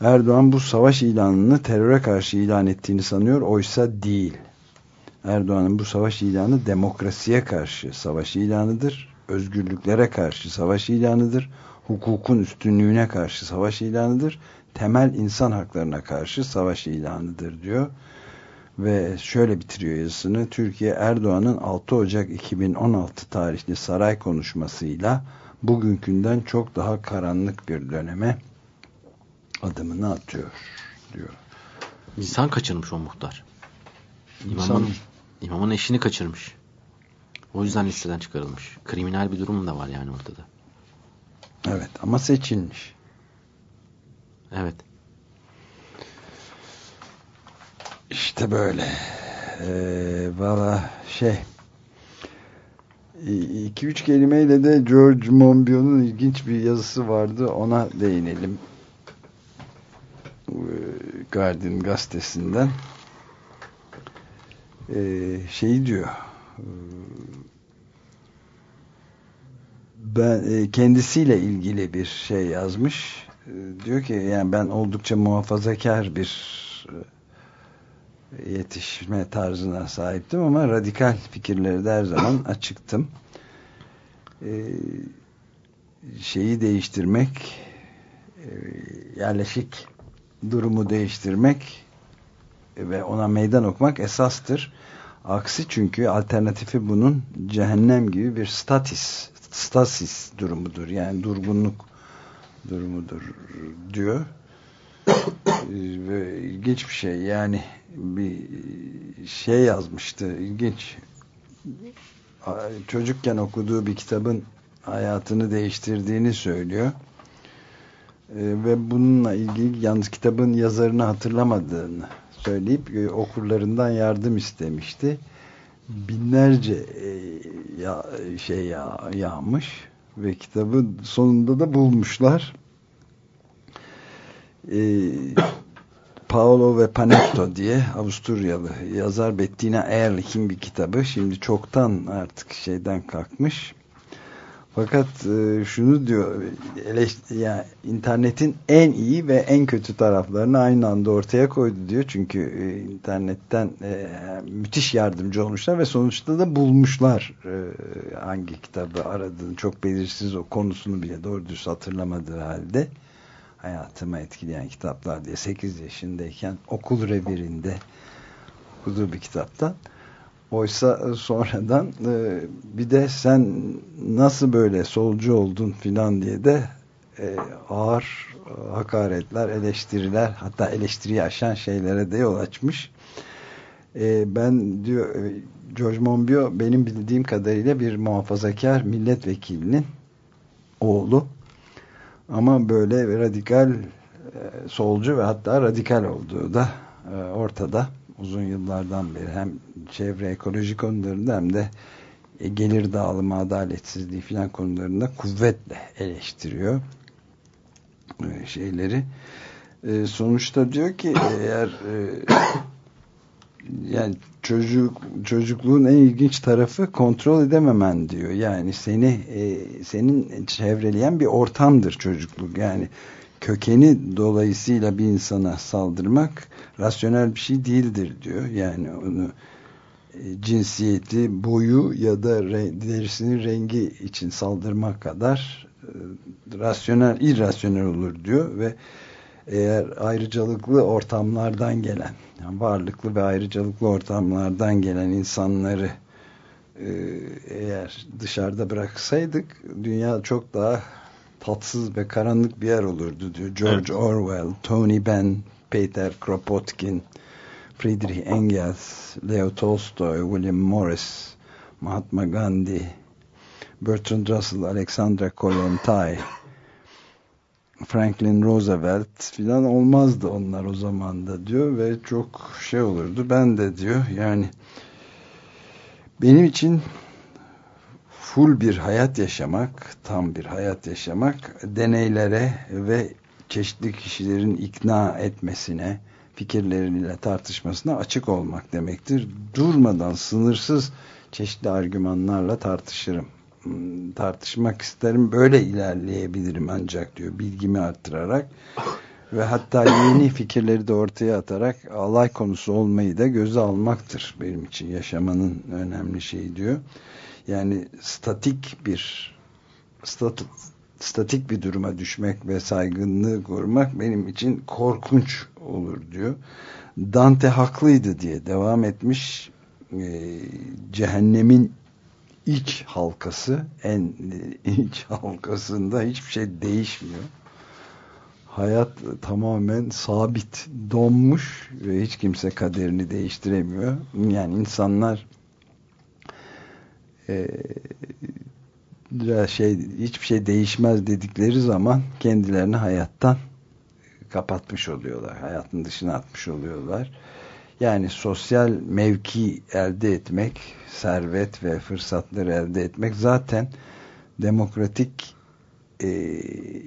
Erdoğan bu savaş ilanını teröre karşı ilan ettiğini sanıyor. Oysa değil. Erdoğan'ın bu savaş ilanı demokrasiye karşı savaş ilanıdır. Özgürlüklere karşı savaş ilanıdır. Hukukun üstünlüğüne karşı savaş ilanıdır. Temel insan haklarına karşı savaş ilanıdır diyor. Ve şöyle bitiriyor yazısını. Türkiye Erdoğan'ın 6 Ocak 2016 tarihli saray konuşmasıyla bugünkünden çok daha karanlık bir döneme adımını atıyor diyor. İnsan kaçırmış o muhtar. İnsan- İmamın, imamın eşini kaçırmış. O yüzden listeden çıkarılmış. Kriminal bir durum da var yani ortada. Evet ama seçilmiş. Evet. İşte böyle. Ee, Valla şey i- iki üç kelimeyle de George Monbiot'un ilginç bir yazısı vardı. Ona değinelim. Ee, Guardian gazetesinden. Ee, şeyi diyor. Ben e, kendisiyle ilgili bir şey yazmış. Ee, Diyor ki yani ben oldukça muhafazakar bir e, yetişme tarzına sahiptim ama radikal fikirleri de her zaman açıktım. Şeyi değiştirmek e, yerleşik durumu değiştirmek ve ona meydan okumak esastır. Aksi çünkü alternatifi bunun cehennem gibi bir statis stasis durumudur. Yani durgunluk durumudur diyor. Ee, Ve ilginç bir şey. Yani bir şey yazmıştı. İlginç. Çocukken okuduğu bir kitabın hayatını değiştirdiğini söylüyor. Ee, Ve bununla ilgili yalnız kitabın yazarını hatırlamadığını söyleyip e, okurlarından yardım istemişti. Binlerce e, ya, şey ya, yağmış ve kitabın sonunda da bulmuşlar. E, Paolo ve Panetto diye Avusturyalı yazar Bettina Ehrlich'in bir kitabı. Şimdi çoktan artık şeyden kalkmış. Fakat e, şunu diyor yani internetin en iyi ve en kötü taraflarını aynı anda ortaya koydu diyor. Çünkü e, internetten e, müthiş yardımcı olmuşlar ve sonuçta da bulmuşlar e, hangi kitabı aradığını. Çok belirsiz o konusunu bile doğru düz hatırlamadığı halde hayatımı etkileyen kitaplar diye 8 yaşındayken okul revirinde okuduğu bir kitaptan. Oysa sonradan e, bir de sen nasıl böyle solcu oldun filan diye de e, ağır e, hakaretler, eleştiriler hatta eleştiriyi aşan şeylere de yol açmış. E, ben diyor e, George Monbiot benim bildiğim kadarıyla bir muhafazakar milletvekilinin oğlu ama böyle radikal e, solcu ve hatta radikal olduğu da e, ortada uzun yıllardan beri hem çevre ekoloji konularında hem de e, gelir dağılımı adaletsizliği filan konularında kuvvetle eleştiriyor e, şeyleri. E, sonuçta diyor ki eğer yani çocuk çocukluğun en ilginç tarafı kontrol edememen diyor. Yani seni senin çevreleyen bir ortamdır çocukluk. Yani kökeni dolayısıyla bir insana saldırmak rasyonel bir şey değildir diyor. Yani onu e, cinsiyeti, boyu ya da derisinin rengi için saldırmak kadar e, rasyonel, irrasyonel olur diyor ve eğer ayrıcalıklı ortamlardan gelen, yani varlıklı ve ayrıcalıklı ortamlardan gelen insanları e, eğer dışarıda bıraksaydık dünya çok daha tatsız ve karanlık bir yer olurdu diyor. George evet. Orwell, Tony Benn, Peter Kropotkin, Friedrich Engels, Leo Tolstoy, William Morris, Mahatma Gandhi, Bertrand Russell, Alexandra Kollontai, Franklin Roosevelt filan olmazdı onlar o zaman da diyor ve çok şey olurdu. Ben de diyor yani benim için full bir hayat yaşamak, tam bir hayat yaşamak deneylere ve çeşitli kişilerin ikna etmesine, fikirleriyle tartışmasına açık olmak demektir. Durmadan sınırsız çeşitli argümanlarla tartışırım. Hmm, tartışmak isterim. Böyle ilerleyebilirim ancak diyor. Bilgimi arttırarak ve hatta yeni fikirleri de ortaya atarak alay konusu olmayı da göze almaktır benim için yaşamanın önemli şeyi diyor. Yani statik bir stat, statik bir duruma düşmek ve saygınlığı korumak benim için korkunç olur diyor. Dante haklıydı diye devam etmiş. Ee, cehennemin iç halkası en iç halkasında hiçbir şey değişmiyor. Hayat tamamen sabit, donmuş ve hiç kimse kaderini değiştiremiyor. Yani insanlar e, şey hiçbir şey değişmez dedikleri zaman kendilerini hayattan kapatmış oluyorlar. Hayatın dışına atmış oluyorlar. Yani sosyal mevki elde etmek, servet ve fırsatları elde etmek zaten demokratik e,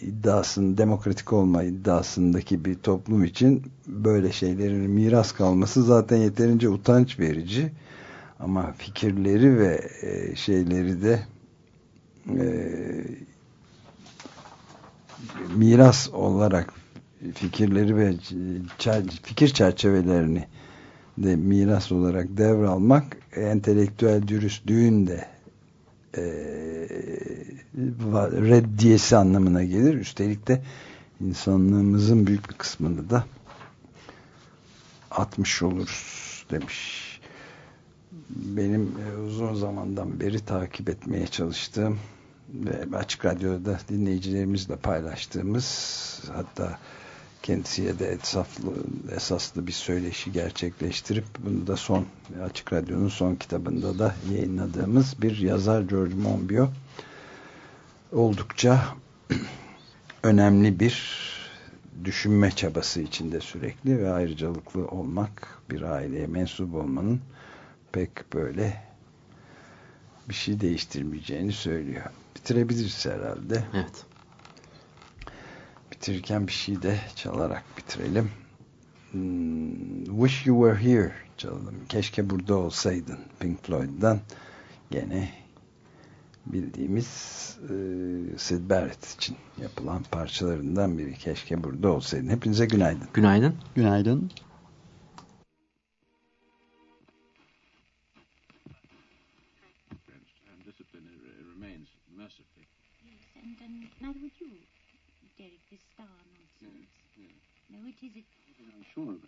iddiasının, demokratik olma iddiasındaki bir toplum için böyle şeylerin miras kalması zaten yeterince utanç verici. Ama fikirleri ve e, şeyleri de e, miras olarak fikirleri ve fikir çerçevelerini de miras olarak devralmak entelektüel dürüstlüğün de e, reddiyesi anlamına gelir. Üstelik de insanlığımızın büyük bir kısmını da atmış oluruz demiş benim e, uzun zamandan beri takip etmeye çalıştığım ve Açık Radyo'da dinleyicilerimizle paylaştığımız hatta kendisiyle de esaslı, esaslı bir söyleşi gerçekleştirip bunu da son Açık Radyo'nun son kitabında da yayınladığımız bir yazar George Monbiot oldukça önemli bir düşünme çabası içinde sürekli ve ayrıcalıklı olmak bir aileye mensup olmanın pek böyle bir şey değiştirmeyeceğini söylüyor. Bitirebiliriz herhalde. Evet. Bitirirken bir şey de çalarak bitirelim. Hmm, Wish You Were Here çalalım. Keşke burada olsaydın Pink Floyd'dan gene bildiğimiz e, Sid Barrett için yapılan parçalarından biri. Keşke burada olsaydın. Hepinize günaydın. Günaydın. Günaydın. 地図そうなんだ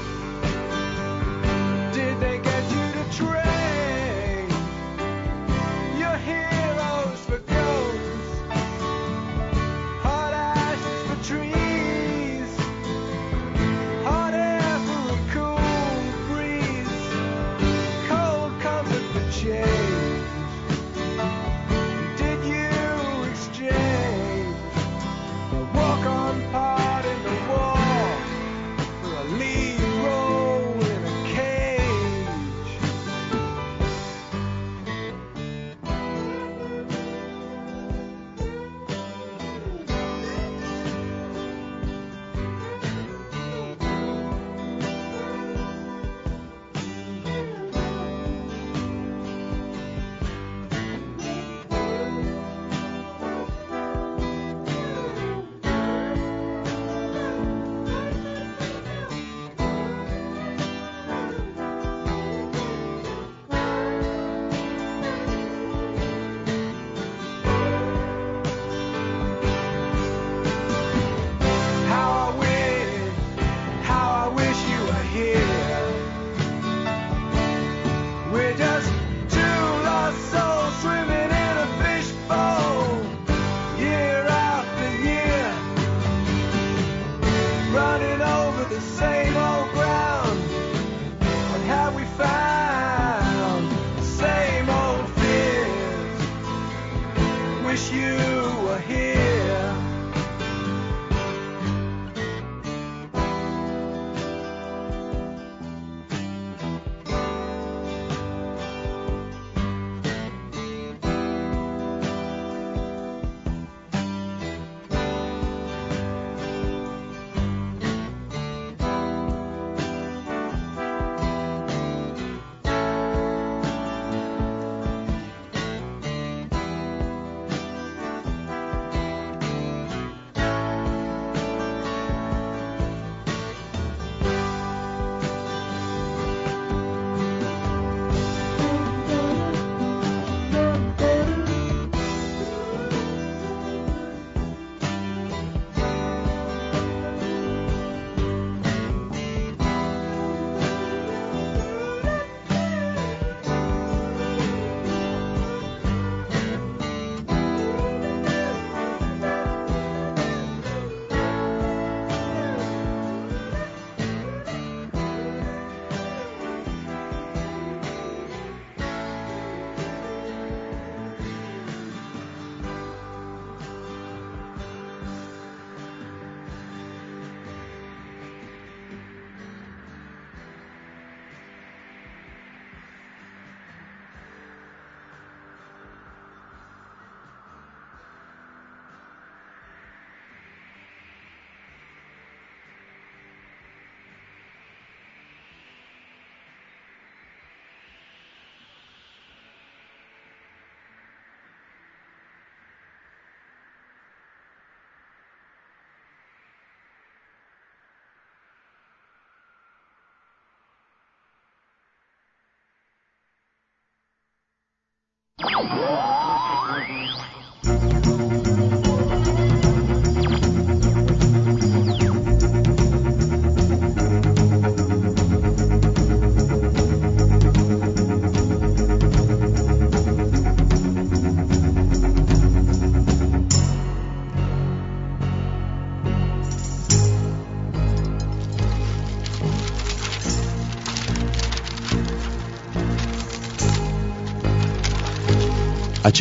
Oh, my God.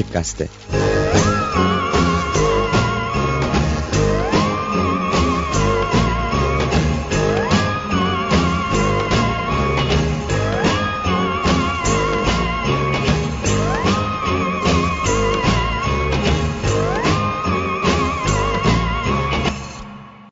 Açık Gazete